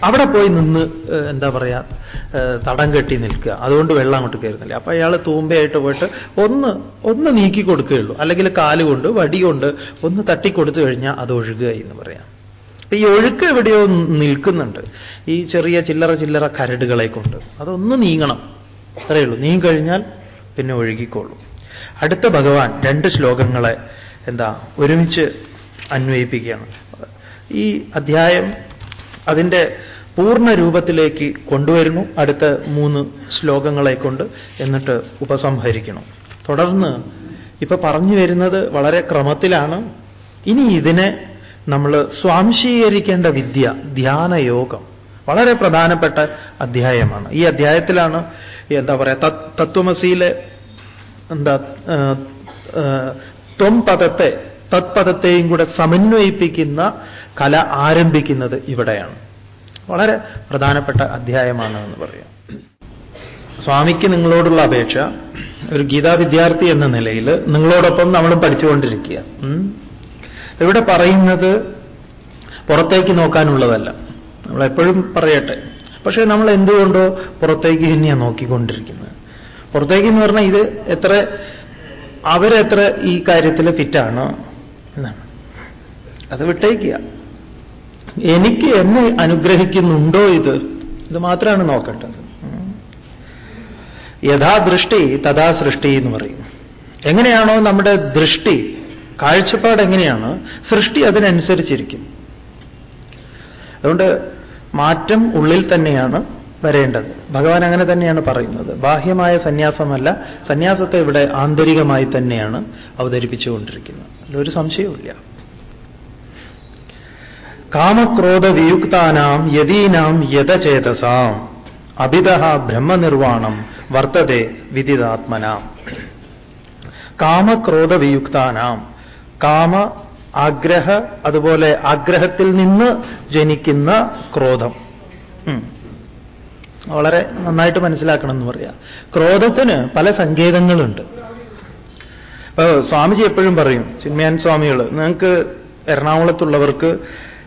അവിടെ പോയി നിന്ന് എന്താ പറയാ തടം കെട്ടി നിൽക്കുക. അതുകൊണ്ട് വെള്ളം അങ്ങോട്ട് കയറുന്നില്ല. അപ്പൊ അയാൾ തൂമ്പയായിട്ട് പോയിട്ട് ഒന്ന് ഒന്ന് നീക്കി കൊടുക്കുകയുള്ളൂ. അല്ലെങ്കിൽ കാലുകൊണ്ട് വടി കൊണ്ട് ഒന്ന് തട്ടിക്കൊടുത്തു കഴിഞ്ഞാൽ അത് ഒഴുകുക എന്ന് പറയാം. ഈ ഒഴുക്ക് എവിടെയോ നിൽക്കുന്നുണ്ട്. ഈ ചെറിയ ചില്ലറ ചില്ലറ കരടുകളെ കൊണ്ട്. അതൊന്ന് നീങ്ങണം. അത്രയേ ഉള്ളൂ. നീ കഴിഞ്ഞാൽ പിന്നെ ഒഴുകിക്കോളൂ. അടുത്ത ഭഗവാൻ രണ്ട് ശ്ലോകങ്ങളെ എന്താ ഒരുമിച്ച് അന്വയിപ്പിക്കുകയാണ്. ഈ അധ്യായം അതിന്റെ പൂർണ രൂപത്തിലേക്ക് കൊണ്ടുവരുന്നു. അടുത്ത മൂന്ന് ശ്ലോകങ്ങളെ കൊണ്ട് എന്നിട്ട് ഉപസംഹരിക്കണം. തുടർന്ന് ഇപ്പൊ പറഞ്ഞു വരുന്നത് വളരെ ക്രമത്തിലാണ്. ഇനി ഇതിനെ നമ്മൾ സ്വാംശീകരിക്കേണ്ട വിദ്യ ധ്യാനയോഗം വളരെ പ്രധാനപ്പെട്ട അധ്യായമാണ്. ഈ അധ്യായത്തിലാണ് എന്താ പറയാ തത്വമസിയിലെ എന്താ ത്വം പദത്തെ തത്പദത്തെയും കൂടെ സമന്വയിപ്പിക്കുന്ന കല ആരംഭിക്കുന്നത് ഇവിടെയാണ്. വളരെ പ്രധാനപ്പെട്ട അധ്യായമാണ് എന്ന് പറയാം. സ്വാമിക്ക് നിങ്ങളോടുള്ള അപേക്ഷ ഒരു ഗീതാ വിദ്യാർത്ഥി എന്ന നിലയിൽ നിങ്ങളോടൊപ്പം നമ്മളും പഠിച്ചുകൊണ്ടിരിക്കുക. ഇവിടെ പറയുന്നത് പുറത്തേക്ക് നോക്കാനുള്ളതല്ല. നമ്മളെപ്പോഴും പറയട്ടെ പക്ഷേ നമ്മൾ എന്തുകൊണ്ടോ പുറത്തേക്ക് തന്നെയാണ് നോക്കിക്കൊണ്ടിരിക്കുന്നത്? പുറത്തേക്ക് എന്ന് പറഞ്ഞാൽ ഇത് എത്ര അവരെത്ര ഈ കാര്യത്തിൽ ഫിറ്റാണ് എന്നാണ്. അത് വിട്ടേക്കുക. എനിക്ക് എന്നെ അനുഗ്രഹിക്കുന്നുണ്ടോ ഇത്? ഇത് മാത്രമാണ് നോക്കേണ്ടത്. യഥാ ദൃഷ്ടി തഥാ സൃഷ്ടി എന്ന് പറയും. എങ്ങനെയാണോ നമ്മുടെ ദൃഷ്ടി കാഴ്ചപ്പാട് എങ്ങനെയാണ് സൃഷ്ടി അതിനനുസരിച്ചിരിക്കും. അതുകൊണ്ട് മാറ്റം ഉള്ളിൽ തന്നെയാണ് വരേണ്ടത്. ഭഗവാൻ അങ്ങനെ തന്നെയാണ് പറയുന്നത്. ബാഹ്യമായ സന്യാസമല്ല സന്യാസത്തെ ഇവിടെ ആന്തരികമായി തന്നെയാണ് അവതരിപ്പിച്ചുകൊണ്ടിരിക്കുന്നത്. അതിലൊരു സംശയവുമില്ല. കാമക്രോധവിയുക്താനാം യദീനാം യഥചേതസാം അഭിത ബ്രഹ്മനിർവാണം വർത്തതേ വിദിതാത്മനാം. കാമക്രോധവിയുക്താനാം. കാമ ആഗ്രഹ അതുപോലെ ആഗ്രഹത്തിൽ നിന്ന് ജനിക്കുന്ന ക്രോധം. വളരെ നന്നായിട്ട് മനസ്സിലാക്കണം എന്ന് പറയാം. ക്രോധത്തിന് പല സങ്കേതങ്ങളുണ്ട്. സ്വാമിജി എപ്പോഴും പറയും ചിന്മയാൻ സ്വാമികൾ നിങ്ങൾക്ക് എറണാകുളത്തുള്ളവർക്ക്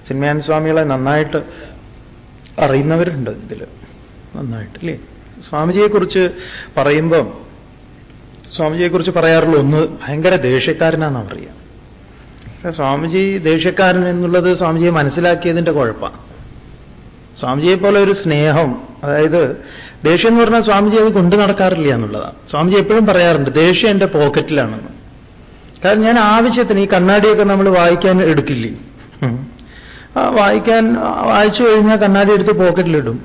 ചിന്മയാൻ സ്വാമികളെ നന്നായിട്ട് അറിയുന്നവരുണ്ട് ഇതിൽ നന്നായിട്ട് അല്ലേ സ്വാമിജിയെക്കുറിച്ച് പറയുമ്പം സ്വാമിജിയെക്കുറിച്ച് പറയാറുള്ള ഒന്ന് ഭയങ്കര ദേഷ്യക്കാരനാണെന്നാണ് പറയുക സ്വാമിജി ദേഷ്യക്കാരൻ എന്നുള്ളത് സ്വാമിജിയെ മനസ്സിലാക്കിയതിന്റെ കുഴപ്പമാണ് സ്വാമിജിയെ പോലെ ഒരു സ്നേഹം അതായത് ദേഷ്യം എന്ന് പറഞ്ഞാൽ സ്വാമിജി അത് കൊണ്ടു നടക്കാറില്ല എന്നുള്ളതാണ്. സ്വാമിജി എപ്പോഴും പറയാറുണ്ട് ദേഷ്യം എന്റെ പോക്കറ്റിലാണെന്ന്. കാരണം ഞാൻ ആവശ്യത്തിന് ഈ കണ്ണാടിയൊക്കെ നമ്മൾ വായിക്കാൻ എടുക്കില്ലേ? വായിക്കാൻ വായിച്ചു കഴിഞ്ഞാൽ കണ്ണാടി എടുത്ത് പോക്കറ്റിലിടും.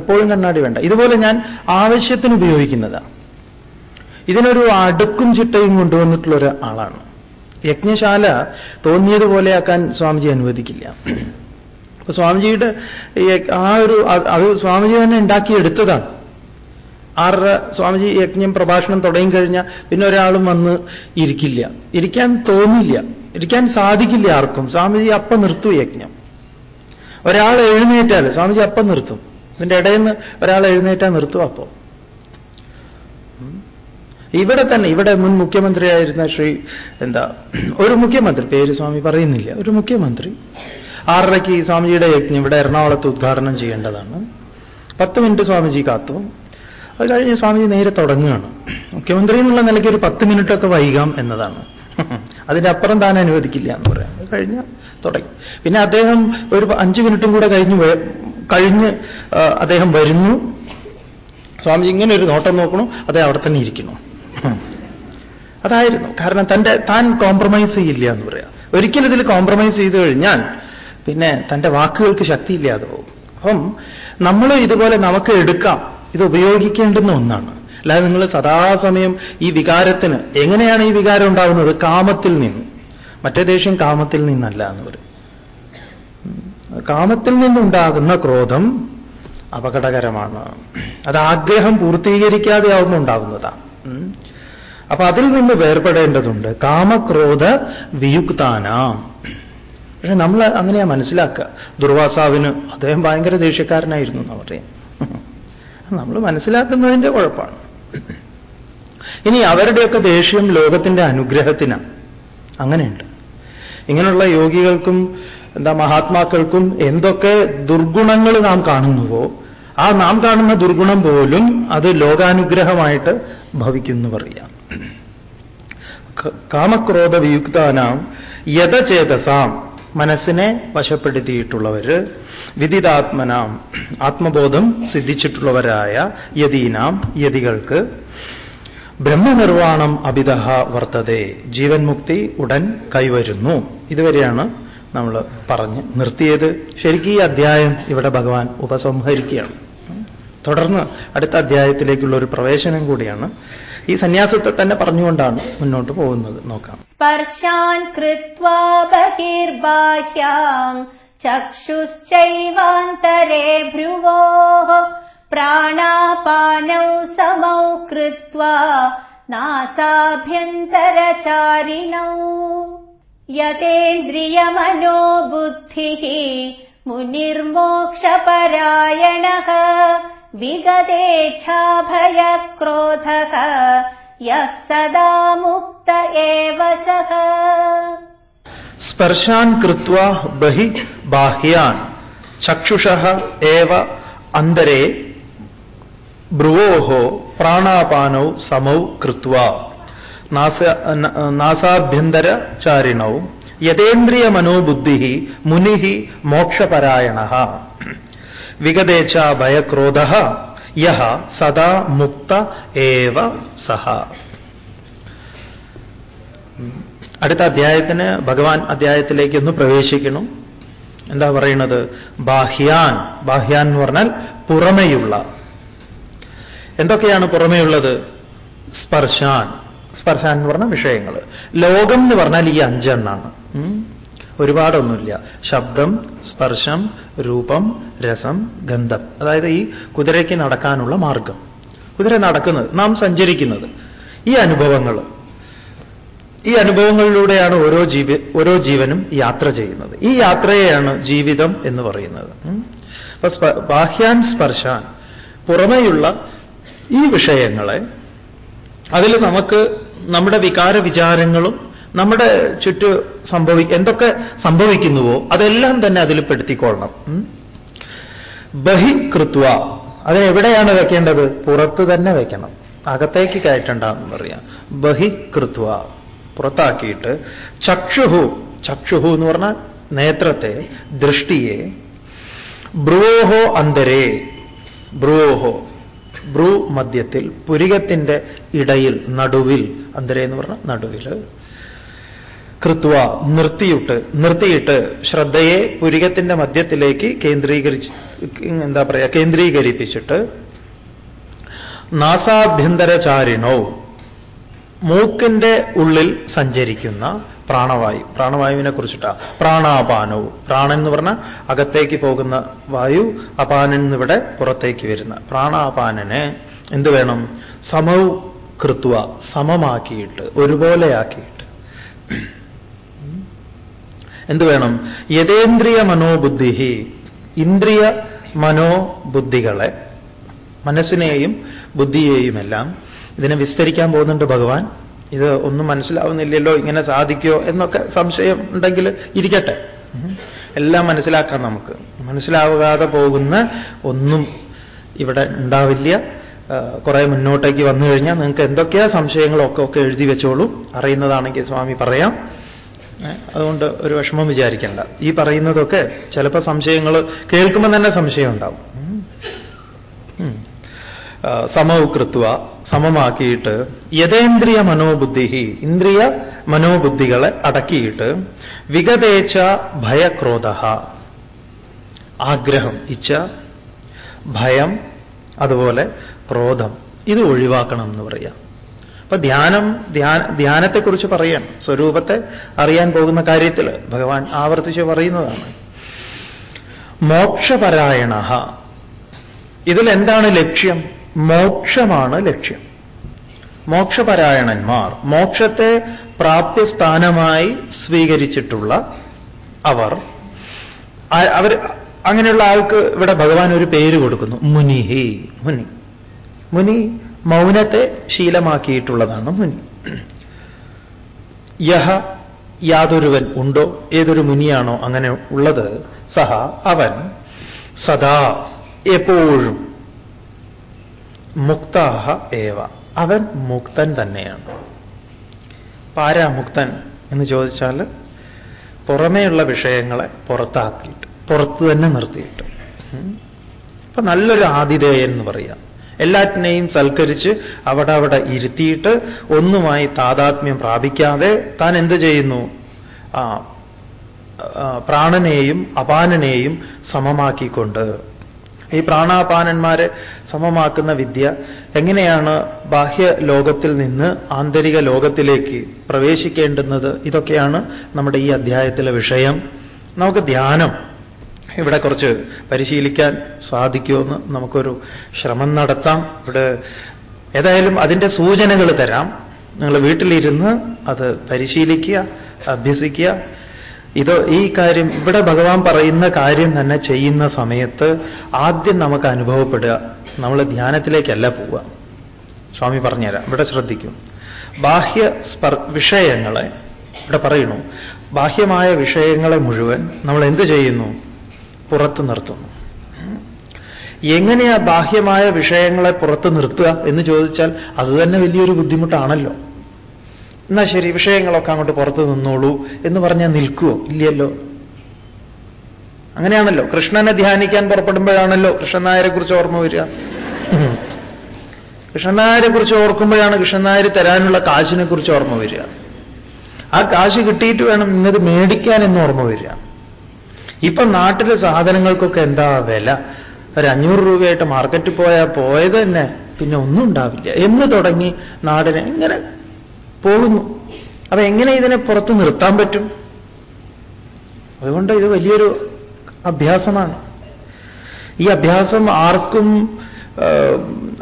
എപ്പോഴും കണ്ണാടി വേണ്ട. ഇതുപോലെ ഞാൻ ആവശ്യത്തിന് ഉപയോഗിക്കുന്നതാണ് ഇതിനൊരു അടുക്കും ചിട്ടയും കൊണ്ടുവന്നിട്ടുള്ള ഒരു ആളാണ് യജ്ഞശാല തോന്നിയതുപോലെയാക്കാൻ സ്വാമിജി അനുവദിക്കില്ല. അപ്പൊ സ്വാമിജിയുടെ ആ ഒരു അത് സ്വാമിജി തന്നെ ഉണ്ടാക്കിയെടുത്തതാണ്. ആറര സ്വാമിജി യജ്ഞം പ്രഭാഷണം തുടങ്ങി കഴിഞ്ഞാൽ പിന്നെ ഒരാളും വന്ന് ഇരിക്കില്ല. ഇരിക്കാൻ തോന്നില്ല. ഇരിക്കാൻ സാധിക്കില്ല ആർക്കും. സ്വാമിജി അപ്പം നിർത്തും യജ്ഞം. ഒരാൾ എഴുന്നേറ്റാൽ സ്വാമിജി അപ്പം നിർത്തും. ഇതിന്റെ ഇടയിൽ നിന്ന് ഒരാൾ എഴുന്നേറ്റാൽ നിർത്തും അപ്പോൾ ഇവിടെ തന്നെ ഇവിടെ മുൻ മുഖ്യമന്ത്രിയായിരുന്ന ശ്രീ എന്താ ഒരു മുഖ്യമന്ത്രി പേര് സ്വാമി പറയുന്നില്ല ഒരു മുഖ്യമന്ത്രി. ആറരയ്ക്ക് സ്വാമിജിയുടെ യജ്ഞം ഇവിടെ എറണാകുളത്ത് ഉദ്ഘാടനം ചെയ്യേണ്ടതാണ്. പത്ത് മിനിറ്റ് സ്വാമിജി കാത്തു. അത് കഴിഞ്ഞ് സ്വാമിജി നേരെ തുടങ്ങുകയാണ്. മുഖ്യമന്ത്രി എന്നുള്ള നിലയ്ക്ക് ഒരു പത്ത് മിനിറ്റൊക്കെ വൈകാം എന്നതാണ്. അതിന്റെ അപ്പുറം താൻ അനുവദിക്കില്ല എന്ന് പറയാം. അത് കഴിഞ്ഞ് തുടങ്ങി. പിന്നെ അദ്ദേഹം ഒരു അഞ്ച് മിനിറ്റും കൂടെ കഴിഞ്ഞ് കഴിഞ്ഞ് അദ്ദേഹം വരുന്നു. സ്വാമിജി ഇങ്ങനെ ഒരു നോട്ടം നോക്കണു അദ്ദേഹം അവിടെ തന്നെ ഇരിക്കുന്നു. അതായിരുന്നു. കാരണം തന്റെ താൻ കോംപ്രമൈസ് ചെയ്യില്ല എന്ന് പറയാം. ഒരിക്കലും ഇതിൽ കോംപ്രമൈസ് ചെയ്തു കഴിഞ്ഞാൽ പിന്നെ തന്റെ വാക്കുകൾക്ക് ശക്തിയില്ലാതെ പോകും. അപ്പം നമ്മൾ ഇതുപോലെ നമുക്ക് എടുക്കാം. ഇത് ഉപയോഗിക്കേണ്ടുന്ന ഒന്നാണ്. അല്ലാതെ നിങ്ങൾ സദാസമയം ഈ വികാരത്തിന് എങ്ങനെയാണ് ഈ വികാരം ഉണ്ടാകുന്നത്? കാമത്തിൽ നിന്ന്. മറ്റേ ദേഷ്യം കാമത്തിൽ നിന്നല്ല എന്ന് പറയും. കാമത്തിൽ നിന്നുണ്ടാകുന്ന ക്രോധം അപകടകരമാണ്. അത് ആഗ്രഹം പൂർത്തീകരിക്കാതെ ആവുമ്പോൾ ഉണ്ടാകുന്നതാണ് അപ്പൊ അതിൽ നിന്ന് വേർപെടേണ്ടതുണ്ട്. കാമക്രോധ വിയുക്താനാം. പക്ഷെ നമ്മൾ അങ്ങനെയാ മനസ്സിലാക്കുക. ദുർവാസാവിന് അദ്ദേഹം ഭയങ്കര ദേഷ്യക്കാരനായിരുന്നു എന്ന് പറയാം നമ്മൾ മനസ്സിലാക്കുന്നതിന്റെ കുഴപ്പമാണ്. ഇനി അവരുടെയൊക്കെ ദേഷ്യം ലോകത്തിന്റെ അനുഗ്രഹത്തിനാണ് അങ്ങനെയുണ്ട്. ഇങ്ങനെയുള്ള യോഗികൾക്കും എന്താ മഹാത്മാക്കൾക്കും എന്തൊക്കെ ദുർഗുണങ്ങൾ നാം കാണുന്നുവോ ആ നാം കാണുന്ന ദുർഗുണം പോലും അത് ലോകാനുഗ്രഹമായിട്ട് ഭവിക്കുന്നു പറയാം കാമക്രോധ വിയുക്താനാം യഥചേതസാം. മനസ്സിനെ വശപ്പെടുത്തിയിട്ടുള്ളവര് വിദിതാത്മനാം ആത്മബോധം സിദ്ധിച്ചിട്ടുള്ളവരായ യതീനാം യതികൾക്ക് ബ്രഹ്മനിർവാണം അഭിതഹ വർത്തതെ. ജീവൻ മുക്തി ഉടൻ കൈവരുന്നു. ഇതുവരെയാണ് നമ്മൾ പറഞ്ഞ് നിർത്തിയത്. ശരിക്കും ഈ അധ്യായം ഇവിടെ ഭഗവാൻ ഉപസംഹരിക്കുകയാണ്. തുടർന്ന് അടുത്ത അധ്യായത്തിലേക്കുള്ള ഒരു പ്രവേശനം കൂടിയാണ്. ഈ സന്യാസത്തെ തന്നെ പറഞ്ഞുകൊണ്ടാണ് മുന്നോട്ട് പോകുന്നത്. നോക്കാം. സ്പർശാൻ കൃത്വാ ബഹിർബാഹ്യാം ചക്ഷുശ്ചൈവാന്തരേ ഭ്രുവോ പ്രാണാപാനൗ സമൗ കൃത്വാ നാസാഭ്യന്തരചാരിണൗ. യതേന്ദ്രിയമനോ ബുദ്ധിഃ विगदेच्छाभयक्रोधः यः सदा मुक्त एव सः स्पर्शान् कृत्वा बहि बाह्यान् चक्षुषः एव अन्तरे भ्रुवोः प्राणापानौ समौ कृत्वा नास नासाभ्यन्तरचारिणौ यतेन्द्रियमनोबुद्धिः मुनिः मोक्षपरायणः വിഗതേച്ച ഭയക്രോധ യഹ സദാ മുക്ത ഏവ സഹ. അടുത്ത അധ്യായത്തിന് ഭഗവാൻ അധ്യായത്തിലേക്ക് ഒന്ന് പ്രവേശിക്കണം. എന്താ പറയുന്നത്? ബാഹ്യാൻ ബാഹ്യാൻ എന്ന് പറഞ്ഞാൽ പുറമെയുള്ള. എന്തൊക്കെയാണ് പുറമെയുള്ളത്? സ്പർശാൻ. സ്പർശാൻ എന്ന് പറഞ്ഞ വിഷയങ്ങൾ. ലോകം എന്ന് പറഞ്ഞാൽ ഈ അഞ്ചെണ്ണാണ്. ഒരുപാടൊന്നുമില്ല. ശബ്ദം സ്പർശം രൂപം രസം ഗന്ധം. അതായത് ഈ കുതിരയ്ക്ക് നടക്കാനുള്ള മാർഗം. കുതിര നടക്കുന്നത് നാം സഞ്ചരിക്കുന്നത്. ഈ അനുഭവങ്ങൾ. ഈ അനുഭവങ്ങളിലൂടെയാണ് ഓരോ ജീവി ഓരോ ജീവനും യാത്ര ചെയ്യുന്നത്. ഈ യാത്രയെയാണ് ജീവിതം എന്ന് പറയുന്നത്. അപ്പൊ ബാഹ്യാൻ സ്പർശാൻ പുറമെയുള്ള ഈ വിഷയങ്ങളെ അതിൽ നമുക്ക് നമ്മുടെ വികാര വിചാരങ്ങളും നമ്മുടെ ചുറ്റു സംഭവി എന്തൊക്കെ സംഭവിക്കുന്നുവോ അതെല്ലാം തന്നെ അതിൽ പെടുത്തിക്കൊള്ളണം. ബഹികൃത്വ അതിനെവിടെയാണ് വെക്കേണ്ടത്? പുറത്ത് തന്നെ വെക്കണം. അകത്തേക്ക് കയറ്റണ്ടെന്ന് പറയാം. ബഹികൃത്വ പുറത്താക്കിയിട്ട് ചക്ഷുഹു. ചക്ഷുഹു എന്ന് പറഞ്ഞാൽ നേത്രത്തെ ദൃഷ്ടിയെ. ബ്രുവോഹോ അന്തരേ. ബ്രുവോഹോ ബ്രൂ മധ്യത്തിൽ പുരികത്തിന്റെ ഇടയിൽ നടുവിൽ. അന്തരേ എന്ന് പറഞ്ഞാൽ നടുവിൽ കൃത്വ നിർത്തിയിട്ട് നിർത്തിയിട്ട് ശ്രദ്ധയെ പുരികത്തിന്റെ മധ്യത്തിലേക്ക് കേന്ദ്രീകരിച്ച് എന്താ പറയുക കേന്ദ്രീകരിപ്പിച്ചിട്ട് നാസാഭ്യന്തരചാരിണോ മൂക്കിന്റെ ഉള്ളിൽ സഞ്ചരിക്കുന്ന പ്രാണവായു. പ്രാണവായുവിനെ കുറിച്ചിട്ടാ. പ്രാണാപാനവും പ്രാണൻ എന്ന് പറഞ്ഞാൽ അകത്തേക്ക് പോകുന്ന വായു അപാനൻ എന്നിവിടെ പുറത്തേക്ക് വരുന്ന. പ്രാണാപാനന് എന്ത് വേണം? സമൗ കൃത്വ സമമാക്കിയിട്ട് ഒരുപോലെയാക്കിയിട്ട്. എന്ത് വേണം? യഥേന്ദ്രിയ മനോബുദ്ധി ഇന്ദ്രിയ മനോബുദ്ധികളെ മനസ്സിനെയും ബുദ്ധിയെയുമെല്ലാം ഇതിനെ വിസ്തരിക്കാൻ പോകുന്നുണ്ട് ഭഗവാൻ. ഇത് ഒന്നും മനസ്സിലാവുന്നില്ലല്ലോ ഇങ്ങനെ സാധിക്കോ എന്നൊക്കെ സംശയം ഉണ്ടെങ്കിൽ ഇരിക്കട്ടെ. എല്ലാം മനസ്സിലാക്കാം നമുക്ക്. മനസ്സിലാകാതെ പോകുന്ന ഒന്നും ഇവിടെ ഉണ്ടാവില്ല. കുറെ മുന്നോട്ടേക്ക് വന്നു കഴിഞ്ഞാൽ നിങ്ങൾക്ക് എന്തൊക്കെയാ സംശയങ്ങളൊക്കെ ഒക്കെ എഴുതി വെച്ചോളൂ. അറിയുന്നതാണെങ്കിൽ സ്വാമി പറയാം. അതുകൊണ്ട് ഒരു വിഷമം വിചാരിക്കണ്ട ഈ പറയുന്നതൊക്കെ ചിലപ്പോൾ സംശയങ്ങൾ കേൾക്കുമ്പോൾ തന്നെ സംശയം ഉണ്ടാവും. ഉം. സമമാക്കിയിട്ട് യഥേന്ദ്രിയ മനോബുദ്ധി ഇന്ദ്രിയ മനോബുദ്ധികളെ അടക്കിയിട്ട് വിഗതേച്ച ഭയക്രോധ ആഗ്രഹം ഇച്ഛ ഭയം അതുപോലെ ക്രോധം ഇത് ഒഴിവാക്കണം എന്ന് പറയാം അപ്പൊ ധ്യാനം ധ്യാന ധ്യാനത്തെക്കുറിച്ച് പറയാൻ സ്വരൂപത്തെ അറിയാൻ പോകുന്ന കാര്യത്തിൽ ഭഗവാൻ ആവർത്തിച്ച് പറയുന്നതാണ്. മോക്ഷപരായണ ഇതിൽ എന്താണ് ലക്ഷ്യം? മോക്ഷമാണ് ലക്ഷ്യം. മോക്ഷപരായണന്മാർ മോക്ഷത്തെ പ്രാപ്യസ്ഥാനമായി സ്വീകരിച്ചിട്ടുള്ള അവർ അവർ അങ്ങനെയുള്ള ആൾക്ക് ഇവിടെ ഭഗവാൻ ഒരു പേര് കൊടുക്കുന്നു. മുനിഹി മുനി. മുനി മൗനത്തെ ശീലമാക്കിയിട്ടുള്ളതാണ് മുനി. യഹ യാതൊരുവൻ ഉണ്ടോ? ഏതൊരു മുനിയാണോ അങ്ങനെ ഉള്ളത്? സഹ അവൻ സദാ എപ്പോഴും മുക്താഹ ഏവ. അവൻ മുക്തൻ തന്നെയാണ്. പാരാ മുക്തൻ എന്ന് ചോദിച്ചാൽ പുറമേയുള്ള വിഷയങ്ങളെ പുറത്താക്കിയിട്ട് പുറത്തു തന്നെ നിർത്തിയിട്ട്. അപ്പൊ നല്ലൊരു ആതിഥേയൻ എന്ന് പറയാം. എല്ലാറ്റിനെയും സൽക്കരിച്ച് അവിടെ അവിടെ ഇരുത്തിയിട്ട് ഒന്നുമായി താതാത്മ്യം പ്രാപിക്കാതെ താൻ എന്ത് ചെയ്യുന്നു? ആ പ്രാണനെയും അപാനനെയും സമമാക്കിക്കൊണ്ട്. ഈ പ്രാണാപാനന്മാരെ സമമാക്കുന്ന വിദ്യ എങ്ങനെയാണ് ബാഹ്യ ലോകത്തിൽ നിന്ന് ആന്തരിക ലോകത്തിലേക്ക് പ്രവേശിക്കേണ്ടുന്നത്? ഇതൊക്കെയാണ് നമ്മുടെ ഈ അധ്യായത്തിലെ വിഷയം. നമുക്ക് ധ്യാനം. ഇവിടെ കുറച്ച് പരിശീലിക്കാൻ സാധിക്കുമെന്ന് നമുക്കൊരു ശ്രമം നടത്താം. ഇവിടെ ഏതായാലും അതിന്റെ സൂചനകൾ തരാം. നിങ്ങൾ വീട്ടിലിരുന്ന് അത് പരിശീലിക്കുക അഭ്യസിക്കുക. ഇത് ഈ കാര്യം ഇവിടെ ഭഗവാൻ പറയുന്ന കാര്യം തന്നെ ചെയ്യുന്ന സമയത്ത് ആദ്യം നമുക്ക് അനുഭവപ്പെടുക. നമ്മൾ ധ്യാനത്തിലേക്കല്ല പോവുക. സ്വാമി പറഞ്ഞുതരാം. ഇവിടെ ശ്രദ്ധിക്കും. ബാഹ്യ സ്പർ വിഷയങ്ങളെ ഇവിടെ പറയുന്നു. ബാഹ്യമായ വിഷയങ്ങളെ മുഴുവൻ നമ്മൾ എന്ത് ചെയ്യുന്നു? പുറത്തു നിർത്തുന്നു. എങ്ങനെയാ ബാഹ്യമായ വിഷയങ്ങളെ പുറത്തു നിർത്തുക എന്ന് ചോദിച്ചാൽ അത് തന്നെ വലിയൊരു ബുദ്ധിമുട്ടാണല്ലോ. എന്നാ ശരി വിഷയങ്ങളൊക്കെ അങ്ങോട്ട് പുറത്തു നിന്നോളൂ എന്ന് പറഞ്ഞാൽ നിൽക്കുമോ ഇല്ലല്ലോ അങ്ങനെയാണല്ലോ. കൃഷ്ണനെ ധ്യാനിക്കാൻ പുറപ്പെടുമ്പോഴാണല്ലോ കൃഷ്ണൻ നായരെ കുറിച്ച് ഓർമ്മ വരിക. കൃഷ്ണൻ നായരെ കുറിച്ച് ഓർക്കുമ്പോഴാണ് കൃഷ്ണൻ നായർ തരാനുള്ള കാശിനെ കുറിച്ച് ഓർമ്മ വരിക. ആ കാശ് കിട്ടിയിട്ട് വേണം ഇന്നത് മേടിക്കാൻ എന്ന് ഓർമ്മ വരിക. ഇപ്പൊ നാട്ടിലെ സാധനങ്ങൾക്കൊക്കെ എന്താ വില? ഒരു അഞ്ഞൂറ് രൂപയായിട്ട് മാർക്കറ്റിൽ പോയാൽ പോയത് തന്നെ പിന്നെ ഒന്നും ഉണ്ടാവില്ല. എന്ന് തുടങ്ങി നാടിനെ ഇങ്ങനെ പോകുന്നു. അപ്പൊ എങ്ങനെ ഇതിനെ പുറത്ത് നിർത്താൻ പറ്റും? അതുകൊണ്ട് ഇത് വലിയൊരു അഭ്യാസമാണ്. ഈ അഭ്യാസം ആർക്കും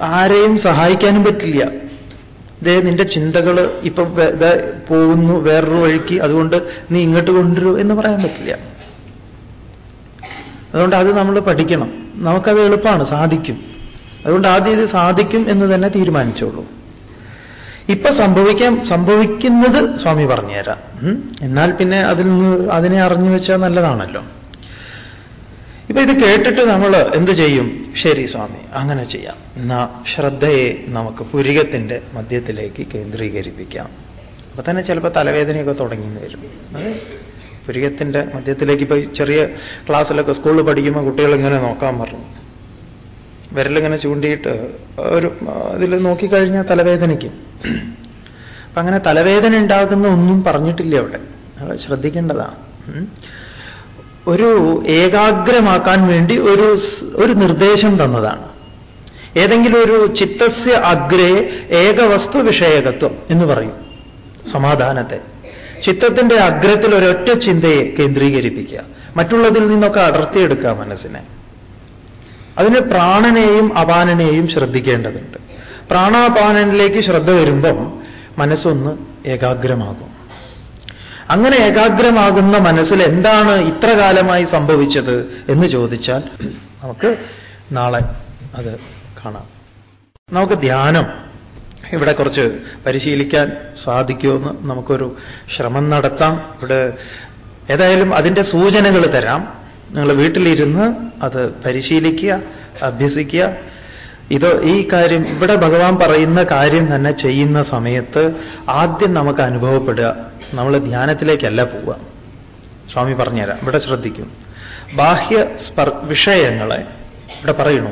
ആരെയും സഹായിക്കാനും പറ്റില്ല. ഇതേ നിന്റെ ചിന്തകൾ ഇപ്പൊ പോകുന്നു വേറൊരു വഴിക്ക് അതുകൊണ്ട് നീ ഇങ്ങോട്ട് കൊണ്ടുവരൂ എന്ന് പറയാൻ പറ്റില്ല. അതുകൊണ്ട് അത് നമ്മൾ പഠിക്കണം. നമുക്കത് എളുപ്പമാണ് സാധിക്കും. അതുകൊണ്ട് ആദ്യം ഇത് സാധിക്കും എന്ന് തന്നെ തീരുമാനിച്ചോളൂ. ഇപ്പൊ സംഭവിക്കാൻ സംഭവിക്കുന്നത് സ്വാമി പറഞ്ഞുതരാം. എന്നാൽ പിന്നെ അതിൽ നിന്ന് അതിനെ അറിഞ്ഞു വെച്ചാൽ നല്ലതാണല്ലോ. ഇപ്പൊ ഇത് കേട്ടിട്ട് നമ്മൾ എന്ത് ചെയ്യും? ശരി സ്വാമി അങ്ങനെ ചെയ്യാം. എന്നാ ശ്രദ്ധയെ നമുക്ക് പുരികത്തിന്റെ മധ്യത്തിലേക്ക് കേന്ദ്രീകരിപ്പിക്കാം. അപ്പൊ തന്നെ ചിലപ്പോൾ തലവേദനയൊക്കെ തുടങ്ങി വരും. പുരികത്തിന്റെ മധ്യത്തിലേക്ക് ഇപ്പൊ ചെറിയ ക്ലാസ്സിലൊക്കെ സ്കൂളിൽ പഠിക്കുമ്പോൾ കുട്ടികൾ ഇങ്ങനെ നോക്കാൻ പറഞ്ഞു. വിരലിങ്ങനെ ചൂണ്ടിയിട്ട് ഒരു ഇതിൽ നോക്കിക്കഴിഞ്ഞാൽ തലവേദനയ്ക്കും. അപ്പൊ അങ്ങനെ തലവേദന ഉണ്ടാകുന്ന ഒന്നും പറഞ്ഞിട്ടില്ല അവിടെ. അത് ശ്രദ്ധിക്കേണ്ടതാ ഒരു ഏകാഗ്രമാക്കാൻ വേണ്ടി ഒരു ഒരു നിർദ്ദേശം തന്നതാണ്. ഏതെങ്കിലും ഒരു ചിത്തസ്യ അഗ്രേ ഏകവസ്തു വിഷയകത്വം എന്ന് പറയും. സമാധാനത്തെ. ചിത്തത്തിന്റെ അഗ്രത്തിൽ ഒരൊറ്റ ചിന്തയെ കേന്ദ്രീകരിപ്പിക്കുക. മറ്റുള്ളതിൽ നിന്നൊക്കെ അടർത്തിയെടുക്കുക മനസ്സിനെ. അതിന് പ്രാണനെയും അപാനനെയും ശ്രദ്ധിക്കേണ്ടതുണ്ട്. പ്രാണാപാനനിലേക്ക് ശ്രദ്ധ വരുമ്പം മനസ്സൊന്ന് ഏകാഗ്രമാകും. അങ്ങനെ ഏകാഗ്രമാകുന്ന മനസ്സിൽ എന്താണ് ഇത്ര കാലമായി സംഭവിച്ചത് എന്ന് ചോദിച്ചാൽ നമുക്ക് നാളെ അത് കാണാം. നമുക്ക് ധ്യാനം ഇവിടെ കുറച്ച് പരിശീലിക്കാൻ സാധിക്കുമെന്ന് നമുക്കൊരു ശ്രമം നടത്താം. ഇവിടെ ഏതായാലും അതിന്റെ സൂചനകൾ തരാം. നിങ്ങൾ വീട്ടിലിരുന്ന് അത് പരിശീലിക്കുക അഭ്യസിക്കുക. ഇത് ഈ കാര്യം ഇവിടെ ഭഗവാൻ പറയുന്ന കാര്യം തന്നെ ചെയ്യുന്ന സമയത്ത് ആദ്യം നമുക്ക് അനുഭവപ്പെടുക. നമ്മൾ ധ്യാനത്തിലേക്കല്ല പോവുക. സ്വാമി പറഞ്ഞുതരാം. ഇവിടെ ശ്രദ്ധിക്കും. ബാഹ്യ സ്പർ വിഷയങ്ങളെ ഇവിടെ പറയുന്നു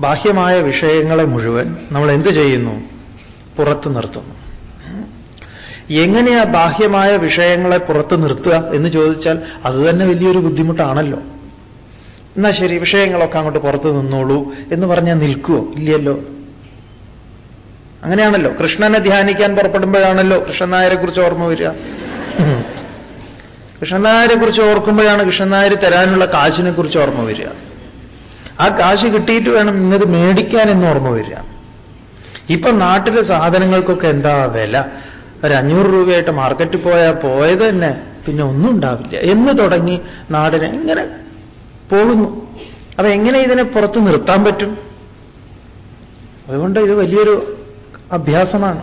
ബാഹ്യമായ വിഷയങ്ങളെ മുഴുവൻ നമ്മൾ എന്ത് ചെയ്യുന്നു? പുറത്തു നിർത്തുന്നു. എങ്ങനെയാ ബാഹ്യമായ വിഷയങ്ങളെ പുറത്തു നിർത്തുക എന്ന് ചോദിച്ചാൽ അത് തന്നെ വലിയൊരു ബുദ്ധിമുട്ടാണല്ലോ. എന്നാ ശരി വിഷയങ്ങളൊക്കെ അങ്ങോട്ട് പുറത്തു നിന്നോളൂ എന്ന് പറഞ്ഞാൽ നിൽക്കുമോ ഇല്ലല്ലോ അങ്ങനെയാണല്ലോ. കൃഷ്ണനെ ധ്യാനിക്കാൻ പുറപ്പെടുമ്പോഴാണല്ലോ കൃഷ്ണൻ നായരെ കുറിച്ച് ഓർമ്മ വരിക. കൃഷ്ണൻ നായരെ കുറിച്ച് ഓർക്കുമ്പോഴാണ് കൃഷ്ണൻ നായർ തരാനുള്ള കാശിനെ കുറിച്ച് ഓർമ്മ വരിക. ആ കാശ് കിട്ടിയിട്ട് വേണം ഇന്നത് മേടിക്കാൻ എന്ന് ഓർമ്മ വരിക. ഇപ്പൊ നാട്ടിലെ സാധനങ്ങൾക്കൊക്കെ എന്താ വില? ഒരു അഞ്ഞൂറ് രൂപയായിട്ട് മാർക്കറ്റിൽ പോയാൽ പോയത് തന്നെ പിന്നെ ഒന്നും ഉണ്ടാവില്ല. എന്ന് തുടങ്ങി നാടിനെ ഇങ്ങനെ പോകുന്നു. അപ്പൊ എങ്ങനെ ഇതിനെ പുറത്ത് നിർത്താൻ പറ്റും? അതുകൊണ്ട് ഇത് വലിയൊരു അഭ്യാസമാണ്.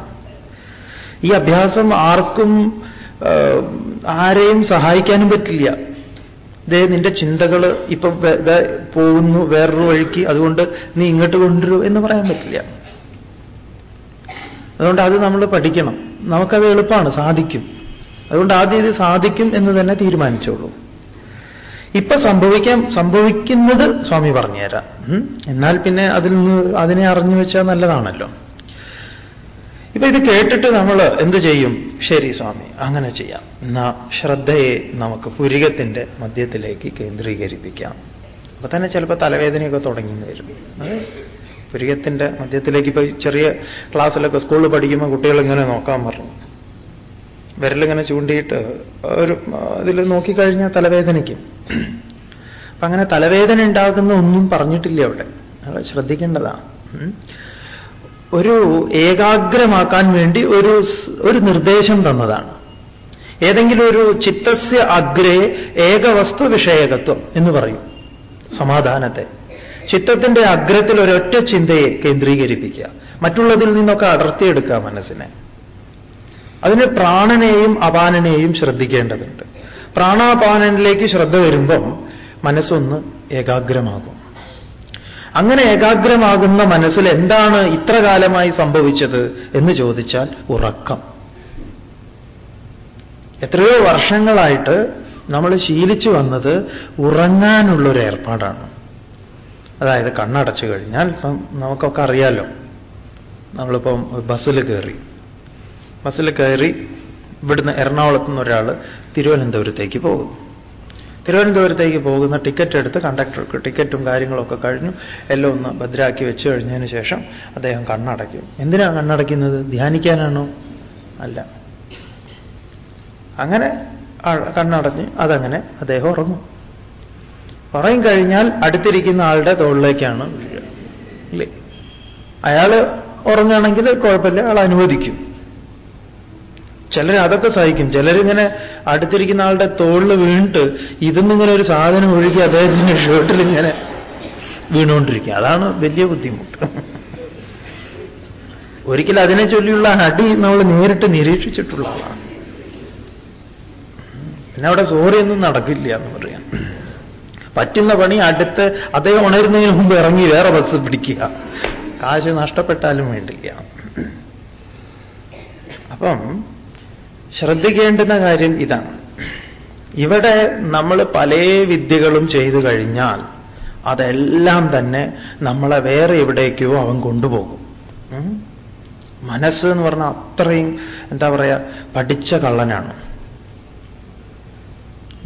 ഈ അഭ്യാസം ആർക്കും ആരെയും സഹായിക്കാനും പറ്റില്ല. ദേ നിന്റെ ചിന്തകൾ ഇപ്പൊ പോകുന്നു വേറൊരു വഴിക്ക്. അതുകൊണ്ട് നീ ഇങ്ങോട്ട് കൊണ്ടുവരൂ എന്ന് പറയാൻ പറ്റില്ല. അതുകൊണ്ട് അത് നമ്മൾ പഠിക്കണം. നമുക്കത് എളുപ്പമാണ് സാധിക്കും. അതുകൊണ്ട് ആദ്യം ഇത് സാധിക്കും എന്ന് തന്നെ തീരുമാനിച്ചോളൂ. ഇപ്പൊ സംഭവിക്കാൻ സംഭവിക്കുന്നത് സ്വാമി പറഞ്ഞുതരാം. എന്നാൽ പിന്നെ അതിൽ നിന്ന് അതിനെ അറിഞ്ഞു വെച്ചാൽ നല്ലതാണല്ലോ. ഇപ്പൊ ഇത് കേട്ടിട്ട് നമ്മൾ എന്ത് ചെയ്യും? ശരി സ്വാമി അങ്ങനെ ചെയ്യാം. എന്നാ ശ്രദ്ധയെ നമുക്ക് പുരികത്തിന്റെ മധ്യത്തിലേക്ക് കേന്ദ്രീകരിപ്പിക്കാം. അപ്പൊ തന്നെ ചിലപ്പോൾ തലവേദനയൊക്കെ തുടങ്ങി വരും. അതെ പുരികത്തിന്റെ മധ്യത്തിലേക്ക് ഇപ്പൊ ചെറിയ ക്ലാസ്സിലൊക്കെ സ്കൂളിൽ പഠിക്കുമ്പോൾ കുട്ടികളിങ്ങനെ നോക്കാൻ പറഞ്ഞു. വിരലിങ്ങനെ ചൂണ്ടിയിട്ട് ഒരു ഇതിൽ നോക്കിക്കഴിഞ്ഞാൽ തലവേദനയ്ക്കും. അപ്പൊ അങ്ങനെ തലവേദന ഉണ്ടാകുന്ന ഒന്നും പറഞ്ഞിട്ടില്ല അവിടെ. അത് ശ്രദ്ധിക്കേണ്ടതാണ്. ഒരു ഏകാഗ്രമാക്കാൻ വേണ്ടി ഒരു ഒരു നിർദ്ദേശം തന്നതാണ്. ഏതെങ്കിലും ഒരു ചിത്തസ്യ അഗ്രേ ഏകവസ്തു വിഷയകത്വം എന്ന് പറയും. സമാധാനത്തെ. ചിത്തത്തിന്റെ അഗ്രത്തിൽ ഒരൊറ്റ ചിന്തയെ കേന്ദ്രീകരിപ്പിക്കുക. മറ്റുള്ളതിൽ നിന്നൊക്കെ അടർത്തിയെടുക്കുക മനസ്സിനെ. അതിന് പ്രാണനെയും അപാനനെയും ശ്രദ്ധിക്കേണ്ടതുണ്ട്. പ്രാണാപാനനിലേക്ക് ശ്രദ്ധ വരുമ്പം മനസ്സൊന്ന് ഏകാഗ്രമാകും. അങ്ങനെ ഏകാഗ്രമാകുന്ന മനസ്സിൽ എന്താണ് ഇത്ര കാലമായി സംഭവിച്ചത് എന്ന് ചോദിച്ചാൽ ഉറക്കം. എത്രയോ വർഷങ്ങളായിട്ട് നമ്മൾ ശീലിച്ചു വന്നത് ഉറങ്ങാനുള്ളൊരു ഏർപ്പാടാണ് അതായത് കണ്ണടച്ചു കഴിഞ്ഞാൽ ഇപ്പം നമുക്കൊക്കെ അറിയാലോ നമ്മളിപ്പം ബസ്സിൽ കയറി. ബസ്സിൽ കയറി ഇവിടുന്ന് എറണാകുളത്ത് നിന്ന് ഒരാൾ തിരുവനന്തപുരത്തേക്ക് പോകും തിരുവനന്തപുരത്തേക്ക് പോകുന്ന ടിക്കറ്റ് എടുത്ത് കണ്ടക്ടർക്ക് ടിക്കറ്റും കാര്യങ്ങളൊക്കെ കഴിഞ്ഞു. എല്ലാം ഒന്ന് ഭദ്രാക്കി വെച്ച് കഴിഞ്ഞതിന് ശേഷം അദ്ദേഹം കണ്ണടയ്ക്കും. എന്തിനാണ് കണ്ണടയ്ക്കുന്നത്? ധ്യാനിക്കാനാണോ? അല്ല. അങ്ങനെ കണ്ണടഞ്ഞ് അതങ്ങനെ അദ്ദേഹം ഉറങ്ങും. ഉറങ്ങി കഴിഞ്ഞാൽ അടുത്തിരിക്കുന്ന ആളുടെ തോളിലേക്കാണ് വീഴുക. ഇല്ലേ? അയാൾ ഉറങ്ങുകയാണെങ്കിൽ കുഴപ്പമില്ല അയാൾ അനുവദിക്കും. ചിലർ അതൊക്കെ സഹിക്കും. ചിലരിങ്ങനെ അടുത്തിരിക്കുന്ന ആളുടെ തോളിൽ വീണിട്ട് ഇതിന്നിങ്ങനെ ഒരു സാധനം ഒഴുകി അദ്ദേഹത്തിന്റെ ഷർട്ടിൽ ഇങ്ങനെ വീണുകൊണ്ടിരിക്കുക. അതാണ് വലിയ ബുദ്ധിമുട്ട്. ഒരിക്കലും അതിനെ ചൊല്ലിയുള്ള അടി നമ്മൾ നേരിട്ട് നിരീക്ഷിച്ചിട്ടുള്ള ആളാണ്. പിന്നെ അവിടെ സോറിയൊന്നും നടക്കില്ല എന്ന് പറയാം. പറ്റുന്ന പണി അടുത്ത് അതേ ഉണരുന്നതിന് മുമ്പ് ഇറങ്ങി വേറെ ബസ് പിടിക്കുക. കാശ് നഷ്ടപ്പെട്ടാലും വേണ്ടില്ല. അപ്പം ശ്രദ്ധിക്കേണ്ടുന്ന കാര്യം ഇതാണ്. ഇവിടെ നമ്മൾ പല വിദ്യകളും ചെയ്തു കഴിഞ്ഞാൽ അതെല്ലാം തന്നെ നമ്മളെ വേറെ എവിടേക്കോ അവൻ കൊണ്ടുപോകും. മനസ്സ് എന്ന് പറഞ്ഞാൽ അത്രയും എന്താ പറയുക പഠിച്ച കള്ളനാണ്.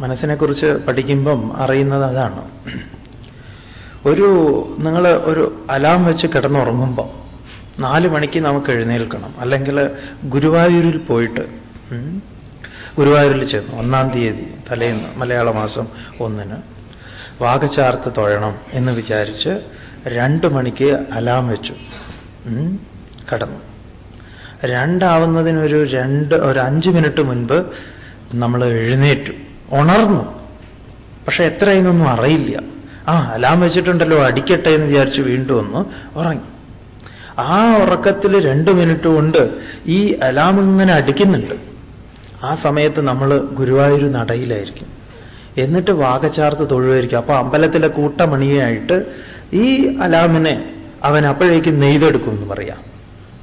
മനസ്സിനെക്കുറിച്ച് പഠിക്കുമ്പം അറിയുന്നത് അതാണ്. ഒരു നിങ്ങൾ ഒരു അലാം വെച്ച് കിടന്നുറങ്ങുമ്പോൾ നാല് മണിക്ക് നമുക്ക് എഴുന്നേൽക്കണം. അല്ലെങ്കിൽ ഗുരുവായൂരിൽ പോയിട്ട് ഗുരുവായൂരിൽ ചെന്നു ഒന്നാം തീയതി തലേന്ന് മലയാള മാസം ഒന്നിന് വാഗചാർത്ത് തൊഴണം എന്ന് വിചാരിച്ച് രണ്ട് മണിക്ക് അലാം വെച്ചു കടന്നു. രണ്ടാവുന്നതിനൊരു രണ്ട് ഒരു അഞ്ച് മിനിറ്റ് മുൻപ് നമ്മൾ എഴുന്നേറ്റു. ഉണർന്നു. പക്ഷെ എത്രയെന്നൊന്നും അറിയില്ല. ആ അലാം വെച്ചിട്ടുണ്ടല്ലോ അടിക്കട്ടെ എന്ന് വിചാരിച്ച് വീണ്ടും ഒന്ന് ഉറങ്ങി. ആ ഉറക്കത്തിൽ രണ്ട് മിനിറ്റ് കൊണ്ട് ഈ അലാം ഇങ്ങനെ അടിക്കുന്നുണ്ട്. ആ സമയത്ത് നമ്മൾ ഗുരുവായൂർ നടയിലായിരിക്കും. എന്നിട്ട് വാകച്ചാർത്ത് തൊഴുവായിരിക്കും. അപ്പൊ അമ്പലത്തിലെ കൂട്ടമണിയായിട്ട് ഈ അലാമിനെ അവൻ അപ്പോഴേക്കും നെയ്തെടുക്കും എന്ന് പറയാം.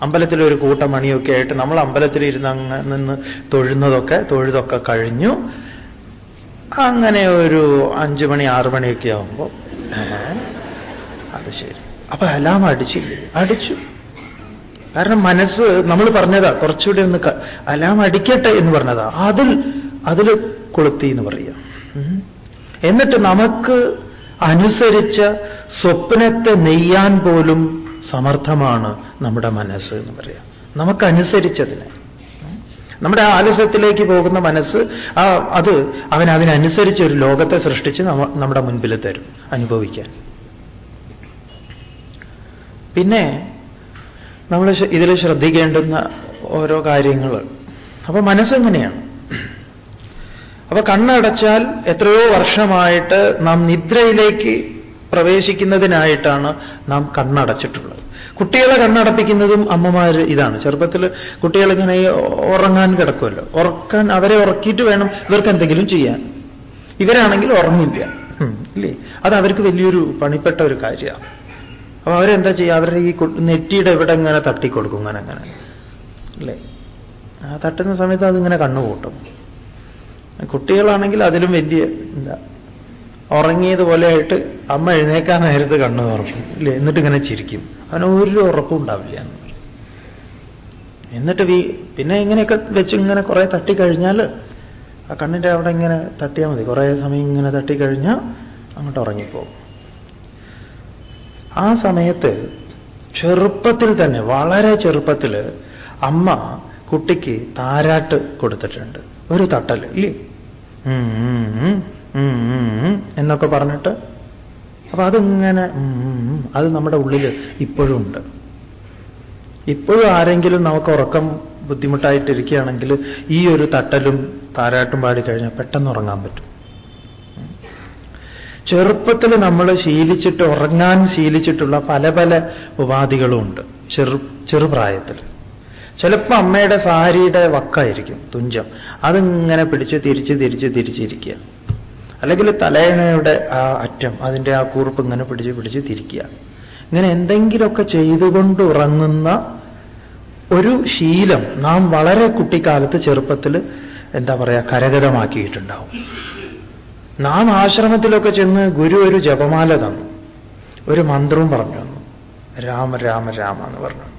അമ്പലത്തിലെ ഒരു കൂട്ടമണിയൊക്കെ ആയിട്ട് നമ്മൾ അമ്പലത്തിൽ അമ്പലത്തിലിരുന്ന് അങ്ങ് നിന്ന് തൊഴുന്നതൊക്കെ തൊഴുതൊക്കെ കഴിഞ്ഞു. അങ്ങനെ ഒരു അഞ്ചു മണി ആറു മണിയൊക്കെ ആവുമ്പോൾ അത് ശരി. അപ്പൊ അലാം അടിച്ചില്ലേ അടിച്ചു. കാരണം മനസ്സ് നമ്മൾ പറഞ്ഞതാ കുറച്ചുകൂടി ഒന്ന് അലാം അടിക്കട്ടെ എന്ന് പറഞ്ഞതാ. അതിൽ അതിൽ കൊളുത്തി എന്ന് പറയാം. എന്നിട്ട് നമുക്ക് അനുസരിച്ച സ്വപ്നത്തെ നെയ്യാൻ പോലും സമർത്ഥമാണ് നമ്മുടെ മനസ്സ് എന്ന് പറയാം. നമുക്കനുസരിച്ചതിനെ നമ്മുടെ ആലസ്യത്തിലേക്ക് പോകുന്ന മനസ്സ് ആ അത് അവൻ അതിനനുസരിച്ച് ഒരു ലോകത്തെ സൃഷ്ടിച്ച് നമ്മ- നമ്മുടെ മുൻപിൽ തരും അനുഭവിക്കാൻ. പിന്നെ നമ്മൾ ഇതിൽ ശ്രദ്ധിക്കേണ്ടുന്ന ഓരോ കാര്യങ്ങൾ. അപ്പൊ മനസ്സെങ്ങനെയാണ്? അപ്പൊ കണ്ണടച്ചാൽ എത്രയോ വർഷമായിട്ട് നാം നിദ്രയിലേക്ക് പ്രവേശിക്കുന്നതിനായിട്ടാണ് നാം കണ്ണടച്ചിട്ടുള്ളത്. കുട്ടികളെ കണ്ണടപ്പിക്കുന്നതും അമ്മമാർ ഇതാണ്. ചെറുപ്പത്തിൽ കുട്ടികളിങ്ങനെ ഉറങ്ങാൻ കിടക്കുമല്ലോ. ഉറക്കാൻ അവരെ ഉറക്കിയിട്ട് വേണം ഇവർക്ക് എന്തെങ്കിലും ചെയ്യാൻ. ഇവരാണെങ്കിൽ ഉറങ്ങില്ല. ഇല്ലേ? അത് അവർക്ക് വലിയൊരു പണിപ്പെട്ട ഒരു കാര്യമാണ്. അപ്പൊ അവരെന്താ ചെയ്യുക? അവരുടെ ഈ നെറ്റിയുടെ ഇവിടെ ഇങ്ങനെ തട്ടിക്കൊടുക്കും അങ്ങനെ അങ്ങനെ അല്ലേ ആ തട്ടുന്ന സമയത്ത് അതിങ്ങനെ കണ്ണുകൂട്ടും കുട്ടികളാണെങ്കിൽ അതിലും വലിയ എന്താ ഉറങ്ങിയതുപോലെയായിട്ട് അമ്മ എഴുന്നേക്കാൻ നേരത്ത് കണ്ണു തുറക്കും. ഇല്ലേ? എന്നിട്ട് ഇങ്ങനെ ചിരിക്കും. അവന് ഒരു ഉറപ്പും ഉണ്ടാവില്ല എന്ന് പറയും. എന്നിട്ട് വീ പിന്നെ ഇങ്ങനെയൊക്കെ വെച്ച് ഇങ്ങനെ കുറെ തട്ടിക്കഴിഞ്ഞാൽ ആ കണ്ണിന്റെ അവിടെ ഇങ്ങനെ തട്ടിയാൽ മതി. കുറേ സമയം ഇങ്ങനെ തട്ടിക്കഴിഞ്ഞാൽ അങ്ങോട്ട് ഉറങ്ങിപ്പോകും. ആ സമയത്ത് ചെറുപ്പത്തിൽ തന്നെ വളരെ ചെറുപ്പത്തിൽ അമ്മ കുട്ടിക്ക് താരാട്ട് കൊടുത്തിട്ടുണ്ട്. ഒരു തട്ടൽ ഇല്ലേ? എന്നൊക്കെ പറഞ്ഞിട്ട് അപ്പൊ അതിങ്ങനെ അത് നമ്മുടെ ഉള്ളിൽ ഇപ്പോഴും ഉണ്ട്. ഇപ്പോഴും ആരെങ്കിലും നമുക്ക് ഉറക്കം ബുദ്ധിമുട്ടായിട്ടിരിക്കുകയാണെങ്കിൽ ഈ ഒരു തട്ടലും താരാട്ടും പാടി കഴിഞ്ഞാൽ പെട്ടെന്ന് ഉറങ്ങാൻ പറ്റും. ചെറുപ്പത്തിൽ നമ്മൾ ശീലിച്ചിട്ട് ഉറങ്ങാൻ ശീലിച്ചിട്ടുള്ള പല പല ഉപാധികളും ഉണ്ട്. ചെറു ചെറുപ്രായത്തിൽ ചിലപ്പോൾ അമ്മയുടെ സാരിയുടെ വക്കായിരിക്കും തുഞ്ചം. അതിങ്ങനെ പിടിച്ച് തിരിച്ച് തിരിച്ച് തിരിച്ചിരിക്കുക അല്ലെങ്കിൽ തലയണയുടെ ആ അറ്റം അതിന്റെ ആ കൂർപ്പ് ഇങ്ങനെ പിടിച്ച് പിടിച്ച് തിരിക്കുക. ഇങ്ങനെ എന്തെങ്കിലുമൊക്കെ ചെയ്തുകൊണ്ട് ഉറങ്ങുന്ന ഒരു ശീലം നാം വളരെ കുട്ടിക്കാലത്ത് ചെറുപ്പത്തിൽ എന്താ പറയുക കരഗതമാക്കിയിട്ടുണ്ടാവും. നാം ആശ്രമത്തിലൊക്കെ ചെന്ന് ഗുരു ഒരു ജപമാല തന്നു. ഒരു മന്ത്രവും പറഞ്ഞു തന്നു. രാമ രാമ രാമ എന്ന് പറഞ്ഞു.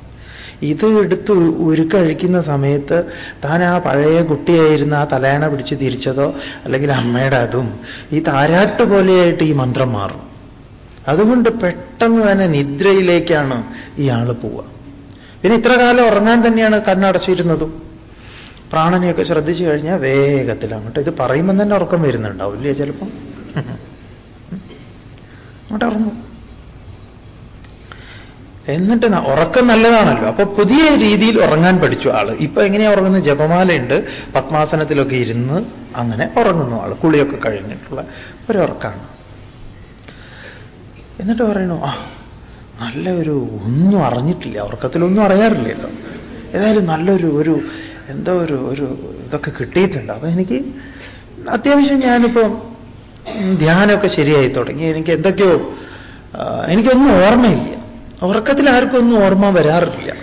ഇത് എടുത്ത് ഉരുക്കഴിക്കുന്ന സമയത്ത് താൻ ആ പഴയ കുട്ടിയായിരുന്ന ആ തലയണ പിടിച്ച് തിരിച്ചതോ അല്ലെങ്കിൽ അമ്മയുടെ അതും ഈ താരാട്ട് പോലെയായിട്ട് ഈ മന്ത്രം മാറും. അതുകൊണ്ട് പെട്ടെന്ന് തന്നെ നിദ്രയിലേക്കാണ് ഇയാൾ പോവുക. പിന്നെ ഇത്ര കാലം ഉറങ്ങാൻ തന്നെയാണ് കണ്ണടച്ചിരുന്നതും പ്രാണനെയൊക്കെ ശ്രദ്ധിച്ചു കഴിഞ്ഞാൽ വേഗത്തിൽ അങ്ങോട്ട് ഇത് പറയുമ്പോൾ തന്നെ ഉറക്കം വരുന്നുണ്ടാവില്ലേ ചിലപ്പം? അങ്ങോട്ട് ഉറങ്ങും എന്നിട്ട് ഉറക്കം നല്ലതാണല്ലോ. അപ്പൊ പുതിയ രീതിയിൽ ഉറങ്ങാൻ പഠിച്ചു ആൾ. ഇപ്പൊ എങ്ങനെയാ ഉറങ്ങുന്നത്? ജപമാലയുണ്ട്. പത്മാസനത്തിലൊക്കെ ഇരുന്ന് അങ്ങനെ ഉറങ്ങുന്നു ആൾ. കുളിയൊക്കെ കഴിഞ്ഞിട്ടുള്ള ഒരു ഉറക്കാണ് എന്നിട്ട് പറയണു ആ നല്ല ഒരു ഒന്നും അറിഞ്ഞിട്ടില്ല. ഉറക്കത്തിലൊന്നും അറിയാറില്ലല്ലോ. ഏതായാലും നല്ലൊരു ഒരു എന്തോ ഒരു ഒരു ഇതൊക്കെ കിട്ടിയിട്ടുണ്ട്. അപ്പൊ എനിക്ക് അത്യാവശ്യം ഞാനിപ്പോ ധ്യാനമൊക്കെ ശരിയായി തുടങ്ങി. എനിക്ക് എന്തൊക്കെയോ എനിക്കൊന്നും ഓർമ്മയില്ല. ഉറക്കത്തിൽ ആർക്കും ഒന്നും ഓർമ്മ വരാറില്ല.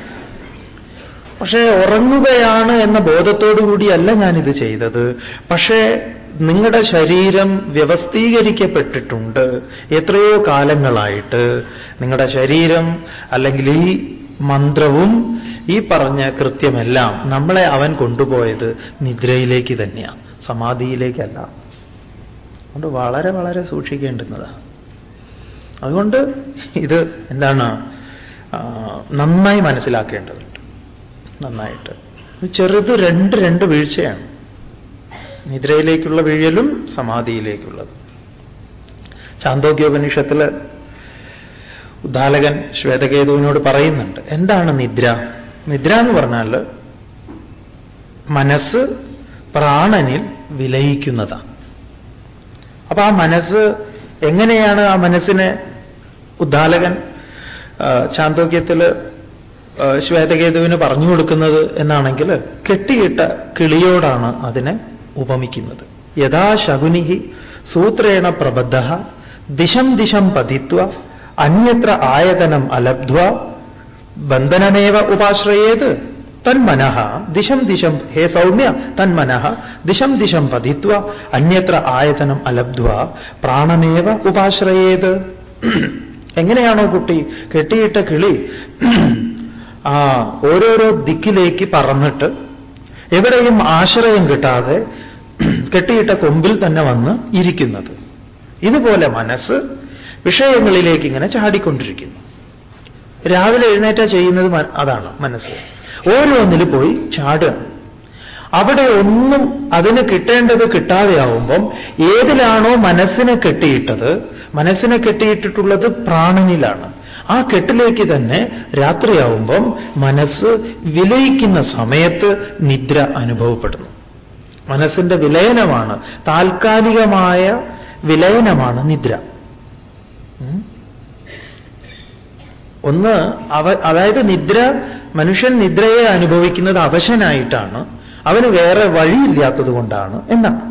പക്ഷേ ഉറങ്ങുകയാണ് എന്ന ബോധത്തോടു കൂടിയല്ല ഞാനിത് ചെയ്തത്. പക്ഷേ നിങ്ങളുടെ ശരീരം വ്യവസ്ഥീകരിക്കപ്പെട്ടിട്ടുണ്ട് എത്രയോ കാലങ്ങളായിട്ട്. നിങ്ങളുടെ ശരീരം അല്ലെങ്കിൽ ഈ മന്ത്രവും ഈ പറഞ്ഞ കൃത്യമെല്ലാം നമ്മളെ അവൻ കൊണ്ടുപോയത് നിദ്രയിലേക്ക് തന്നെയാണ് സമാധിയിലേക്കല്ല. അതുകൊണ്ട് വളരെ വളരെ സൂക്ഷിക്കേണ്ടുന്നതാണ്. അതുകൊണ്ട് ഇത് എന്താണ് നന്നായി മനസ്സിലാക്കേണ്ടതുണ്ട്. നന്നായിട്ട്. ചെറുത് രണ്ട് രണ്ട് വീഴ്ചയാണ്. നിദ്രയിലേക്കുള്ള വീഴലും സമാധിയിലേക്കുള്ളത്. ശാന്തോഗ്യോപനിഷത്തിൽ ഉദ്ദാലകൻ ശ്വേതകേതുവിനോട് പറയുന്നുണ്ട് എന്താണ് നിദ്ര? നിദ്ര എന്ന് പറഞ്ഞാൽ മനസ്സ് പ്രാണനിൽ വിലയിക്കുന്നതാണ്. അപ്പൊ ആ മനസ്സ് എങ്ങനെയാണ് ആ മനസ്സിനെ ഉദ്ദാലകൻ ചാന്തോക്യത്തിൽ ശ്വേതകേതുവിന് പറഞ്ഞു കൊടുക്കുന്നത് എന്നാണെങ്കിൽ കെട്ടിയിട്ട കിളിയോടാണ് അതിനെ ഉപമിക്കുന്നത്. യഥാ ശകുനി സൂത്രേണ പ്രബദ്ധ ദിശം ദിശം പതിത്വ അന്യത്ര ആയതനം അലബ്ധ്വ ബന്ധനമേവ ഉപാശ്രയേത് തന്മനഃ ദിശം ദിശം ഹേ സൗമ്യ തന്മനഃ ദിശം ദിശം പതിത്വ അന്യത്ര ആയതനം അലബ്ധ്വ പ്രാണമേവ ഉപാശ്രയേത്. എങ്ങനെയാണോ കുട്ടി കെട്ടിയിട്ട കിളി ആ ഓരോരോ ദിക്കിലേക്ക് പറന്നിട്ട് എവിടെയും ആശ്രയം കിട്ടാതെ കെട്ടിയിട്ട കൊമ്പിൽ തന്നെ വന്ന് ഇരിക്കുന്നത്. ഇതുപോലെ മനസ്സ് വിഷയങ്ങളിലേക്ക് ഇങ്ങനെ ചാടിക്കൊണ്ടിരിക്കുന്നു. രാവിലെ എഴുന്നേറ്റ ചെയ്യുന്നത് അതാണ് മനസ്സ്. ഓരോന്നിൽ പോയി ചാടുകയാണ് അവിടെ ഒന്നും അതിന് കിട്ടേണ്ടത് കിട്ടാതെയാവുമ്പം ഏതിലാണോ മനസ്സിനെ കെട്ടിയിട്ടത് മനസ്സിനെ കെട്ടിയിട്ടിട്ടുള്ളത് പ്രാണനിലാണ്. ആ കെട്ടിലേക്ക് തന്നെ രാത്രിയാവുമ്പം മനസ്സ് വിലയിക്കുന്ന സമയത്ത് നിദ്ര അനുഭവപ്പെടുന്നു. മനസ്സിന്റെ വിലയനമാണ് താൽക്കാലികമായ വിലയനമാണ് നിദ്ര. ഒന്ന് അതായത് നിദ്ര മനുഷ്യൻ നിദ്രയെ അനുഭവിക്കുന്നത് അവശനായിട്ടാണ്. അവന് വേറെ വഴിയില്ലാത്തത് കൊണ്ടാണ് എന്നാണ്.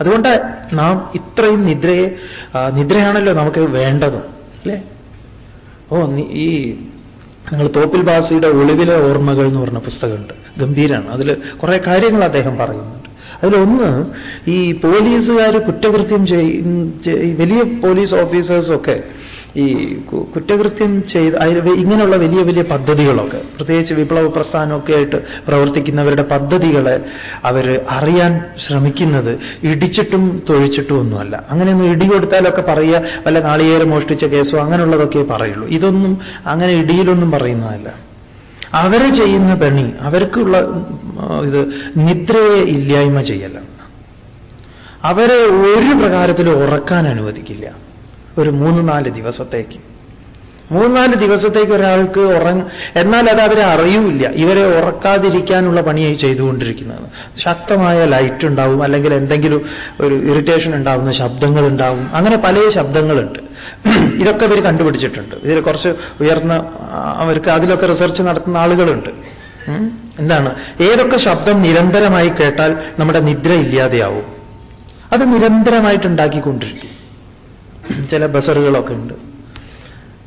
അതുകൊണ്ട് നാം ഇത്രയും നിദ്രയെ നിദ്രയാണല്ലോ നമുക്ക് വേണ്ടത് അല്ലേ? ഓ ഈ നിങ്ങൾ തോപ്പിൽ ബാസിയുടെ ഒളിവിലെ ഓർമ്മകൾ എന്ന് പറഞ്ഞ പുസ്തകമുണ്ട്. ഗംഭീരാണ്. അതിൽ കുറേ കാര്യങ്ങൾ അദ്ദേഹം പറയുന്നുണ്ട്. അതിലൊന്ന് ഈ പോലീസുകാർ കുറ്റകൃത്യം ചെയ് വലിയ പോലീസ് ഓഫീസേഴ്സൊക്കെ ഈ കുറ്റകൃത്യം ചെയ്ത് ഇങ്ങനെയുള്ള വലിയ വലിയ പദ്ധതികളൊക്കെ പ്രത്യേകിച്ച് വിപ്ലവ പ്രസ്ഥാനമൊക്കെ ആയിട്ട് പ്രവർത്തിക്കുന്നവരുടെ പദ്ധതികളെ അവർ അറിയാൻ ശ്രമിക്കുന്നത് ഇടിച്ചിട്ടും തൊഴിച്ചിട്ടും ഒന്നുമല്ല. അങ്ങനെയൊന്നും ഇടികൊടുത്താലൊക്കെ പറയുക വല്ല നാളികേരം മോഷ്ടിച്ച കേസോ അങ്ങനെയുള്ളതൊക്കെ പറയുള്ളൂ. ഇതൊന്നും അങ്ങനെ ഇടിയിലൊന്നും പറയുന്നതല്ല. അവർ ചെയ്യുന്ന പണി അവർക്കുള്ള ഇത് നിദ്രയെ ഇല്ലായ്മ ചെയ്യല്ല അവരെ ഒരു പ്രകാരത്തിലും ഉറക്കാൻ അനുവദിക്കില്ല. ഒരു മൂന്ന് നാല് ദിവസത്തേക്ക്. മൂന്നാൽ ദിവസത്തേക്ക് ഒരാൾക്ക് ഉറങ്ങ എന്നാൽ അത് അവരെ അറിയൂല്ല. ഇവരെ ഉറക്കാതിരിക്കാനുള്ള പണിയായി ചെയ്തുകൊണ്ടിരിക്കുന്നത്. ശക്തമായ ലൈറ്റ് ഉണ്ടാവും അല്ലെങ്കിൽ എന്തെങ്കിലും ഒരു ഇറിറ്റേഷൻ ഉണ്ടാവുന്ന ശബ്ദങ്ങൾ ഉണ്ടാവും. അങ്ങനെ പല ശബ്ദങ്ങളുണ്ട്. ഇതൊക്കെ ഇവർ കണ്ടുപിടിച്ചിട്ടുണ്ട്. ഇതിൽ കുറച്ച് ഉയർന്ന അവർക്ക് അതിലൊക്കെ റിസർച്ച് നടത്തുന്ന ആളുകളുണ്ട്. എന്താണ്? ഏതൊക്കെ ശബ്ദം നിരന്തരമായി കേട്ടാൽ നമ്മുടെ നിദ്ര ഇല്ലാതെയാവും? അത് നിരന്തരമായിട്ട് ഉണ്ടാക്കിക്കൊണ്ടിരിക്കും. ചില ബസറുകളൊക്കെ ഉണ്ട്.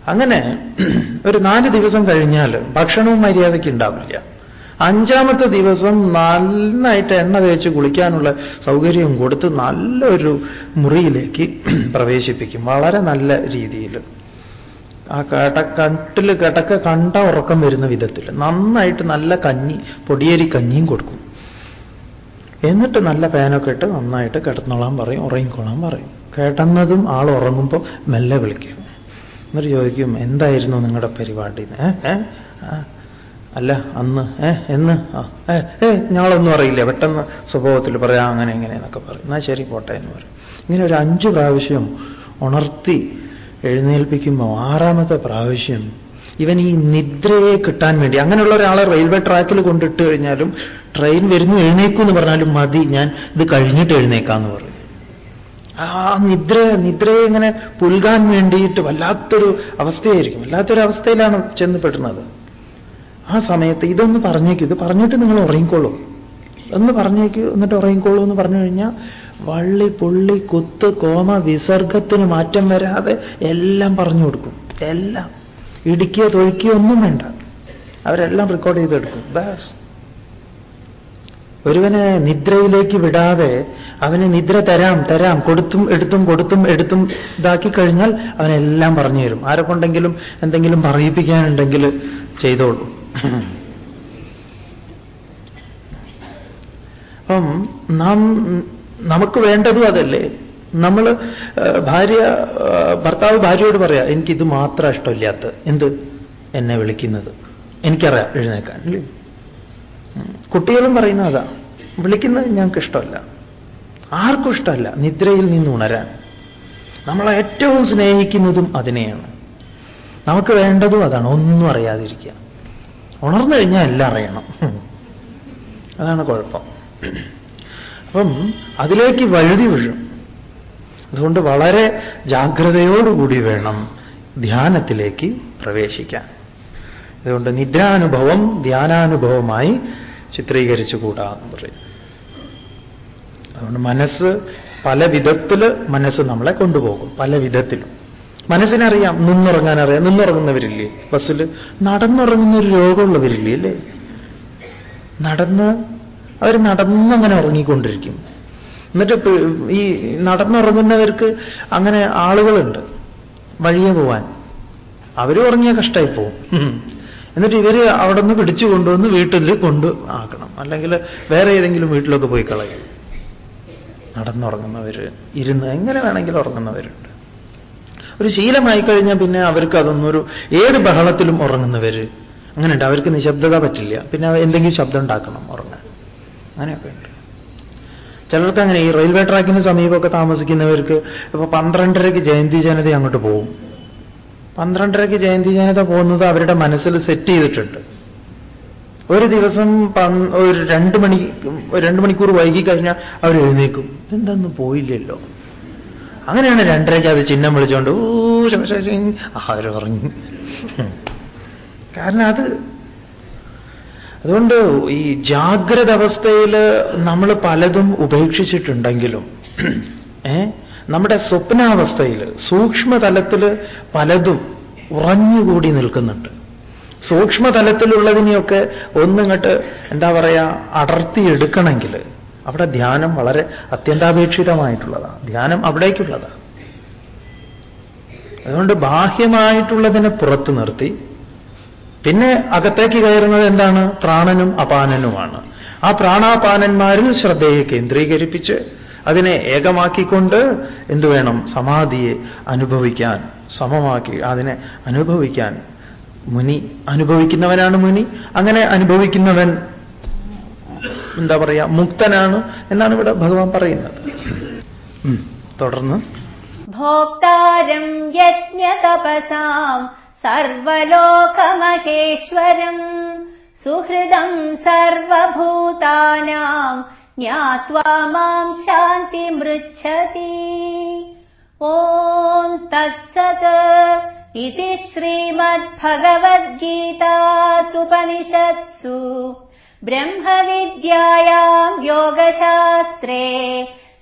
അങ്ങനെ ഒരു നാല് ദിവസം കഴിഞ്ഞാൽ ഭക്ഷണവും മര്യാദയ്ക്ക് ഉണ്ടാവില്ല. അഞ്ചാമത്തെ ദിവസം നന്നായിട്ട് എണ്ണ തേച്ച് കുളിക്കാനുള്ള സൗകര്യവും കൊടുത്ത് നല്ലൊരു മുറിയിലേക്ക് പ്രവേശിപ്പിക്കും. വളരെ നല്ല രീതിയിൽ. ആ കട കട്ടിൽ കിടക്ക കണ്ട ഉറക്കം വരുന്ന വിധത്തിൽ. നന്നായിട്ട് നല്ല കഞ്ഞി പൊടിയേരി കഞ്ഞിയും കൊടുക്കും. എന്നിട്ട് നല്ല ഫാനൊക്കെ ഇട്ട് നന്നായിട്ട് കിടന്നോളാൻ പറയും ഉറങ്ങിക്കോളാൻ പറയും. കിടന്നതും ആൾ ഉറങ്ങുമ്പോൾ മെല്ലെ വിളിക്കും. എന്നിട്ട് ചോദിക്കും എന്തായിരുന്നു നിങ്ങളുടെ പരിപാടി? അല്ല അന്ന് ഏ എന്ന് ഏ ഞങ്ങളൊന്നും അറിയില്ല. പെട്ടെന്ന് സ്വഭാവത്തിൽ പറയാം അങ്ങനെ ഇങ്ങനെ എന്നൊക്കെ പറയും. എന്നാ ശരി പോട്ടെ എന്ന് പറയും. ഇങ്ങനെ ഒരു അഞ്ച് പ്രാവശ്യം ഉണർത്തി എഴുന്നേൽപ്പിക്കുമ്പോൾ ആറാമത്തെ പ്രാവശ്യം ഇവൻ ഈ നിദ്രയെ കിട്ടാൻ വേണ്ടി അങ്ങനെയുള്ള ഒരാളെ റെയിൽവേ ട്രാക്കിൽ കൊണ്ടിട്ട് കഴിഞ്ഞാലും ട്രെയിൻ വരുന്നു എഴുന്നേക്കൂ എന്ന് പറഞ്ഞാലും മതി ഞാൻ ഇത് കഴിഞ്ഞിട്ട് എഴുന്നേക്കാന്ന് പറയും. ആ നിദ്ര നിദ്രയെ ഇങ്ങനെ പുൽകാൻ വേണ്ടിയിട്ട് വല്ലാത്തൊരു അവസ്ഥയായിരിക്കും. വല്ലാത്തൊരു അവസ്ഥയിലാണ് ചെന്ന് പെടുന്നത്. ആ സമയത്ത് ഇതൊന്ന് പറഞ്ഞേക്കൂ. ഇത് പറഞ്ഞിട്ട് നിങ്ങൾ ഉറങ്ങിക്കോളൂ. ഒന്ന് പറഞ്ഞേക്കൂ എന്നിട്ട് ഉറങ്ങിക്കോളൂ എന്ന് പറഞ്ഞു കഴിഞ്ഞാൽ വള്ളി പുള്ളി കുത്ത് കോമ വിസർഗത്തിന് മാറ്റം വരാതെ എല്ലാം പറഞ്ഞു കൊടുക്കും. എല്ലാം. ഇടുക്കിയോ തൊഴിക്കുകയോ ഒന്നും വേണ്ട. അവരെല്ലാം റെക്കോർഡ് ചെയ്തെടുക്കും. ബാസ്. ഒരുവനെ നിദ്രയിലേക്ക് വിടാതെ അവന് നിദ്ര തരാം തരാം കൊടുത്തും എടുത്തും കൊടുത്തും എടുത്തും ഇതാക്കി കഴിഞ്ഞാൽ അവനെല്ലാം പറഞ്ഞു തരും. ആരെ കൊണ്ടെങ്കിലും എന്തെങ്കിലും പറയിപ്പിക്കാനുണ്ടെങ്കിൽ ചെയ്തോളൂ. അപ്പം നാം നമുക്ക് വേണ്ടതും അതല്ലേ? നമ്മൾ ഭാര്യ ഭർത്താവ് ഭാര്യയോട് പറയാ എനിക്കിത് മാത്രം ഇഷ്ടമില്ലാത്ത എന്ത്? എന്നെ വിളിക്കുന്നത്. എനിക്കറിയാം എഴുന്നേക്കാൻ അല്ലേ? കുട്ടികളും പറയുന്നത് അതാ വിളിക്കുന്നത് ഞങ്ങൾക്ക് ഇഷ്ടമല്ല. ആർക്കും ഇഷ്ടമല്ല നിദ്രയിൽ നിന്ന് ഉണരാൻ. നമ്മളെ ഏറ്റവും സ്നേഹിക്കുന്നതും അതിനെയാണ്. നമുക്ക് വേണ്ടതും അതാണ് ഒന്നും അറിയാതിരിക്കുക. ഉണർന്നു കഴിഞ്ഞാൽ എല്ലാം അറിയണം. അതാണ് കുഴപ്പം. അപ്പം അതിലേക്ക് വഴുതി വീഴും. അതുകൊണ്ട് വളരെ ജാഗ്രതയോടുകൂടി വേണം ധ്യാനത്തിലേക്ക് പ്രവേശിക്കാൻ. അതുകൊണ്ട് നിദ്രാനുഭവം ധ്യാനാനുഭവമായി ചിത്രീകരിച്ചുകൂടാ എന്ന് പറയും. അതുകൊണ്ട് മനസ്സ് പല വിധത്തിൽ മനസ്സ് നമ്മളെ കൊണ്ടുപോകും പല വിധത്തിലും. മനസ്സിനറിയാം നിന്നുറങ്ങാനറിയാം. നിന്നുറങ്ങുന്നവരില്ലേ? ബസ്സിൽ നടന്നുറങ്ങുന്ന ഒരു രോഗമുള്ളവരില്ലേ അല്ലേ? നടന്ന് അവർ നടന്നങ്ങനെ ഉറങ്ങിക്കൊണ്ടിരിക്കും. എന്നിട്ട് ഈ നടന്നുറങ്ങുന്നവർക്ക് അങ്ങനെ ആളുകളുണ്ട് വഴിയെ പോവാൻ. അവരും ഉറങ്ങിയ കഷ്ടമായി പോവും. എന്നിട്ട് ഇവർ അവിടെ നിന്ന് പിടിച്ചു കൊണ്ടുവന്ന് വീട്ടിൽ കൊണ്ട് ആക്കണം. അല്ലെങ്കിൽ വേറെ ഏതെങ്കിലും വീട്ടിലൊക്കെ പോയി കളയും. നടന്നുറങ്ങുന്നവര് ഇരുന്ന് എങ്ങനെ വേണമെങ്കിലും ഉറങ്ങുന്നവരുണ്ട്. ഒരു ശീലമായി കഴിഞ്ഞാൽ പിന്നെ അവർക്ക് അതൊന്നൊരു ഏത് ബഹളത്തിലും ഉറങ്ങുന്നവർ അങ്ങനെയുണ്ട്. അവർക്ക് നിശബ്ദത പറ്റില്ല. പിന്നെ എന്തെങ്കിലും ശബ്ദം ഉണ്ടാക്കണം ഉറങ്ങാൻ. അങ്ങനെയൊക്കെ ഉണ്ട്. ചിലർക്ക് അങ്ങനെ ഈ റെയിൽവേ ട്രാക്കിന് സമീപമൊക്കെ താമസിക്കുന്നവർക്ക് ഇപ്പൊ പന്ത്രണ്ടരയ്ക്ക് ജയന്തി ജനത അങ്ങോട്ട് പോകും. പന്ത്രണ്ടരയ്ക്ക് ജയന്തി ജനത പോകുന്നത് അവരുടെ മനസ്സിൽ സെറ്റ് ചെയ്തിട്ടുണ്ട്. ഒരു ദിവസം ഒരു രണ്ട് മണി രണ്ട് മണിക്കൂർ വൈകി കഴിഞ്ഞാൽ അവർ എഴുന്നേക്കും. ഇതെന്തൊന്നും പോയില്ലല്ലോ. അങ്ങനെയാണ് രണ്ടരയ്ക്ക് അത് ചിഹ്നം വിളിച്ചുകൊണ്ട് ഓ ആരും ഉറങ്ങി കാരണം അത് അതുകൊണ്ട് ഈ ജാഗ്രത അവസ്ഥയിൽ നമ്മൾ പലതും ഉപേക്ഷിച്ചിട്ടുണ്ടെങ്കിലും ഏ നമ്മുടെ സ്വപ്നാവസ്ഥയിൽ സൂക്ഷ്മതലത്തിൽ പലതും ഉറഞ്ഞുകൂടി നിൽക്കുന്നുണ്ട്. സൂക്ഷ്മതലത്തിലുള്ളതിനെയൊക്കെ ഒന്നിങ്ങോട്ട് എന്താ പറയുക അടർത്തിയെടുക്കണമെങ്കിൽ അവിടെ ധ്യാനം വളരെ അത്യന്താപേക്ഷിതമായിട്ടുള്ളതാണ് ധ്യാനം അവിടേക്കുള്ളതാണ് അതുകൊണ്ട് ബാഹ്യമായിട്ടുള്ളതിനെ പുറത്തു നിർത്തി. പിന്നെ അകത്തേക്ക് കയറുന്നത് എന്താണ്? പ്രാണനും അപാനനുമാണ്. ആ പ്രാണാപാനന്മാരിൽ ശ്രദ്ധയെ കേന്ദ്രീകരിപ്പിച്ച് അതിനെ ഏകമാക്കിക്കൊണ്ട് എന്തു വേണം? സമാധിയെ അനുഭവിക്കാൻ സമമാക്കി അതിനെ അനുഭവിക്കാൻ. മുനി അനുഭവിക്കുന്നവനാണ് മുനി. അങ്ങനെ അനുഭവിക്കുന്നവൻ എന്താ പറയാ? മുക്തനാണ് എന്നാണ് ഇവിടെ ഭഗവാൻ പറയുന്നത്. തുടർന്ന്. ഭോക്താരം യജ്ഞതപസാം സർവലോകമകേശ്വരം സുഹൃദം സർവഭൂതാനാം ज्ञात्वा माम् शान्तिमृच्छति। ॐ तत्सत् इति श्रीमद्भगवद्गीतासुपनिषत्सु ब्रह्मविद्यायाम् योगशास्त्रे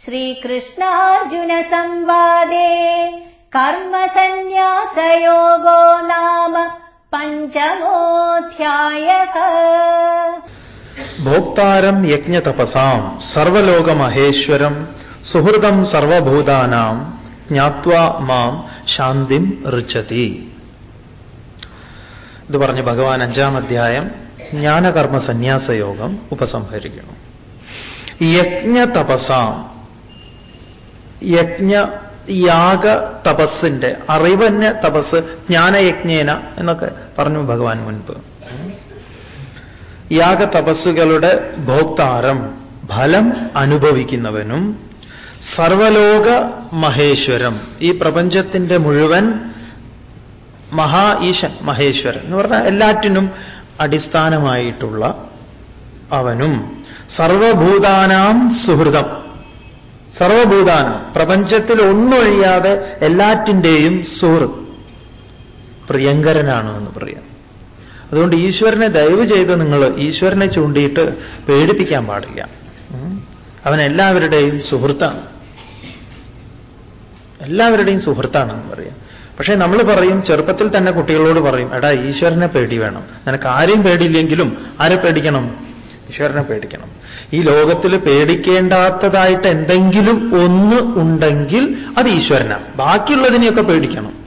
श्रीकृष्णार्जुनसंवादे कर्मसन्न्यासयोगो नाम पञ्चमोऽध्यायः। ഭോക്താരം യജ്ഞതപസാം സർവലോകമഹേശ്വരം സുഹൃതം സർവഭൂതാനാം ജ്ഞാത്വാ മാം ശാന്തിം ഋച്ചതി. ഇത് പറഞ്ഞ് ഭഗവാൻ അഞ്ചാം അധ്യായം ജ്ഞാനകർമ്മ സന്യാസയോഗം ഉപസംഹരിക്കുന്നു. യജ്ഞതപസാം യജ്ഞ യാഗ തപസ്സിന്റെ അറിവന്യ തപസ് ജ്ഞാനയജ്ഞേന എന്നൊക്കെ പറഞ്ഞു ഭഗവാൻ മുൻപ്. യാഗ തപസ്സുകളുടെ ഭോക്താരം ഫലം അനുഭവിക്കുന്നവനും സർവലോക മഹേശ്വരം ഈ പ്രപഞ്ചത്തിന്റെ മുഴുവൻ മഹാ ഈശൻ മഹേശ്വരൻ എന്ന് പറഞ്ഞാൽ എല്ലാറ്റിനും അടിസ്ഥാനമായിട്ടുള്ള അവനും സർവഭൂതാനാം സുഹൃതം. സർവഭൂതാനം പ്രപഞ്ചത്തിൽ ഒന്നൊഴിയാതെ എല്ലാറ്റിന്റെയും സുഹൃത്ത് പ്രിയങ്കരനാണ് എന്ന് പറയാം. അതുകൊണ്ട് ഈശ്വരനെ ദയവ് ചെയ്ത് നിങ്ങൾ ഈശ്വരനെ ചൂണ്ടിയിട്ട് പേടിപ്പിക്കാൻ പാടില്ല. അവൻ എല്ലാവരുടെയും സുഹൃത്താണ്. എല്ലാവരുടെയും സുഹൃത്താണെന്ന് പറയാം. പക്ഷേ നമ്മൾ പറയും ചെറുപ്പത്തിൽ തന്നെ കുട്ടികളോട് പറയും എടാ ഈശ്വരനെ പേടി വേണം. നിനക്ക് ആരെയും പേടിയില്ലെങ്കിലും ആരെ പേടിക്കണം? ഈശ്വരനെ പേടിക്കണം. ഈ ലോകത്തിൽ പേടിക്കേണ്ടാത്തതായിട്ട് എന്തെങ്കിലും ഒന്ന് ഉണ്ടെങ്കിൽ അത് ഈശ്വരനാണ്. ബാക്കിയുള്ളതിനെയൊക്കെ പേടിക്കണം.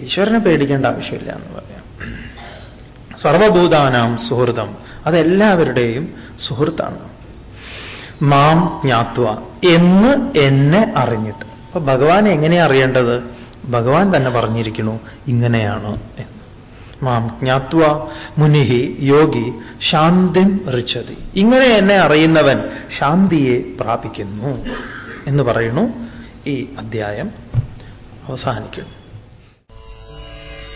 ഈശ്വരനെ പേടിക്കേണ്ട ആവശ്യമില്ല എന്ന് പറയാം. സർവഭൂതാനാം സുഹൃതം അതെല്ലാവരുടെയും സുഹൃത്താണ്. മാം ജ്ഞാത്വ എന്ന് എന്നെ അറിഞ്ഞിട്ട്. അപ്പൊ ഭഗവാൻ എങ്ങനെയാ അറിയേണ്ടത്? ഭഗവാൻ തന്നെ പറഞ്ഞിരിക്കുന്നു ഇങ്ങനെയാണ് എന്ന്. മാം ജ്ഞാത്വ മുനിഹി യോഗി ശാന്തിം റിച്ചതി ഇങ്ങനെ എന്നെ അറിയുന്നവൻ ശാന്തിയെ പ്രാപിക്കുന്നു എന്ന് പറയുന്നു ഈ അധ്യായം അവസാനിക്കുന്നു.